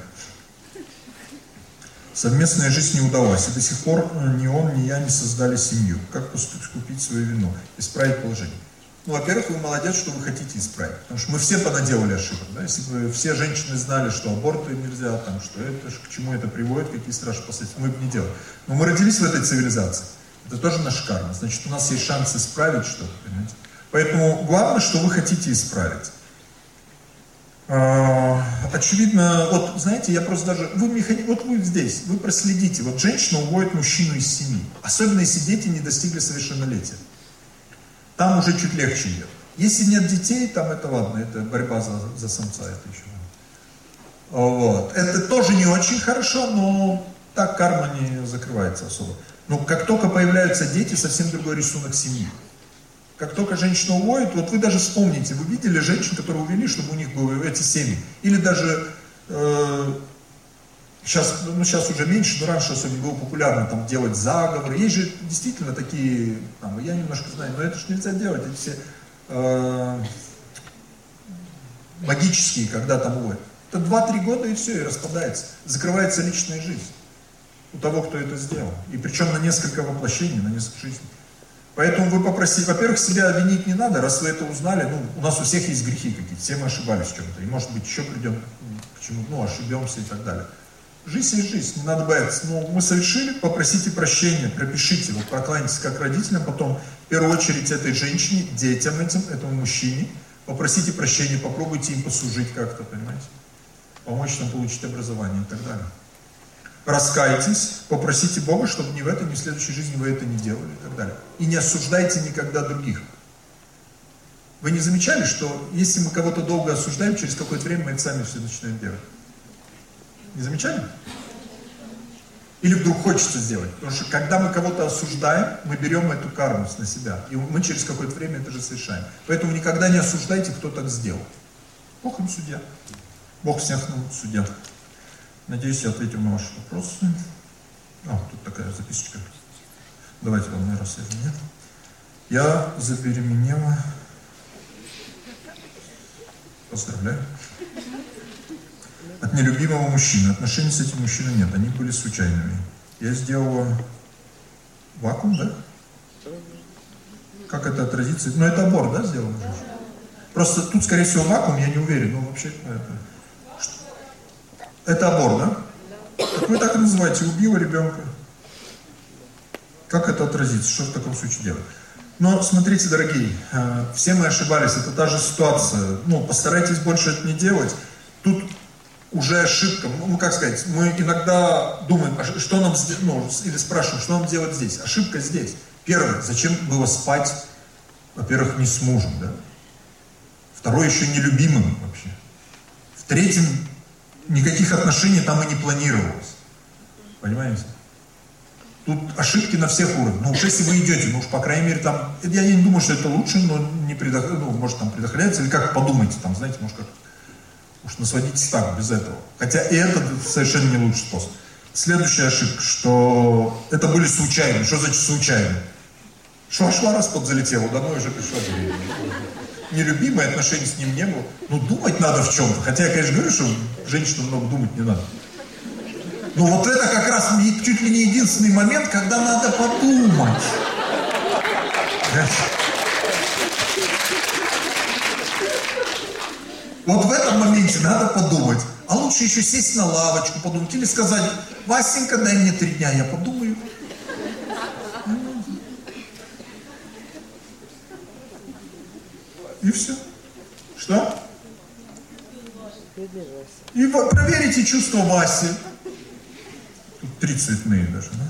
Совместная жизнь не удалась, и до сих пор э, ни он, ни я не создали семью. Как купить свою вину, исправить положение? Ну, во-первых, вы молодец, что вы хотите исправить. Потому что мы все понаделали ошибок. Да? Если бы все женщины знали, что аборты нельзя, там, что это, к чему это приводит, какие страшные последствия, мы бы не делали. Но мы родились в этой цивилизации. Это тоже наш карма. Значит, у нас есть шанс исправить что-то, понимаете? Поэтому главное, что вы хотите исправить. А, очевидно, вот знаете, я просто даже, вы механи... вот вы здесь, вы проследите, вот женщина уводит мужчину из семьи, особенно если дети не достигли совершеннолетия. Там уже чуть легче идет. Если нет детей, там это ладно, это борьба за, за самца, это еще. Вот. Это тоже не очень хорошо, но так карма не закрывается особо. Но как только появляются дети, совсем другой рисунок семьи. Как только женщина уводит, вот вы даже вспомните, вы видели женщин, которые увели, чтобы у них были эти семьи. Или даже, э, сейчас, ну сейчас уже меньше, но раньше особенно было популярно там делать заговоры. Есть же действительно такие, там, я немножко знаю, но это же нельзя делать, эти все э, магические, когда там уводят. Это 2-3 года и все, и распадается. Закрывается личная жизнь у того, кто это сделал. И причем на несколько воплощений, на несколько жизней. Поэтому вы попросите, во-первых, себя винить не надо, раз вы это узнали, ну, у нас у всех есть грехи какие-то, все мы ошибались в чем-то, и может быть еще придем к чему ну, ошибемся и так далее. Жизнь есть жизнь, не надо бояться. Ну, мы совершили, попросите прощения, пропишите, вот прокланяйтесь как родителям, потом в первую очередь этой женщине, детям этим, этому мужчине, попросите прощения, попробуйте им послужить как-то, понимаете? Помочь нам получить образование и так далее. Раскайтесь, попросите Бога, чтобы ни в этой, ни в следующей жизни вы это не делали и так далее. И не осуждайте никогда других. Вы не замечали, что если мы кого-то долго осуждаем, через какое-то время мы это сами все начинаем делать? Не замечали? Или вдруг хочется сделать. Потому что когда мы кого-то осуждаем, мы берем эту карму на себя. И мы через какое-то время это же совершаем. Поэтому никогда не осуждайте, кто так сделал. Бог им судья. Бог всех нам судья. Надеюсь, я ответил на ваши вопросы. А, тут такая записочка. Давайте вам, наверное, связи нет. Я забеременела. Поздравляю от нелюбимого мужчины. Отношений с этим мужчиной нет, они были случайными. Я сделала вакуум, да? Как это отразится? Ну, это аборт, да, сделал? Просто тут, скорее всего, вакуум, я не уверен, но вообще это... Это аборт, да? Так вы так и называете, убила ребенка. Как это отразится? Что в таком случае делать? Но смотрите, дорогие, э, все мы ошибались, это та же ситуация. Ну, постарайтесь больше это не делать. Тут уже ошибка. Ну, как сказать, мы иногда думаем, а что нам, ну, или спрашиваем, что нам делать здесь. Ошибка здесь. Первое, зачем было спать, во-первых, не с мужем, да? Второе, еще нелюбимым вообще. В-третьем, никаких отношений там и не планировалось. Понимаете? Тут ошибки на всех уровнях. Ну уж если вы идете, ну уж по крайней мере там, я не думаю, что это лучше, но не предох... ну, может там предохраняется, или как подумайте, там, знаете, может как Уж насводитесь так, без этого. Хотя и это совершенно не лучший способ. Следующая ошибка, что это были случайные. Что значит шла, раз под залетела, домой уже пришла Нелюбимые отношения с ним не было. Ну, думать надо в чем-то. Хотя я, конечно, говорю, что женщинам много думать не надо. Но вот это как раз чуть ли не единственный момент, когда надо подумать. Вот в этом моменте надо подумать. А лучше еще сесть на лавочку, подумать. Или сказать, Васенька, дай мне три дня, я подумаю. И все. Что? И проверите чувство Васи. Тут три цветные даже, да?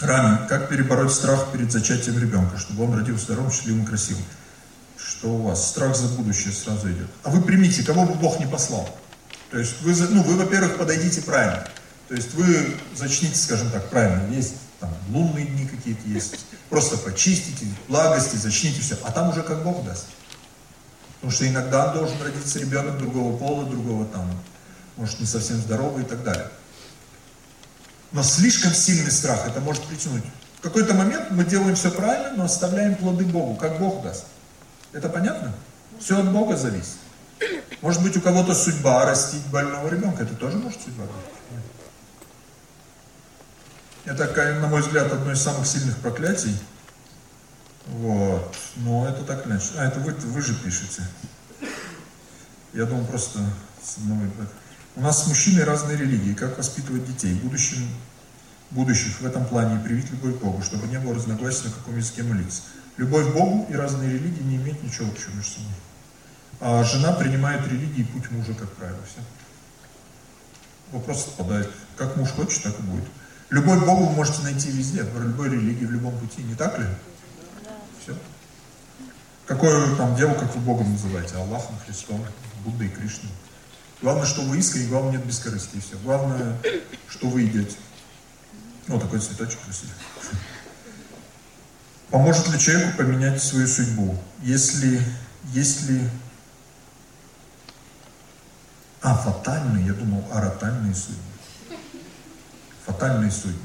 Рами, как перебороть страх перед зачатием ребенка, чтобы он родился здоровым, счастливым, красивым? что у вас страх за будущее сразу идет. А вы примите, кого бы Бог не послал. То есть вы, ну, вы во-первых, подойдите правильно. То есть вы зачните, скажем так, правильно. Есть там лунные дни какие-то есть. Просто почистите, благости, зачните все. А там уже как Бог даст. Потому что иногда должен родиться ребенок другого пола, другого там, может, не совсем здоровый и так далее. Но слишком сильный страх это может притянуть. В какой-то момент мы делаем все правильно, но оставляем плоды Богу, как Бог даст. Это понятно? Все от Бога зависит. Может быть, у кого-то судьба растить больного ребенка. Это тоже может судьба быть. Это, на мой взгляд, одно из самых сильных проклятий. Вот. Но это так иначе. А, это вы, вы же пишете. Я думал просто с одного... У нас с мужчиной разные религии. Как воспитывать детей? Будущим, будущих в этом плане и привить любовь к Богу, чтобы не было разногласий, на каком языке молиться. Любовь к Богу и разные религии не имеют ничего общего между собой. А жена принимает религии путь мужа, как правило. Все. Вопрос отпадает. Как муж хочет, так и будет. Любовь к Богу вы можете найти везде, в любой религии, в любом пути, не так ли? Все. Какое там дело, как вы Богом называете? Аллахом, Христом, Буддой, Кришной. Главное, что вы искренне, главное, нет бескорыстия. Все. Главное, что вы идете. Вот такой цветочек красивый. Поможет ли человеку поменять свою судьбу? Если, если... А, фатальные, я думал, аратальные судьбы. Фатальные судьбы.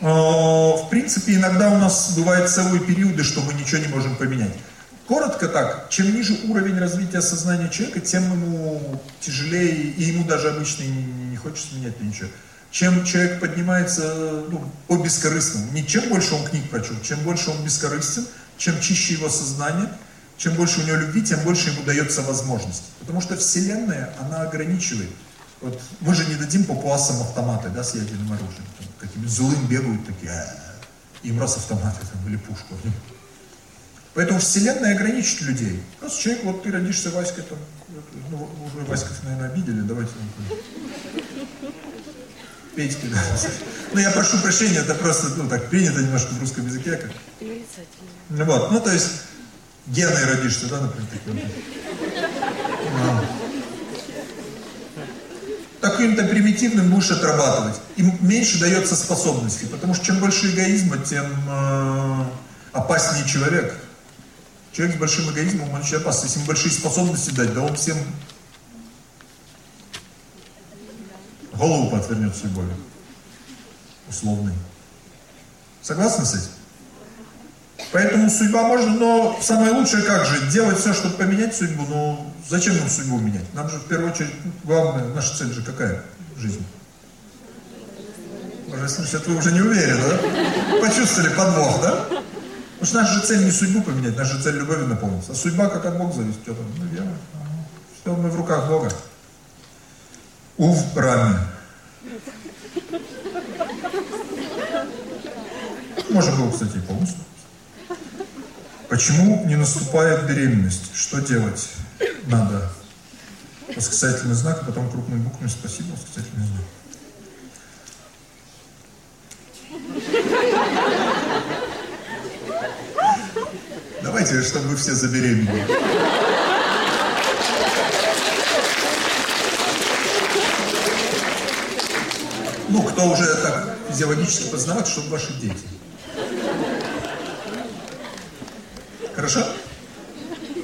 В принципе, иногда у нас бывают целые периоды, что мы ничего не можем поменять. Коротко так, чем ниже уровень развития сознания человека, тем ему тяжелее, и ему даже обычно не, хочется менять ничего. чем человек поднимается ну, по бескорыстному. Не чем больше он книг прочел, чем больше он бескорыстен, чем чище его сознание, чем больше у него любви, тем больше ему дается возможность. Потому что Вселенная, она ограничивает. Вот мы же не дадим папуасам автоматы, да, с ядерным оружием. Там, какими злым бегают такие, -а. им раз автоматы там, или пушку. Поэтому Вселенная ограничит людей. Просто человек, вот ты родишься Васькой, там, ну, уже Васьков, наверное, обидели, давайте. Петьки, да. Ну, я прошу прощения, это просто, ну, так принято немножко в русском языке. Как... Вот, ну, то есть, геной родишься, да, например, таким. Таким-то примитивным будешь отрабатывать. Им меньше дается способностей, потому что чем больше эгоизма, тем э, опаснее человек. Человек с большим эгоизмом, он очень опасен. Если ему большие способности дать, да он всем голову подвернет судьбой. Условный. Согласны с этим? Поэтому судьба можно, но самое лучшее как же? Делать все, чтобы поменять судьбу, но зачем нам судьбу менять? Нам же в первую очередь, главная наша цель же какая? Жизнь. Божественность, это вы уже не уверены, да? Почувствовали подвох, да? Потому что наша же цель не судьбу поменять, наша же цель любовью наполниться. А судьба как от Бога зависит. Что там? Ну, вера. Все мы в руках Бога. Ув раме. Можно было, кстати, и полностью. Почему не наступает беременность? Что делать надо? Восклицательный знак, а потом крупными буквами спасибо, восклицательный знак. Давайте, чтобы вы все забеременели. Ну, кто уже так физиологически познавать, чтобы ваши дети. Хорошо?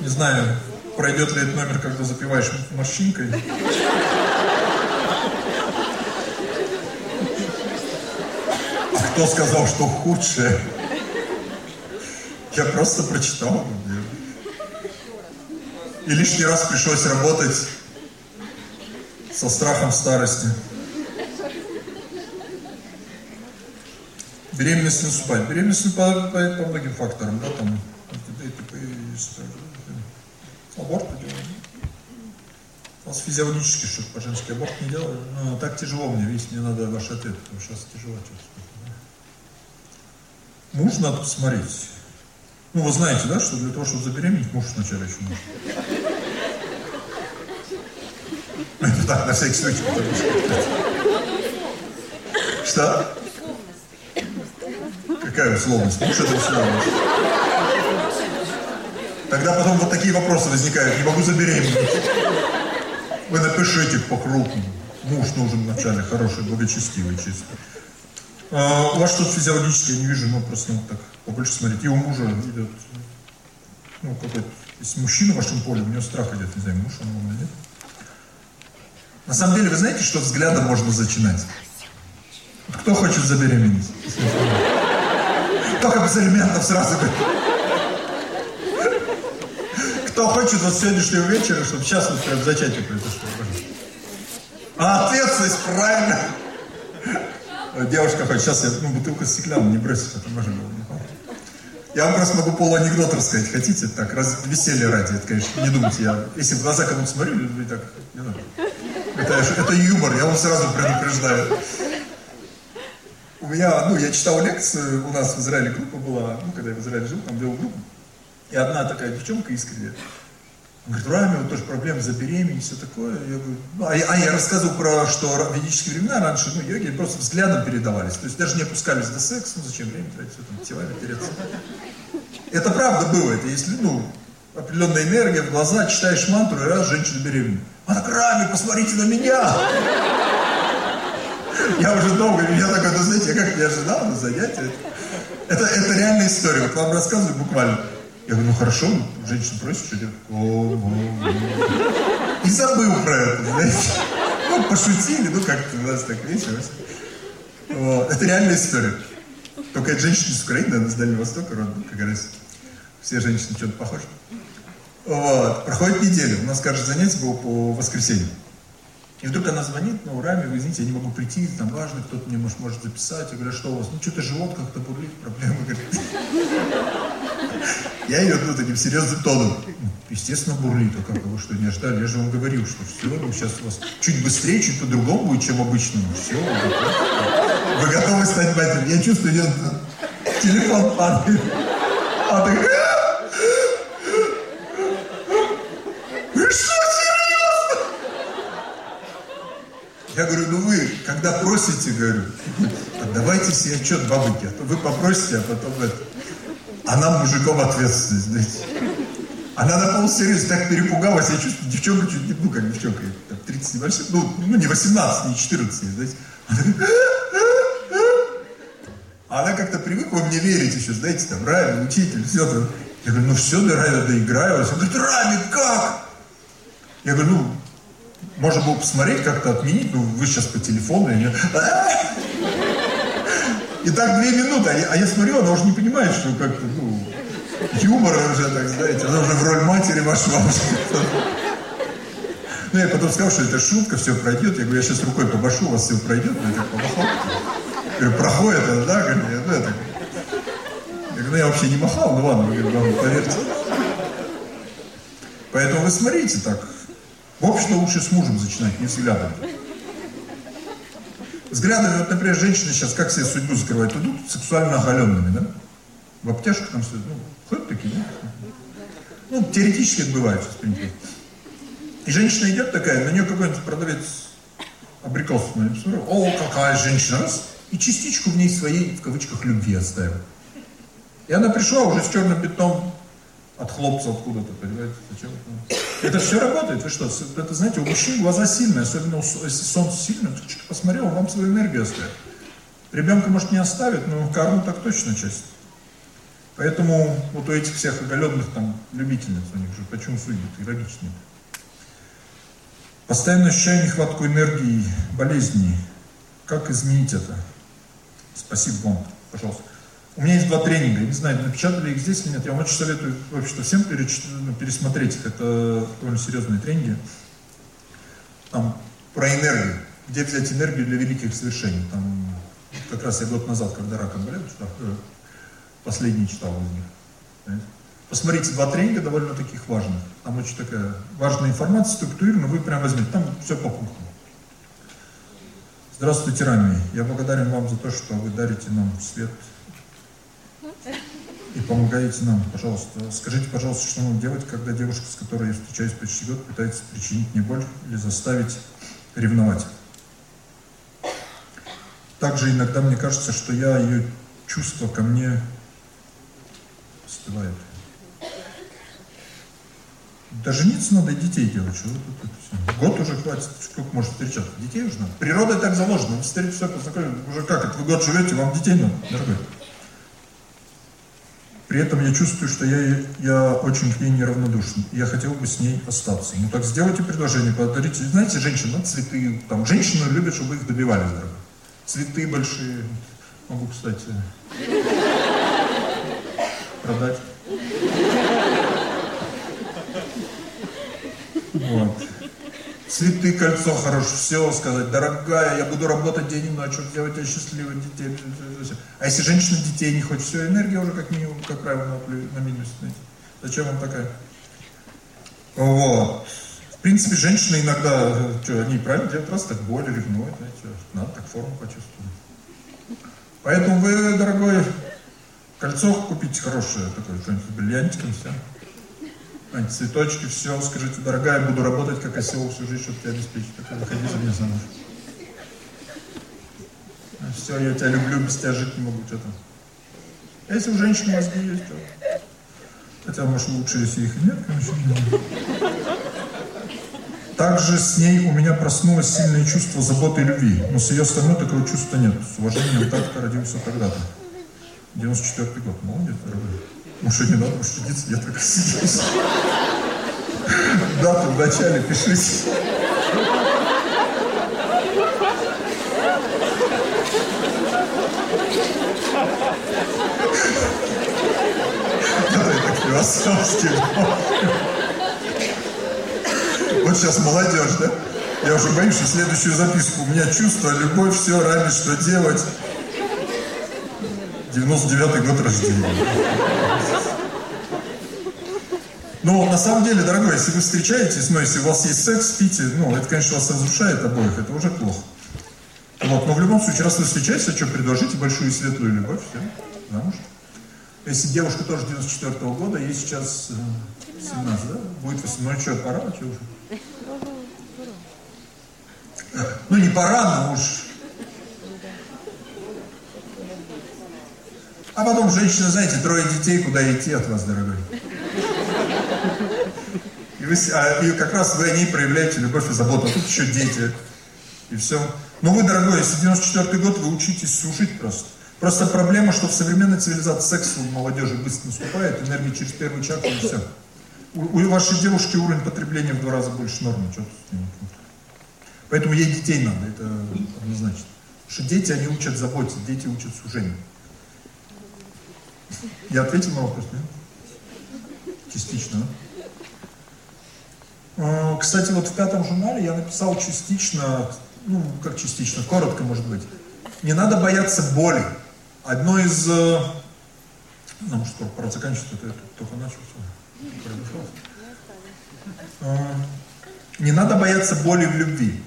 Не знаю, пройдет ли этот номер, когда запиваешь морщинкой. А кто сказал, что худшее? Я просто прочитал. И лишний раз пришлось работать со страхом старости. Беременность наступает. Беременность наступает по, по многим факторам, да, там, аборт делаем. Нас физиологически что-то по-женски аборт не делали. Но так тяжело мне, видите, мне надо ваш ответ, потому что сейчас тяжело что-то. Муж надо посмотреть. Ну, вы знаете, да, что для того, чтобы забеременеть, муж вначале еще нужен. Это так, на всякий случай. Что? Какая условность? Муж это условность. Тогда потом вот такие вопросы возникают. Не могу забеременеть. Вы напишите по-крупному. Муж нужен вначале хороший, благочестивый, чистый. А, у вас что-то физиологически, я не вижу, но просто ну, так побольше смотреть. И у мужа идет, ну, какой-то, если мужчина в вашем поле, у него страх идет, не знаю, муж он или нет. На самом деле, вы знаете, что взглядом можно зачинать? Кто хочет забеременеть? Только без элементов сразу говорит. Кто хочет вот сегодняшнего вечера, чтобы сейчас вот прям зачатие произошло? А ответственность, правильно. Девушка хочет, сейчас я ну, бутылку стеклянную не бросить, это можно было Я вам просто могу полуанекдот рассказать. Хотите? Так, раз веселье ради. Это, конечно, не думайте. Я, если в глаза кому-то смотрю, вы так, не знаю. Это, это юмор, я вам сразу предупреждаю. У меня, ну, я читал лекцию, у нас в Израиле группа была, ну, когда я в Израиле жил, там вел группу. И одна такая девчонка искренняя, Говорит, Рами, вот тоже проблемы за беременность, все такое. Я говорю, ну, а, я, а я рассказывал про, что ведические времена раньше, ну, йоги просто взглядом передавались. То есть даже не опускались до секса, ну, зачем время тратить, все там, телами переться. Это правда было, это если, ну, определенная энергия в глаза, читаешь мантру, и раз женщина беременна. Она так, Рами, посмотрите на меня! Я уже долго, такое, ну, знаете, я как не ожидал на занятие. Это, это реальная история, вот вам рассказываю буквально. Я говорю, ну хорошо, женщина просит, что делать? И забыл про это, знаете. Ну, пошутили, ну как-то у нас так весело. Это реальная история. Только это женщина с Украины, она с Дальнего Востока, родом, как раз все женщины что-то похожи. Вот. Проходит неделя. У нас каждое занятие было по воскресенью. И вдруг она звонит, ну, Раме, вы извините, я не могу прийти, там важно, кто-то мне может, может записать. Я говорю, «А что у вас? Ну, что-то живот как-то бурлит, проблемы. Я ее ну, таким серьезным тоном. «Ну, естественно, бурлит, а как вы что, не ожидали? Я же вам говорил, что все, ну, сейчас у вас чуть быстрее, чуть по-другому будет, чем обычно. Ну, все, вы, вы готовы стать матерью. Я чувствую, идет телефон падает. А так, Я говорю, ну вы, когда просите, говорю, отдавайте себе отчет бабыке, а то вы попросите, а потом это. А нам, мужиком, ответственность, знаете. Она на полсерьез так перепугалась, я чувствую, девчонка чуть не, ну как девчонка, 30 небольших, ну, ну не 18, не 14, знаете. Она говорит, а она как-то привыкла мне верить еще, знаете, там, Рами, учитель, все там. Я говорю, ну все, да, Рами, доигралась. Он говорит, Рами, как? Я говорю, ну, можно было посмотреть, как-то отменить, ну, вы сейчас по телефону. И, и так две минуты, а я, а я смотрю, она уже не понимает, что как-то, ну, юмор уже, так знаете, она уже в роль матери вошла. Ну, я потом сказал, что это шутка, все пройдет. Я говорю, я сейчас рукой побашу, у вас все пройдет. Я так помахал. Я говорю, проходит, это, да? Говорю, ну, это. Я говорю, ну, я вообще не махал, ну ладно, говорю, ладно, поверьте. Поэтому вы смотрите так, в общем лучше с мужем начинать, не взглядом. Взглядами, вот, например, женщины сейчас как себе судьбу закрывают? Идут сексуально оголенными, да? В обтяжках там все, ну, ходят такие, да? Ну, теоретически это бывает сейчас, принято. И женщина идет такая, на нее какой-нибудь продавец абрикос, посмотрел, о, какая женщина, раз, и частичку в ней своей, в кавычках, любви оставил. И она пришла уже с черным пятном от хлопца откуда-то, понимаете, зачем это? Это все работает, вы что, это, знаете, у мужчин глаза сильные, особенно если солнце сильное, посмотрел, вам свою энергию оставит. Ребенка, может, не оставит, но карму так точно часть. Поэтому вот у этих всех оголенных там любительниц, у них же почему и логичнее. Постоянно ощущаю нехватку энергии, болезни. Как изменить это? Спасибо вам, пожалуйста. У меня есть два тренинга, я не знаю, напечатали их здесь или нет. Я вам очень советую вообще всем ну, пересмотреть их. Это довольно серьезные тренинги. Там про энергию. Где взять энергию для великих совершений. Там как раз я год назад, когда раком болел, э, последний читал из них. Посмотрите, два тренинга довольно таких важных. Там очень такая важная информация, структурирована, вы прям возьмите. Там все по пунктам. Здравствуйте, Рами. Я благодарен вам за то, что вы дарите нам свет и помогаете нам, пожалуйста. Скажите, пожалуйста, что нам делать, когда девушка, с которой я встречаюсь почти год, пытается причинить мне боль или заставить ревновать. Также иногда мне кажется, что я ее чувство ко мне остывает. Да жениться надо и детей делать. Что тут, это Год уже хватит, сколько может встречаться. Детей уже надо. Природа так заложена. Вы встретите все, познакомились. Уже как, это вы год живете, вам детей надо, дорогой. При этом я чувствую, что я, я очень к ней неравнодушен. Я хотел бы с ней остаться. Ну так сделайте предложение, подарите. Знаете, женщина, цветы, там, женщины любят, чтобы их добивали, дорогой. Цветы большие. Могу, кстати, продать. Вот. Цветы, кольцо хорошо, все сказать, дорогая, я буду работать день и ночь, делать тебя счастливой, детей. А если женщина детей не хочет, все, энергия уже как минимум, как правило, на, на минус. Знаете. Зачем вам такая? Вот. В принципе, женщины иногда, что, они правильно делают, раз так боль, ревнуют, знаете, надо так форму почувствовать. Поэтому вы, дорогой, кольцо купите хорошее, такое, что-нибудь с бриллиантиком, все цветочки, все, скажите, дорогая, буду работать как осел всю жизнь, чтобы тебя обеспечить. Так, выходи за меня замуж. А все, я тебя люблю, без тебя жить не могу, что там. Если у женщин мозги есть, то... Хотя, может, лучше, если их нет, конечно. Также с ней у меня проснулось сильное чувство заботы и любви, но с ее стороны такого чувства нет. С уважением так-то родился тогда-то. 94 год. Молодец, дорогой. Может, не надо пощадиться, я только сидеть. Дату в начале пишите. Это так философски. Вот сейчас молодежь, да? Я уже боюсь, что следующую записку. У меня чувство, любовь, все, раме, что делать. 99 год рождения. Но на самом деле, дорогой, если вы встречаетесь, ну, если у вас есть секс, спите, ну, это, конечно, вас разрушает обоих, это уже плохо. Вот, но в любом случае, раз вы встречаетесь, что, предложите большую светлую любовь, все, замуж. Если девушка тоже 94 -го года, ей сейчас 17, да? Будет 18, ну, что, пора, что уже? Ну, не пора, но уж А потом женщина, знаете, трое детей, куда идти от вас, дорогой. И, вы, а, и как раз вы о ней проявляете любовь и заботу. А тут еще дети. И все. Но вы, дорогой, если 94 год, вы учитесь служить просто. Просто проблема, что в современной цивилизации секс у молодежи быстро наступает, энергия через первый чакру и все. У, у вашей девушки уровень потребления в два раза больше нормы. Что Поэтому ей детей надо, это однозначно. Потому что дети, они учат заботиться, дети учат служению. Я ответил на вопрос, нет? Частично, да? Кстати, вот в пятом журнале я написал частично, ну, как частично, коротко, может быть. Не надо бояться боли. Одно из... Э, ну, может, скоро пора заканчивать, это я только начал. Не надо бояться боли в любви.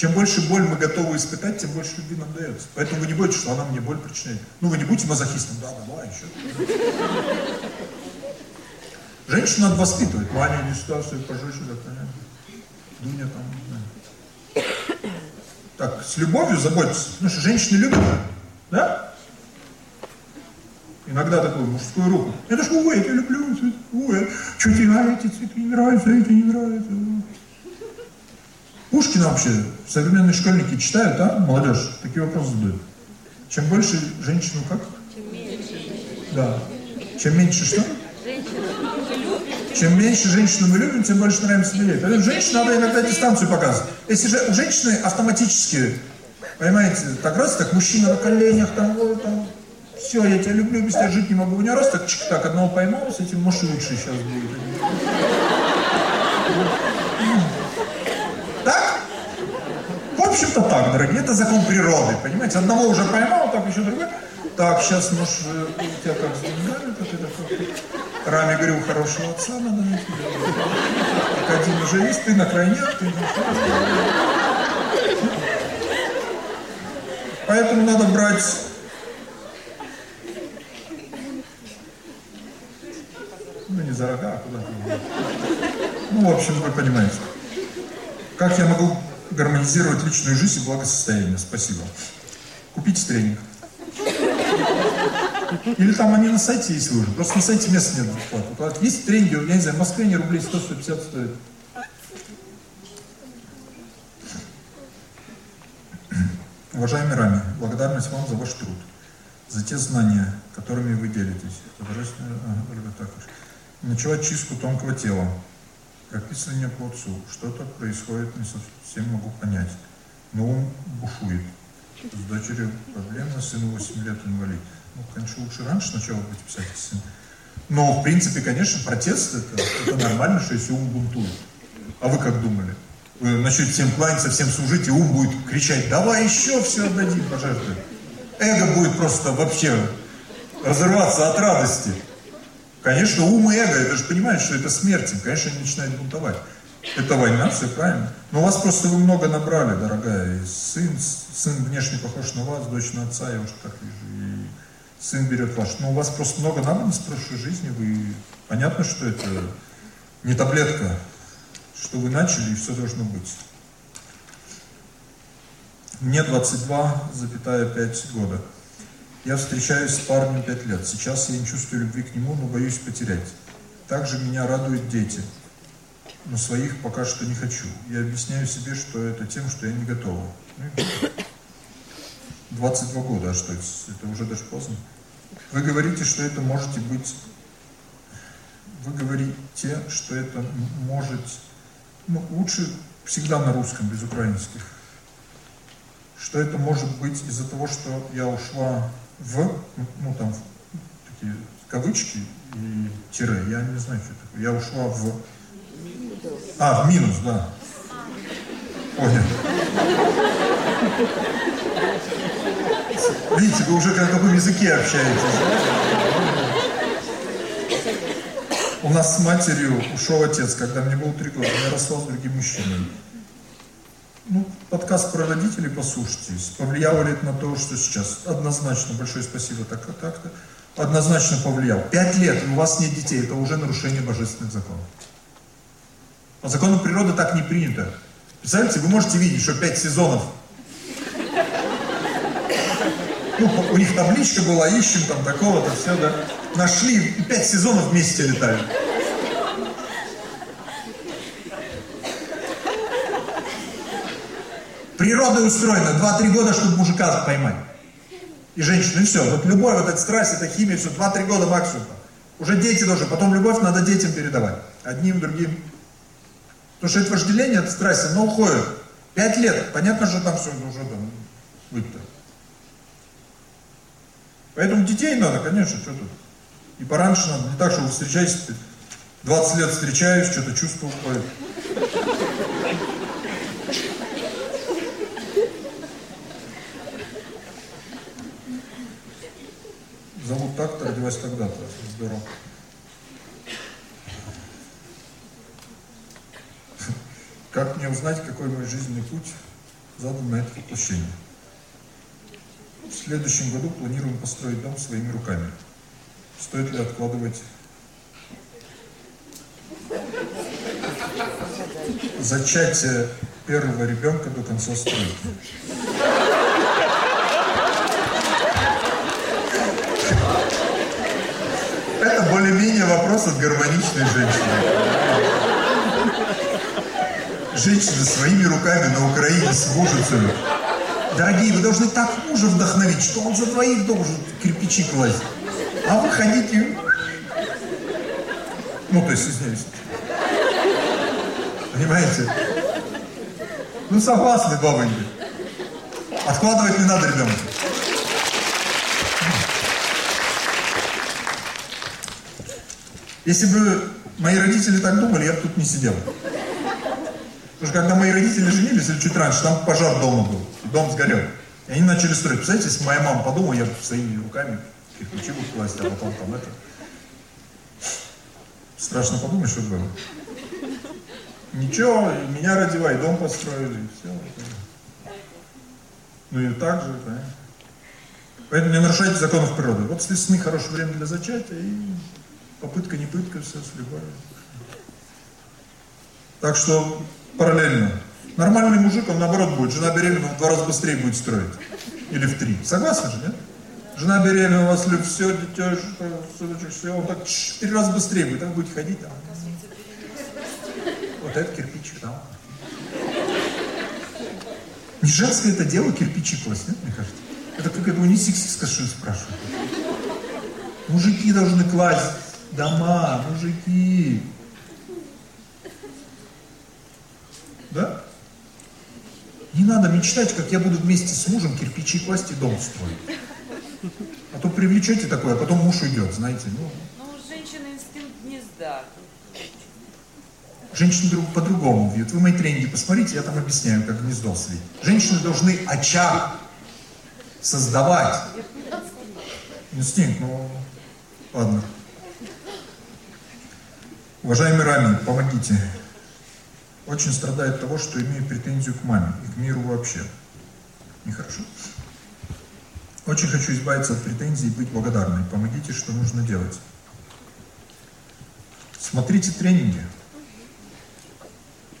Чем больше боль мы готовы испытать, тем больше любви нам дается. Поэтому вы не бойтесь, что она мне боль причиняет. Ну, вы не будете мазохистом, да, давай, еще. Женщину надо воспитывать. Маня, не сюда, все пожечь, да, понятно. Дуня там, не знаю. Так, с любовью заботиться. Потому что женщины любят, да? Иногда такую мужскую руку. Это ж, ой, я тебя люблю, ой, что тебе эти цветы не нравятся, эти не нравятся. Пушкина вообще современные школьники читают, да, молодежь? Такие вопросы задают. Чем больше женщину как? Чем меньше. Да. Чем меньше что? Чем меньше женщину мы любим, тем больше нравимся людей. Поэтому женщине надо иногда дистанцию показывать. Если же у женщины автоматически, понимаете, так раз, так мужчина на коленях, там, вот, там, все, я тебя люблю, без тебя жить не могу. У нее раз так, чик, так, одного поймал, с этим, может, лучше сейчас будет. В общем-то так, дорогие, это закон природы, понимаете? Одного уже поймал, так еще другой. Так, сейчас, может, э, у тебя как с деньгами, как это, как Раме говорил, хорошего отца надо найти. Так один уже есть, ты на крайняк, ты на Поэтому надо брать ну не за рога, а куда-то. Ну, в общем, вы понимаете. Как я могу гармонизировать личную жизнь и благосостояние. Спасибо. Купите тренинг. Или там они на сайте есть уже. Просто на сайте места нет бесплатно. Есть тренинги, я не знаю, в Москве они рублей 100-150 стоят. Уважаемый Рами, благодарность вам за ваш труд, за те знания, которыми вы делитесь. Начала чистку тонкого тела, прописывание по отцу. Что-то происходит, не совсем могу понять. Но ум бушует. С дочерью проблемно, сыну 8 лет инвалид. Ну, конечно, лучше раньше сначала быть сын. Но, в принципе, конечно, протест это, это нормально, что если ум бунтует. А вы как думали? Вы начнете всем кланяться, всем служить, и ум будет кричать, давай еще все отдадим, пожертвуем. Эго будет просто вообще разрываться от радости. Конечно, ум и эго, это же понимаете, что это смерть, конечно, они начинают бунтовать. Это война, все правильно. Но у вас просто вы много набрали, дорогая. И сын, сын внешне похож на вас, дочь на отца, я уже так вижу. И сын берет ваш. Но у вас просто много набрано с прошлой жизни. Вы понятно, что это не таблетка, что вы начали и все должно быть. Мне 22,5 года. Я встречаюсь с парнем пять лет. Сейчас я не чувствую любви к нему, но боюсь потерять. Также меня радуют дети. Но своих пока что не хочу. Я объясняю себе, что это тем, что я не готова. 22 года, а что это? Это уже даже поздно. Вы говорите, что это можете быть... Вы говорите, что это может... Ну, лучше всегда на русском, без украинских. Что это может быть из-за того, что я ушла в, ну там, такие кавычки и тире, я не знаю, что такое. Я ушла в... А, в минус, да. Понял. Видите, вы уже на каком языке общаетесь. У нас с матерью ушел отец, когда мне было три года. Я росла с другим мужчиной. Ну, подкаст про родителей послушайте. Повлияло ли это на то, что сейчас? Однозначно, большое спасибо, так-то, так-то. Однозначно повлиял. Пять лет, у вас нет детей, это уже нарушение божественных законов. По закону природы так не принято. Представляете, вы можете видеть, что пять сезонов. Ну, у них табличка была, ищем там такого-то, все, да. Нашли, и пять сезонов вместе летали. Природа устроена, два-три года, чтобы мужика поймать. И женщину, и все. Вот любовь, вот эта страсть, эта химия, все, два-три года максимум. Уже дети тоже, потом любовь надо детям передавать. Одним, другим. Потому что это вожделение, это страсть, оно уходит. Пять лет, понятно, что там все уже там быть-то. Поэтому детей надо, конечно, что тут. И пораньше надо, не так, что вы встречаетесь, 20 лет встречаюсь, что-то чувство уходит. Зовут так-то, родилась тогда-то. Здорово. Как мне узнать, какой мой жизненный путь задан на это воплощение? В следующем году планируем построить дом своими руками. Стоит ли откладывать зачатие первого ребенка до конца стройки? Это более-менее вопрос от гармоничной женщины женщина своими руками на Украине с мужицами. Дорогие, вы должны так мужа вдохновить, что он за двоих должен кирпичи класть. А вы ходите... Ну, то есть, извиняюсь. Понимаете? Ну, согласны, бабоньки. Откладывать не надо ребенка. Если бы мои родители так думали, я бы тут не сидел. Что когда мои родители женились, или чуть раньше, там пожар дома был, дом сгорел. И они начали строить. Представляете, если моя мама подумала, я своими руками кирпичи буду класть, а потом там это... Страшно подумать, что было. Ничего, меня родила, и дом построили, и все. Ну и так же, да. Поэтому не нарушайте законов природы. Вот с весны хорошее время для зачатия, и попытка, не пытка, все с любовью. Так что параллельно. Нормальный мужик, он наоборот будет. Жена беременна, в два раза быстрее будет строить. Или в три. Согласны же, нет? Жена беременна, у вас любит все, дитя, что, все, он так три раза быстрее будет. Так будет ходить. Там. Вот это кирпичик там. Не женское это дело кирпичи класть, нет, мне кажется? Это как это у несиксиска что спрашивают. Мужики должны класть дома, мужики. Да? Не надо мечтать, как я буду вместе с мужем кирпичи класть и дом строить. А то привлечете такое, а потом муж уйдет, знаете. Ну, ну женщина инстинкт гнезда. Женщины друг по-другому видят. Вы мои тренинги посмотрите, я там объясняю, как гнездо слить. Женщины должны очаг создавать. Инстинкт, ну, ладно. Уважаемый Рами, помогите очень страдает от того, что имею претензию к маме и к миру вообще. Нехорошо. Очень хочу избавиться от претензий и быть благодарной. Помогите, что нужно делать. Смотрите тренинги.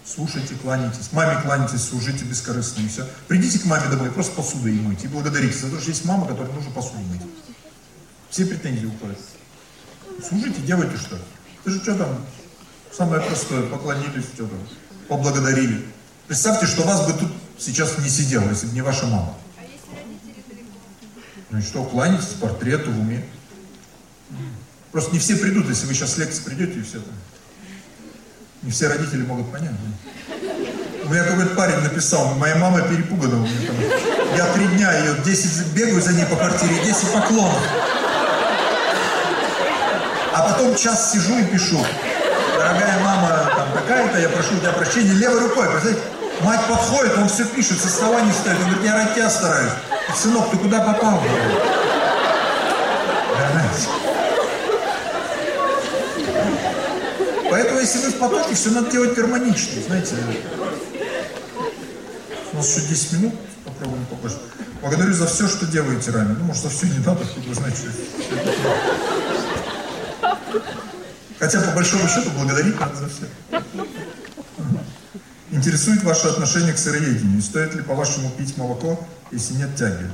Слушайте, кланяйтесь. Маме кланяйтесь, служите бескорыстно и все. Придите к маме домой, просто посуду ей мыть. И благодарите за то, что есть мама, которой нужно посуду мыть. Все претензии уходят. Служите, делайте что. Ты же что там, самое простое, поклонились, что там поблагодарили. Представьте, что вас бы тут сейчас не сидело, если бы не ваша мама. Ну и что, кланяйтесь портрету в уме. Просто не все придут, если вы сейчас с лекции придете и все там. Не все родители могут понять. У меня какой-то парень написал, моя мама перепугана. У меня там, я три дня ее, 10 бегаю за ней по квартире, 10 поклонов. А потом час сижу и пишу. Дорогая мама, там такая-то, я прошу тебя прощения левой рукой. Представляете? Мать подходит, он все пишет, с оснований ставит. Он говорит, я ради тебя стараюсь. Сынок, ты куда попал? Поэтому, если вы в потоке, все надо делать гармонично, знаете. У нас еще 10 минут, попробуем попозже. Благодарю за все, что делаете ранее. Ну, может, за все не надо, чтобы знать, что Хотя, по большому счету, благодарить надо за все. Интересует ваше отношение к сыроедению. Стоит ли, по-вашему, пить молоко, если нет тяги?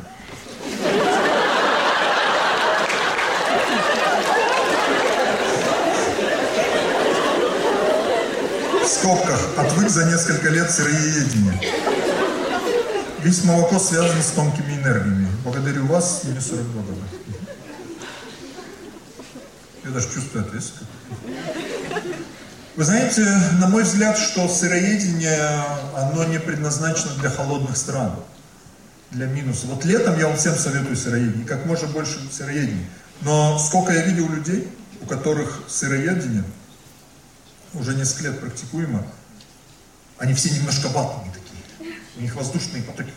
В скобках. Отвык за несколько лет сыроедения. Ведь молоко связано с тонкими энергиями. Благодарю вас, мне 42 года. Я даже чувствую ответственность. Вы знаете, на мой взгляд, что сыроедение, оно не предназначено для холодных стран, для минуса. Вот летом я вам всем советую сыроедение, как можно больше сыроедения. Но сколько я видел людей, у которых сыроедение уже несколько лет практикуемо, они все немножко ватные такие. У них воздушные потоки.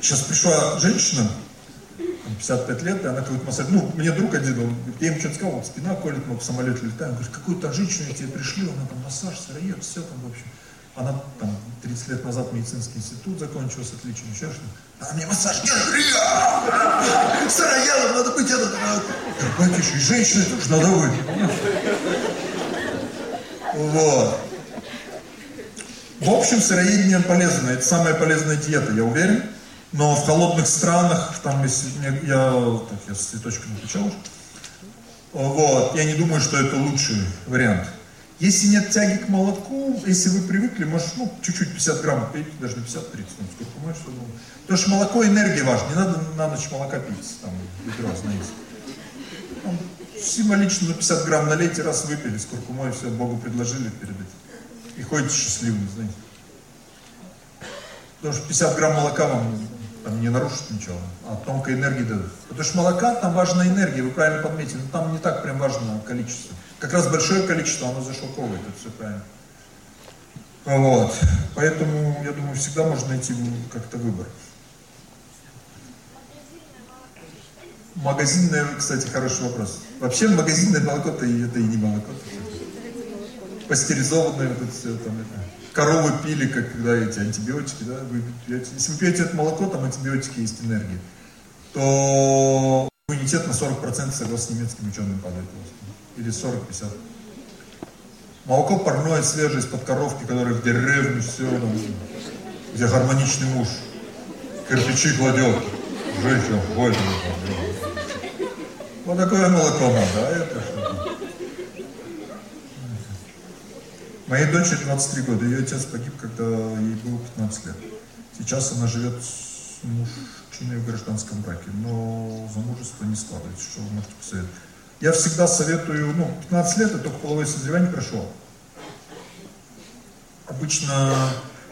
Сейчас пришла женщина, 55 лет, и она какой-то массаж, ну, мне друг один, он, я ему что-то сказал, спина колет, мы в самолете летаем, говорит, какую-то женщину тебе пришли, она там массаж, сыроед, все там, в общем. Она там 30 лет назад медицинский институт закончила с отличием, еще что Она мне массаж делает, сыроедом надо быть, это, батюшка, и женщины тоже надо быть. Вот. В общем, сыроедение полезно, это самая полезная диета, я уверен. Но в холодных странах, там, если я, так, я с цветочками уже, вот, я не думаю, что это лучший вариант. Если нет тяги к молоку, если вы привыкли, может, ну, чуть-чуть 50 грамм пить, даже не 50-30, ну, сколько понимаешь, что думаю. Потому что молоко энергия важна, не надо на ночь молока пить, там, ведро, знаете. Там, символично на 50 грамм налейте, раз выпили, с куркумой, все, Богу предложили перед этим. И ходите счастливыми, знаете. Потому что 50 грамм молока вам там не нарушит ничего, а тонкой энергии дадут. Потому что молока, там важна энергия, вы правильно подметили, но там не так прям важно количество. Как раз большое количество, оно зашелковывает, это все правильно. Вот. Поэтому, я думаю, всегда можно найти как-то выбор. Магазинное, кстати, хороший вопрос. Вообще магазинное молоко-то это и не молоко. Пастеризованное вот это все там это коровы пили, как, когда эти антибиотики, да, вы. Если вы пьете это молоко, там антибиотики есть энергия, то иммунитет на 40% согласно немецким ученым падает. Или 40-50. Молоко парное, свежее, из-под коровки, которая в деревне, все, там, где гармоничный муж кирпичи кладет, женщина ходит. Вот такое молоко надо, а это что Моей дочери 23 года, ее отец погиб, когда ей было 15 лет. Сейчас она живет с мужчиной в гражданском браке, но замужество не складывается, что вы можете посоветовать. Я всегда советую, ну, 15 лет, это только половое созревание прошло. Обычно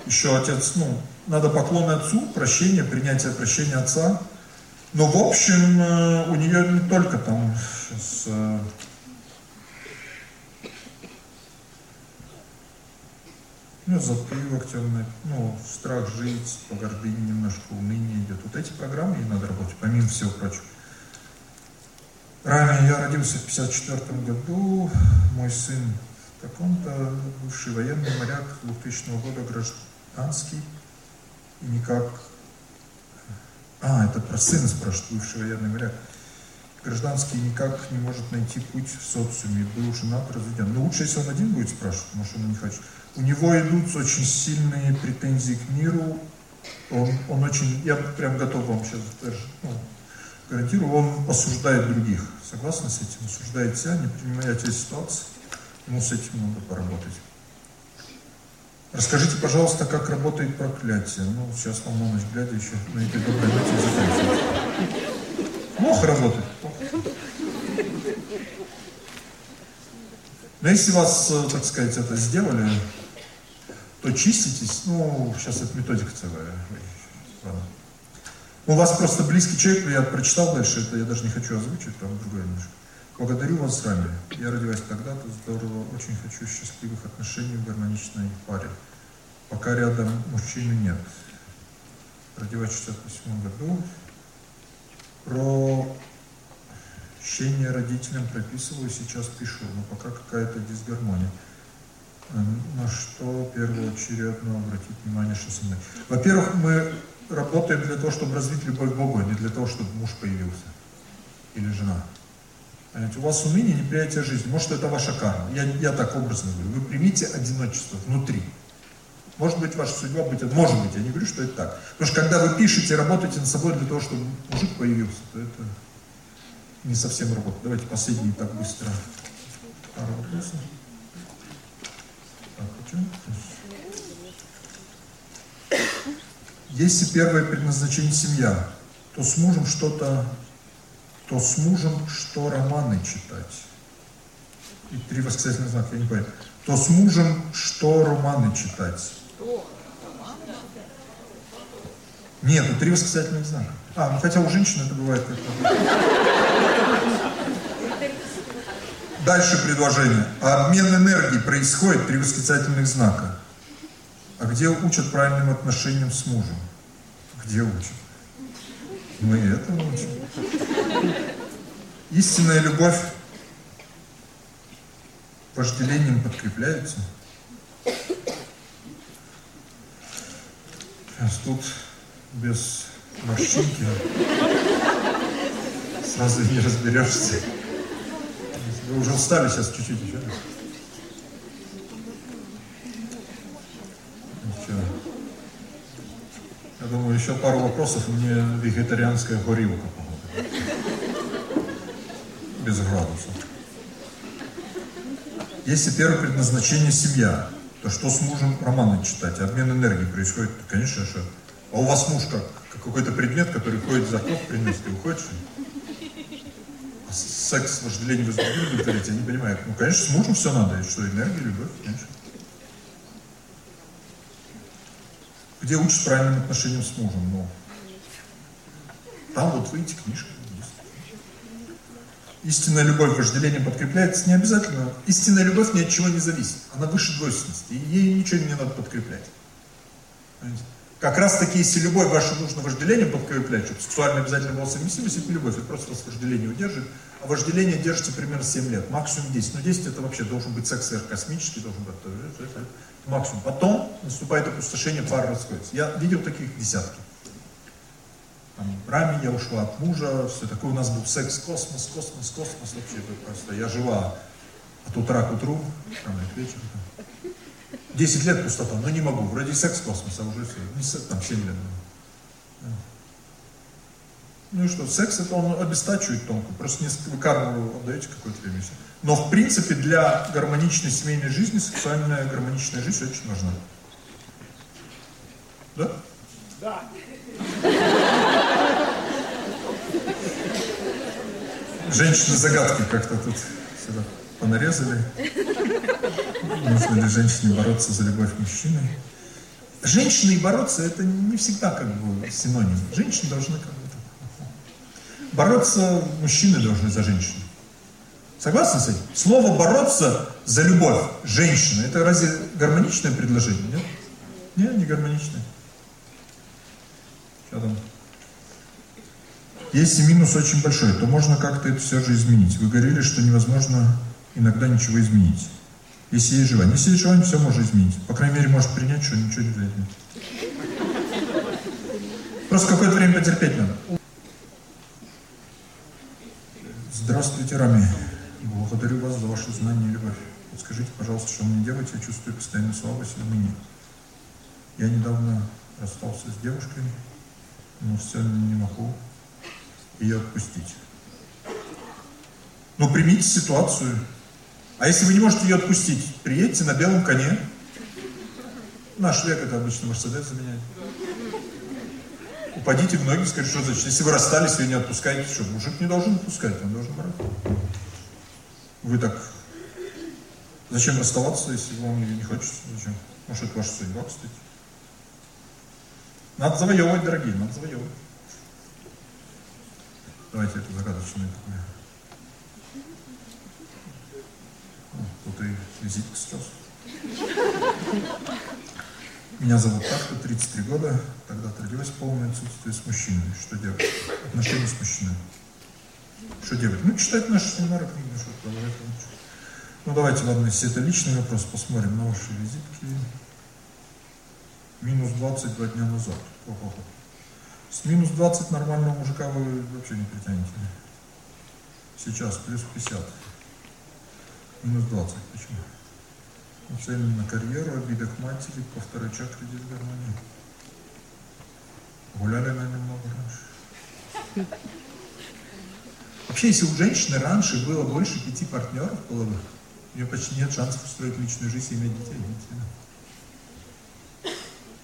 еще отец, ну, надо поклоны отцу, прощение, принятие прощения отца. Но в общем, э, у нее не только там сейчас ну, затылок темный, ну, страх жить, по гордыне немножко уныние идет. Вот эти программы ей надо работать, помимо всего прочего. Ранее я родился в 54 году, мой сын в таком-то, бывший военный моряк 2000 года, гражданский, и никак... А, это про сына спрашивает, бывший военный моряк. Гражданский никак не может найти путь в социуме, был женат, разведен. Но лучше, если он один будет спрашивать, может, он не хочет. У него идут очень сильные претензии к миру. Он, он очень, я прям готов вам сейчас даже, ну, гарантирую, он осуждает других. Согласны с этим? Осуждает себя, не принимая те ситуации. Ему с этим надо поработать. Расскажите, пожалуйста, как работает проклятие. Ну, сейчас вам на ночь глядя еще на этой доброй ноте заканчивать. Плохо работает. Но если вас, э, так сказать, это сделали, то чиститесь, ну, сейчас это методика целая. У вас просто близкий человек, я прочитал дальше, это я даже не хочу озвучить, там другое немножко. Благодарю вас, Рами. Я родилась тогда-то, здорово, очень хочу счастливых отношений в гармоничной паре. Пока рядом мужчины нет. Родилась в 68 году. Про Щение родителям прописываю, сейчас пишу, но пока какая-то дисгармония. На что первоочередно обратить внимание, что со мной. Во-первых, мы работаем для того, чтобы развить любовь к Богу, а не для того, чтобы муж появился. Или жена. Понимаете, у вас уныние, неприятие жизни. Может, это ваша карма. Я, я так образно говорю. Вы примите одиночество внутри. Может быть, ваша судьба быть, может быть, я не говорю, что это так. Потому что когда вы пишете, работаете над собой для того, чтобы мужик появился, то это не совсем работает. Давайте последний так быстро. Пару вопросов. Если первое предназначение семья, то с мужем что-то, то с мужем что романы читать? И три восклицательных знака, я не понял. То с мужем что романы читать? Нет, три восклицательных знака. А, ну хотя у женщин это бывает как-то. Дальше предложение. Обмен энергии происходит при восклицательных знаках. А где учат правильным отношениям с мужем? Где учат? Мы это учим. Истинная любовь вожделением подкрепляется. Сейчас тут без морщинки сразу не разберешься. Вы уже устали сейчас чуть-чуть еще. Я думаю, еще пару вопросов, мне вегетарианская горилка помогает. Без градусов. Если первое предназначение семья, то что с мужем романы читать? Обмен энергии происходит, конечно же. А у вас муж как, как какой-то предмет, который ходит за круг, приносит уходит? Секс, вожделение, возбуждение удовлетворить, я не понимаю. Ну, конечно, с мужем все надо, что, энергия, любовь, конечно. Где учат правильным отношениям с мужем, ну, там вот выйти книжка. Истинная любовь вожделением подкрепляется не обязательно. Истинная любовь ни от чего не зависит. Она выше двойственности. И ей ничего не надо подкреплять. Понимаете? Как раз таки, если любовь ваша нужно вожделением подкреплять, чтобы сексуально обязательно была совместимость, это не любовь, это просто вас вожделение удерживает. А вожделение держится примерно 7 лет, максимум 10. Но 10 это вообще должен быть секс сверхкосмический, должен быть это, максимум. Потом наступает опустошение, пара расходится. Я видел таких десятки. Там, Рами, я ушла от мужа, все такое. У нас был секс, космос, космос, космос. Вообще это просто. Я жила от утра к утру, там, к вечеру. 10 лет пустота, но не могу. Вроде секс космоса уже все. Не секс, там 7 лет. Ну и что, секс это он обестачивает тонко. Просто вы карму отдаете какое-то время. Но в принципе для гармоничной семейной жизни сексуальная гармоничная жизнь очень важна. Да? Да. Женщины загадки как-то тут сюда понарезали. Нужно ли женщине бороться за любовь мужчины? Женщины и бороться это не всегда как бы синоним. Женщины должны как бы бороться мужчины должны за женщину. Согласны с этим? Слово бороться за любовь женщины, это разве гармоничное предложение? Нет? Нет, не гармоничное. Что там? Если минус очень большой, то можно как-то это все же изменить. Вы говорили, что невозможно иногда ничего изменить. Если есть желание. Если есть желание, все можно изменить. По крайней мере, может принять, что ничего не влияет. Просто какое-то время потерпеть надо. Здравствуйте, Рами. Благодарю вас за ваше знание и любовь. Скажите, пожалуйста, что мне делать? Я чувствую постоянно слабость и уныние. Я недавно расстался с девушкой, но все не могу ее отпустить. Но примите ситуацию. А если вы не можете ее отпустить, приедьте на белом коне. Наш век это обычно Мерседес заменяет. Упадите в ноги, скажите, что значит. Если вы расстались, вы не отпускаете, что мужик не должен отпускать, он должен брать. Вы так... Зачем расставаться, если вам ее не хочется? Зачем? Может, это ваша судьба, кстати. Надо завоевывать, дорогие, надо завоевывать. Давайте это загадочное такое. Вот и визитка сразу. Меня зовут так-то, 33 года, тогда-то родилась полное отсутствие с мужчиной. Что делать? Отношения с мужчиной. Что делать? Ну, читать наши семинары, книги, что продолжать. Ну, давайте, ладно, если это личный вопрос, посмотрим на ваши визитки. Минус 22 дня назад. Ого. С минус 20 нормального мужика вы вообще не притянете. Сейчас плюс 50. Минус 20. Почему? Нацелен на карьеру, обида к матери, по второй чакре дисгармонии. Гуляли на нем много раньше. Вообще, если у женщины раньше было больше пяти партнеров половых, у нее почти нет шансов устроить личную жизнь и иметь детей.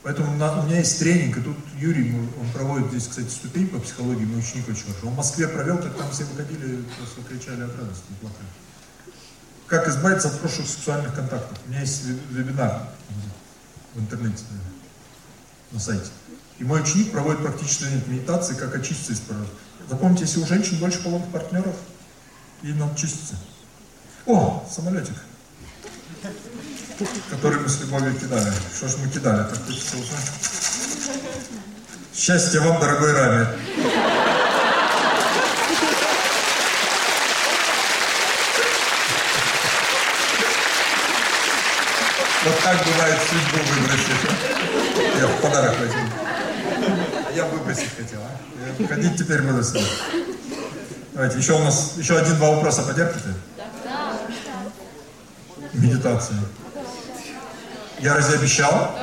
Поэтому на, у меня есть тренинг, и тут Юрий, он проводит здесь, кстати, ступень по психологии, мой ученик очень хорошо. Он в Москве провел, так там все выходили, просто кричали от радости, плакали. Как избавиться от прошлых сексуальных контактов. У меня есть вебинар в интернете, на сайте. И мой ученик проводит практически медитации, как очиститься из прошлого. Запомните, если у женщин больше половых партнеров, ей надо чиститься. О, самолетик который мы с любовью кидали. Что ж мы кидали, так хочется узнать. Счастья вам, дорогой Рами. Вот так бывает судьбу выбросить. Я в подарок возьму. Я выбросить хотел, а? Ходить теперь буду с Давайте, еще у нас, еще один-два вопроса потерпите? Да. Медитация. Я разве обещал?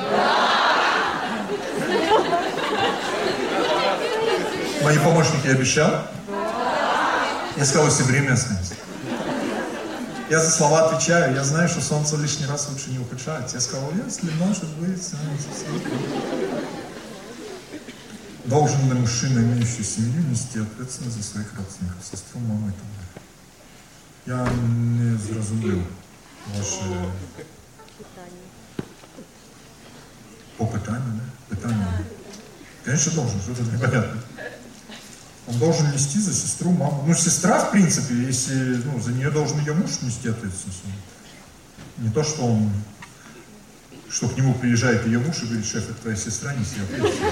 Мои помощники обещал? Я сказал, все время останется. Я за слова отвечаю, я знаю, что солнце лишний раз лучше не ухудшать. Я сказал, если может быть, должен ли мужчина, имеющий семью, нести ответственность за своих родственников, сестру, маму и так далее. Я не зрозумів ваше по питанию, да? Питание. Конечно, должен, что это непонятно. Он должен нести за сестру, маму. Ну, сестра, в принципе, если, ну, за нее должен ее муж нести ответственность. Не то, что он, что к нему приезжает ее муж и говорит, шеф, это твоя сестра, неси ответственность.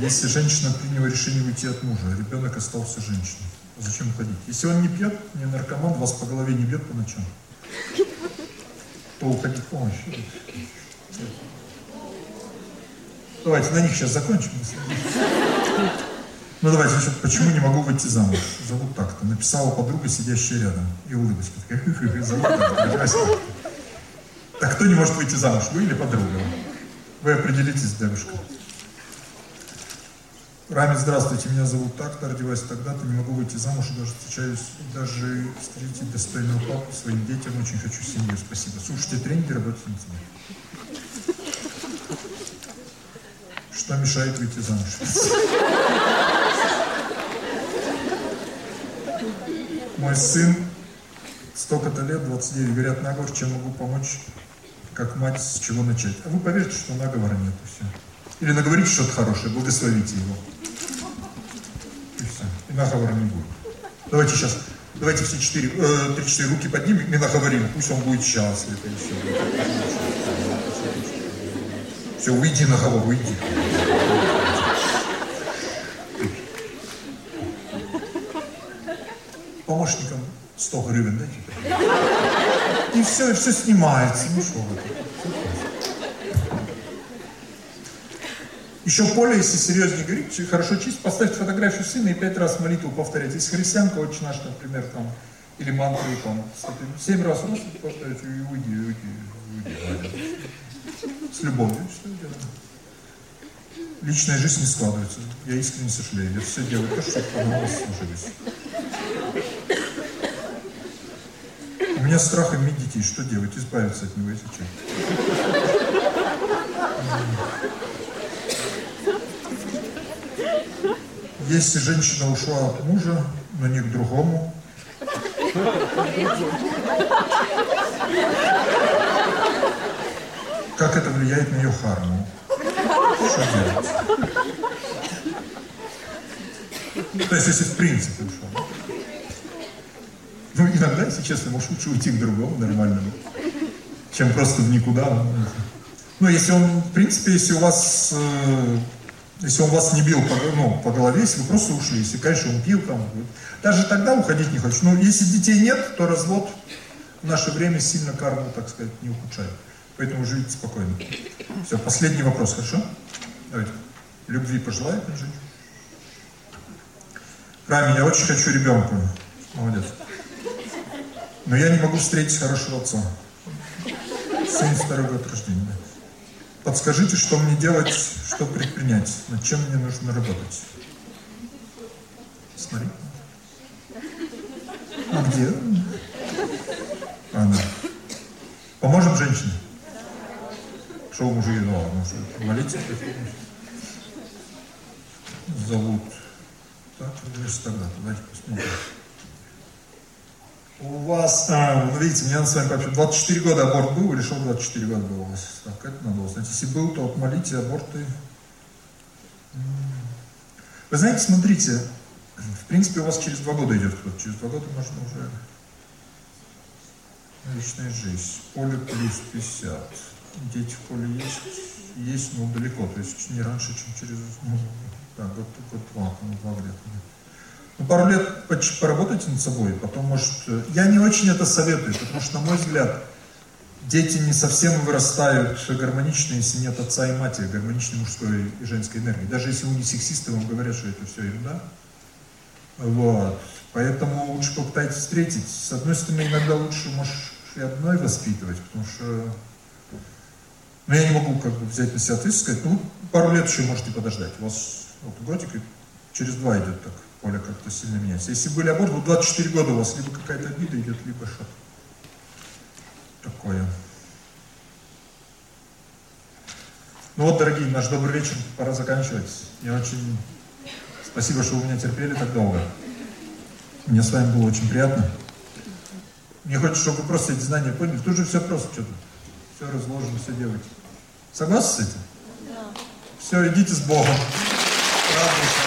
Если женщина приняла решение уйти от мужа, ребенок остался женщиной, зачем уходить? Если он не пьет, не наркоман, вас по голове не бьет по ночам, то уходить помощь. Давайте на них сейчас закончим. Ну давайте, значит, почему не могу выйти замуж? Зовут так-то. Написала подруга, сидящая рядом. И улыбочка такая, зовут так Так кто не может выйти замуж, вы или подруга? Вы определитесь, девушка. Рами, здравствуйте, меня зовут так-то, родилась тогда-то, не могу выйти замуж, даже встречаюсь, даже встретить достойного папу своим детям, очень хочу семью, спасибо. Слушайте, тренинги работают над собой. Что мешает выйти замуж? Мой сын столько-то лет, 29, говорят, наговор, чем могу помочь, как мать, с чего начать. А вы поверьте, что наговора нет, все. Или наговорите что-то хорошее, благословите его. И все. И наговора не будет. Давайте сейчас, давайте все четыре, э, три-четыре руки поднимем и наговорим. Пусть он будет счастлив. И все. Все, уйди на голову, уйди. Помощникам 100 гривен дайте. И все, и все снимается. Ну что вы Еще поле, если серьезнее говорить, хорошо чист, поставить фотографию сына и пять раз молитву повторять. Если христианка, очень наш, например, там, или мантру, там, семь раз раз повторять, и уйди, уйди, уйди, с любовью все делаем. Личная жизнь не складывается. Я искренне сожалею. Я все делаю то, что помогло сложились. У меня страх иметь детей. Что делать? Избавиться от него, если что. Если женщина ушла от мужа, но не к другому, как это влияет на ее харму? Что делать? То есть, если в принципе ушел. Ну, иногда, если честно, может лучше уйти к другому нормальному, чем просто в никуда. Ну, если он, в принципе, если у вас, э, если он вас не бил по, ну, по голове, если вы просто ушли, если, конечно, он пил там, даже тогда уходить не хочешь. Но если детей нет, то развод в наше время сильно карму, так сказать, не ухудшает. Поэтому живите спокойно. Все, последний вопрос, хорошо? Давайте. Любви пожелает жить. Рами, я очень хочу ребенка. Молодец. Но я не могу встретить хорошего отца. 72 год рождения. Подскажите, что мне делать, что предпринять, над чем мне нужно работать. Смотри. А где? Она. Поможем женщине? Что мужей, ну, молиться? Зовут. Так, тогда, давайте посмотрим. У вас, а, видите, мне надо с вами пообщаться. 24 года аборт был или что 24 года был у вас? Так, это надо узнать. Если был, то отмолите аборты. Вы знаете, смотрите, в принципе, у вас через два года идет кто-то. Через два года можно уже личная жизнь. Поле плюс 50. Дети в поле есть, есть, но далеко. То есть не раньше, чем через ну, да, год, год два, ну, два лет. Ну, пару лет поработайте над собой, потом, может... Э, я не очень это советую, потому что, на мой взгляд, дети не совсем вырастают гармоничные, если нет отца и матери, гармоничной мужской и женской энергии. Даже если вы не сексисты, вам говорят, что это все ерунда. Вот. Поэтому лучше попытайтесь встретить. С одной стороны, иногда лучше, может, и одной воспитывать, потому что... Ну, я не могу как бы взять на себя ответственность сказать, ну, пару лет еще можете подождать. У вас вот годик, и через два идет так поле как-то сильно меняется. Если были аборты, вот 24 года у вас либо какая-то обида идет, либо что-то такое. Ну вот, дорогие, наш добрый вечер, пора заканчивать. Я очень... Спасибо, что вы меня терпели так долго. Мне с вами было очень приятно. Мне хочется, чтобы вы просто эти знания поняли. Тут же все просто что-то. Все разложено, все делаете. Согласны с этим? Да. Все, идите с Богом. Радуйся.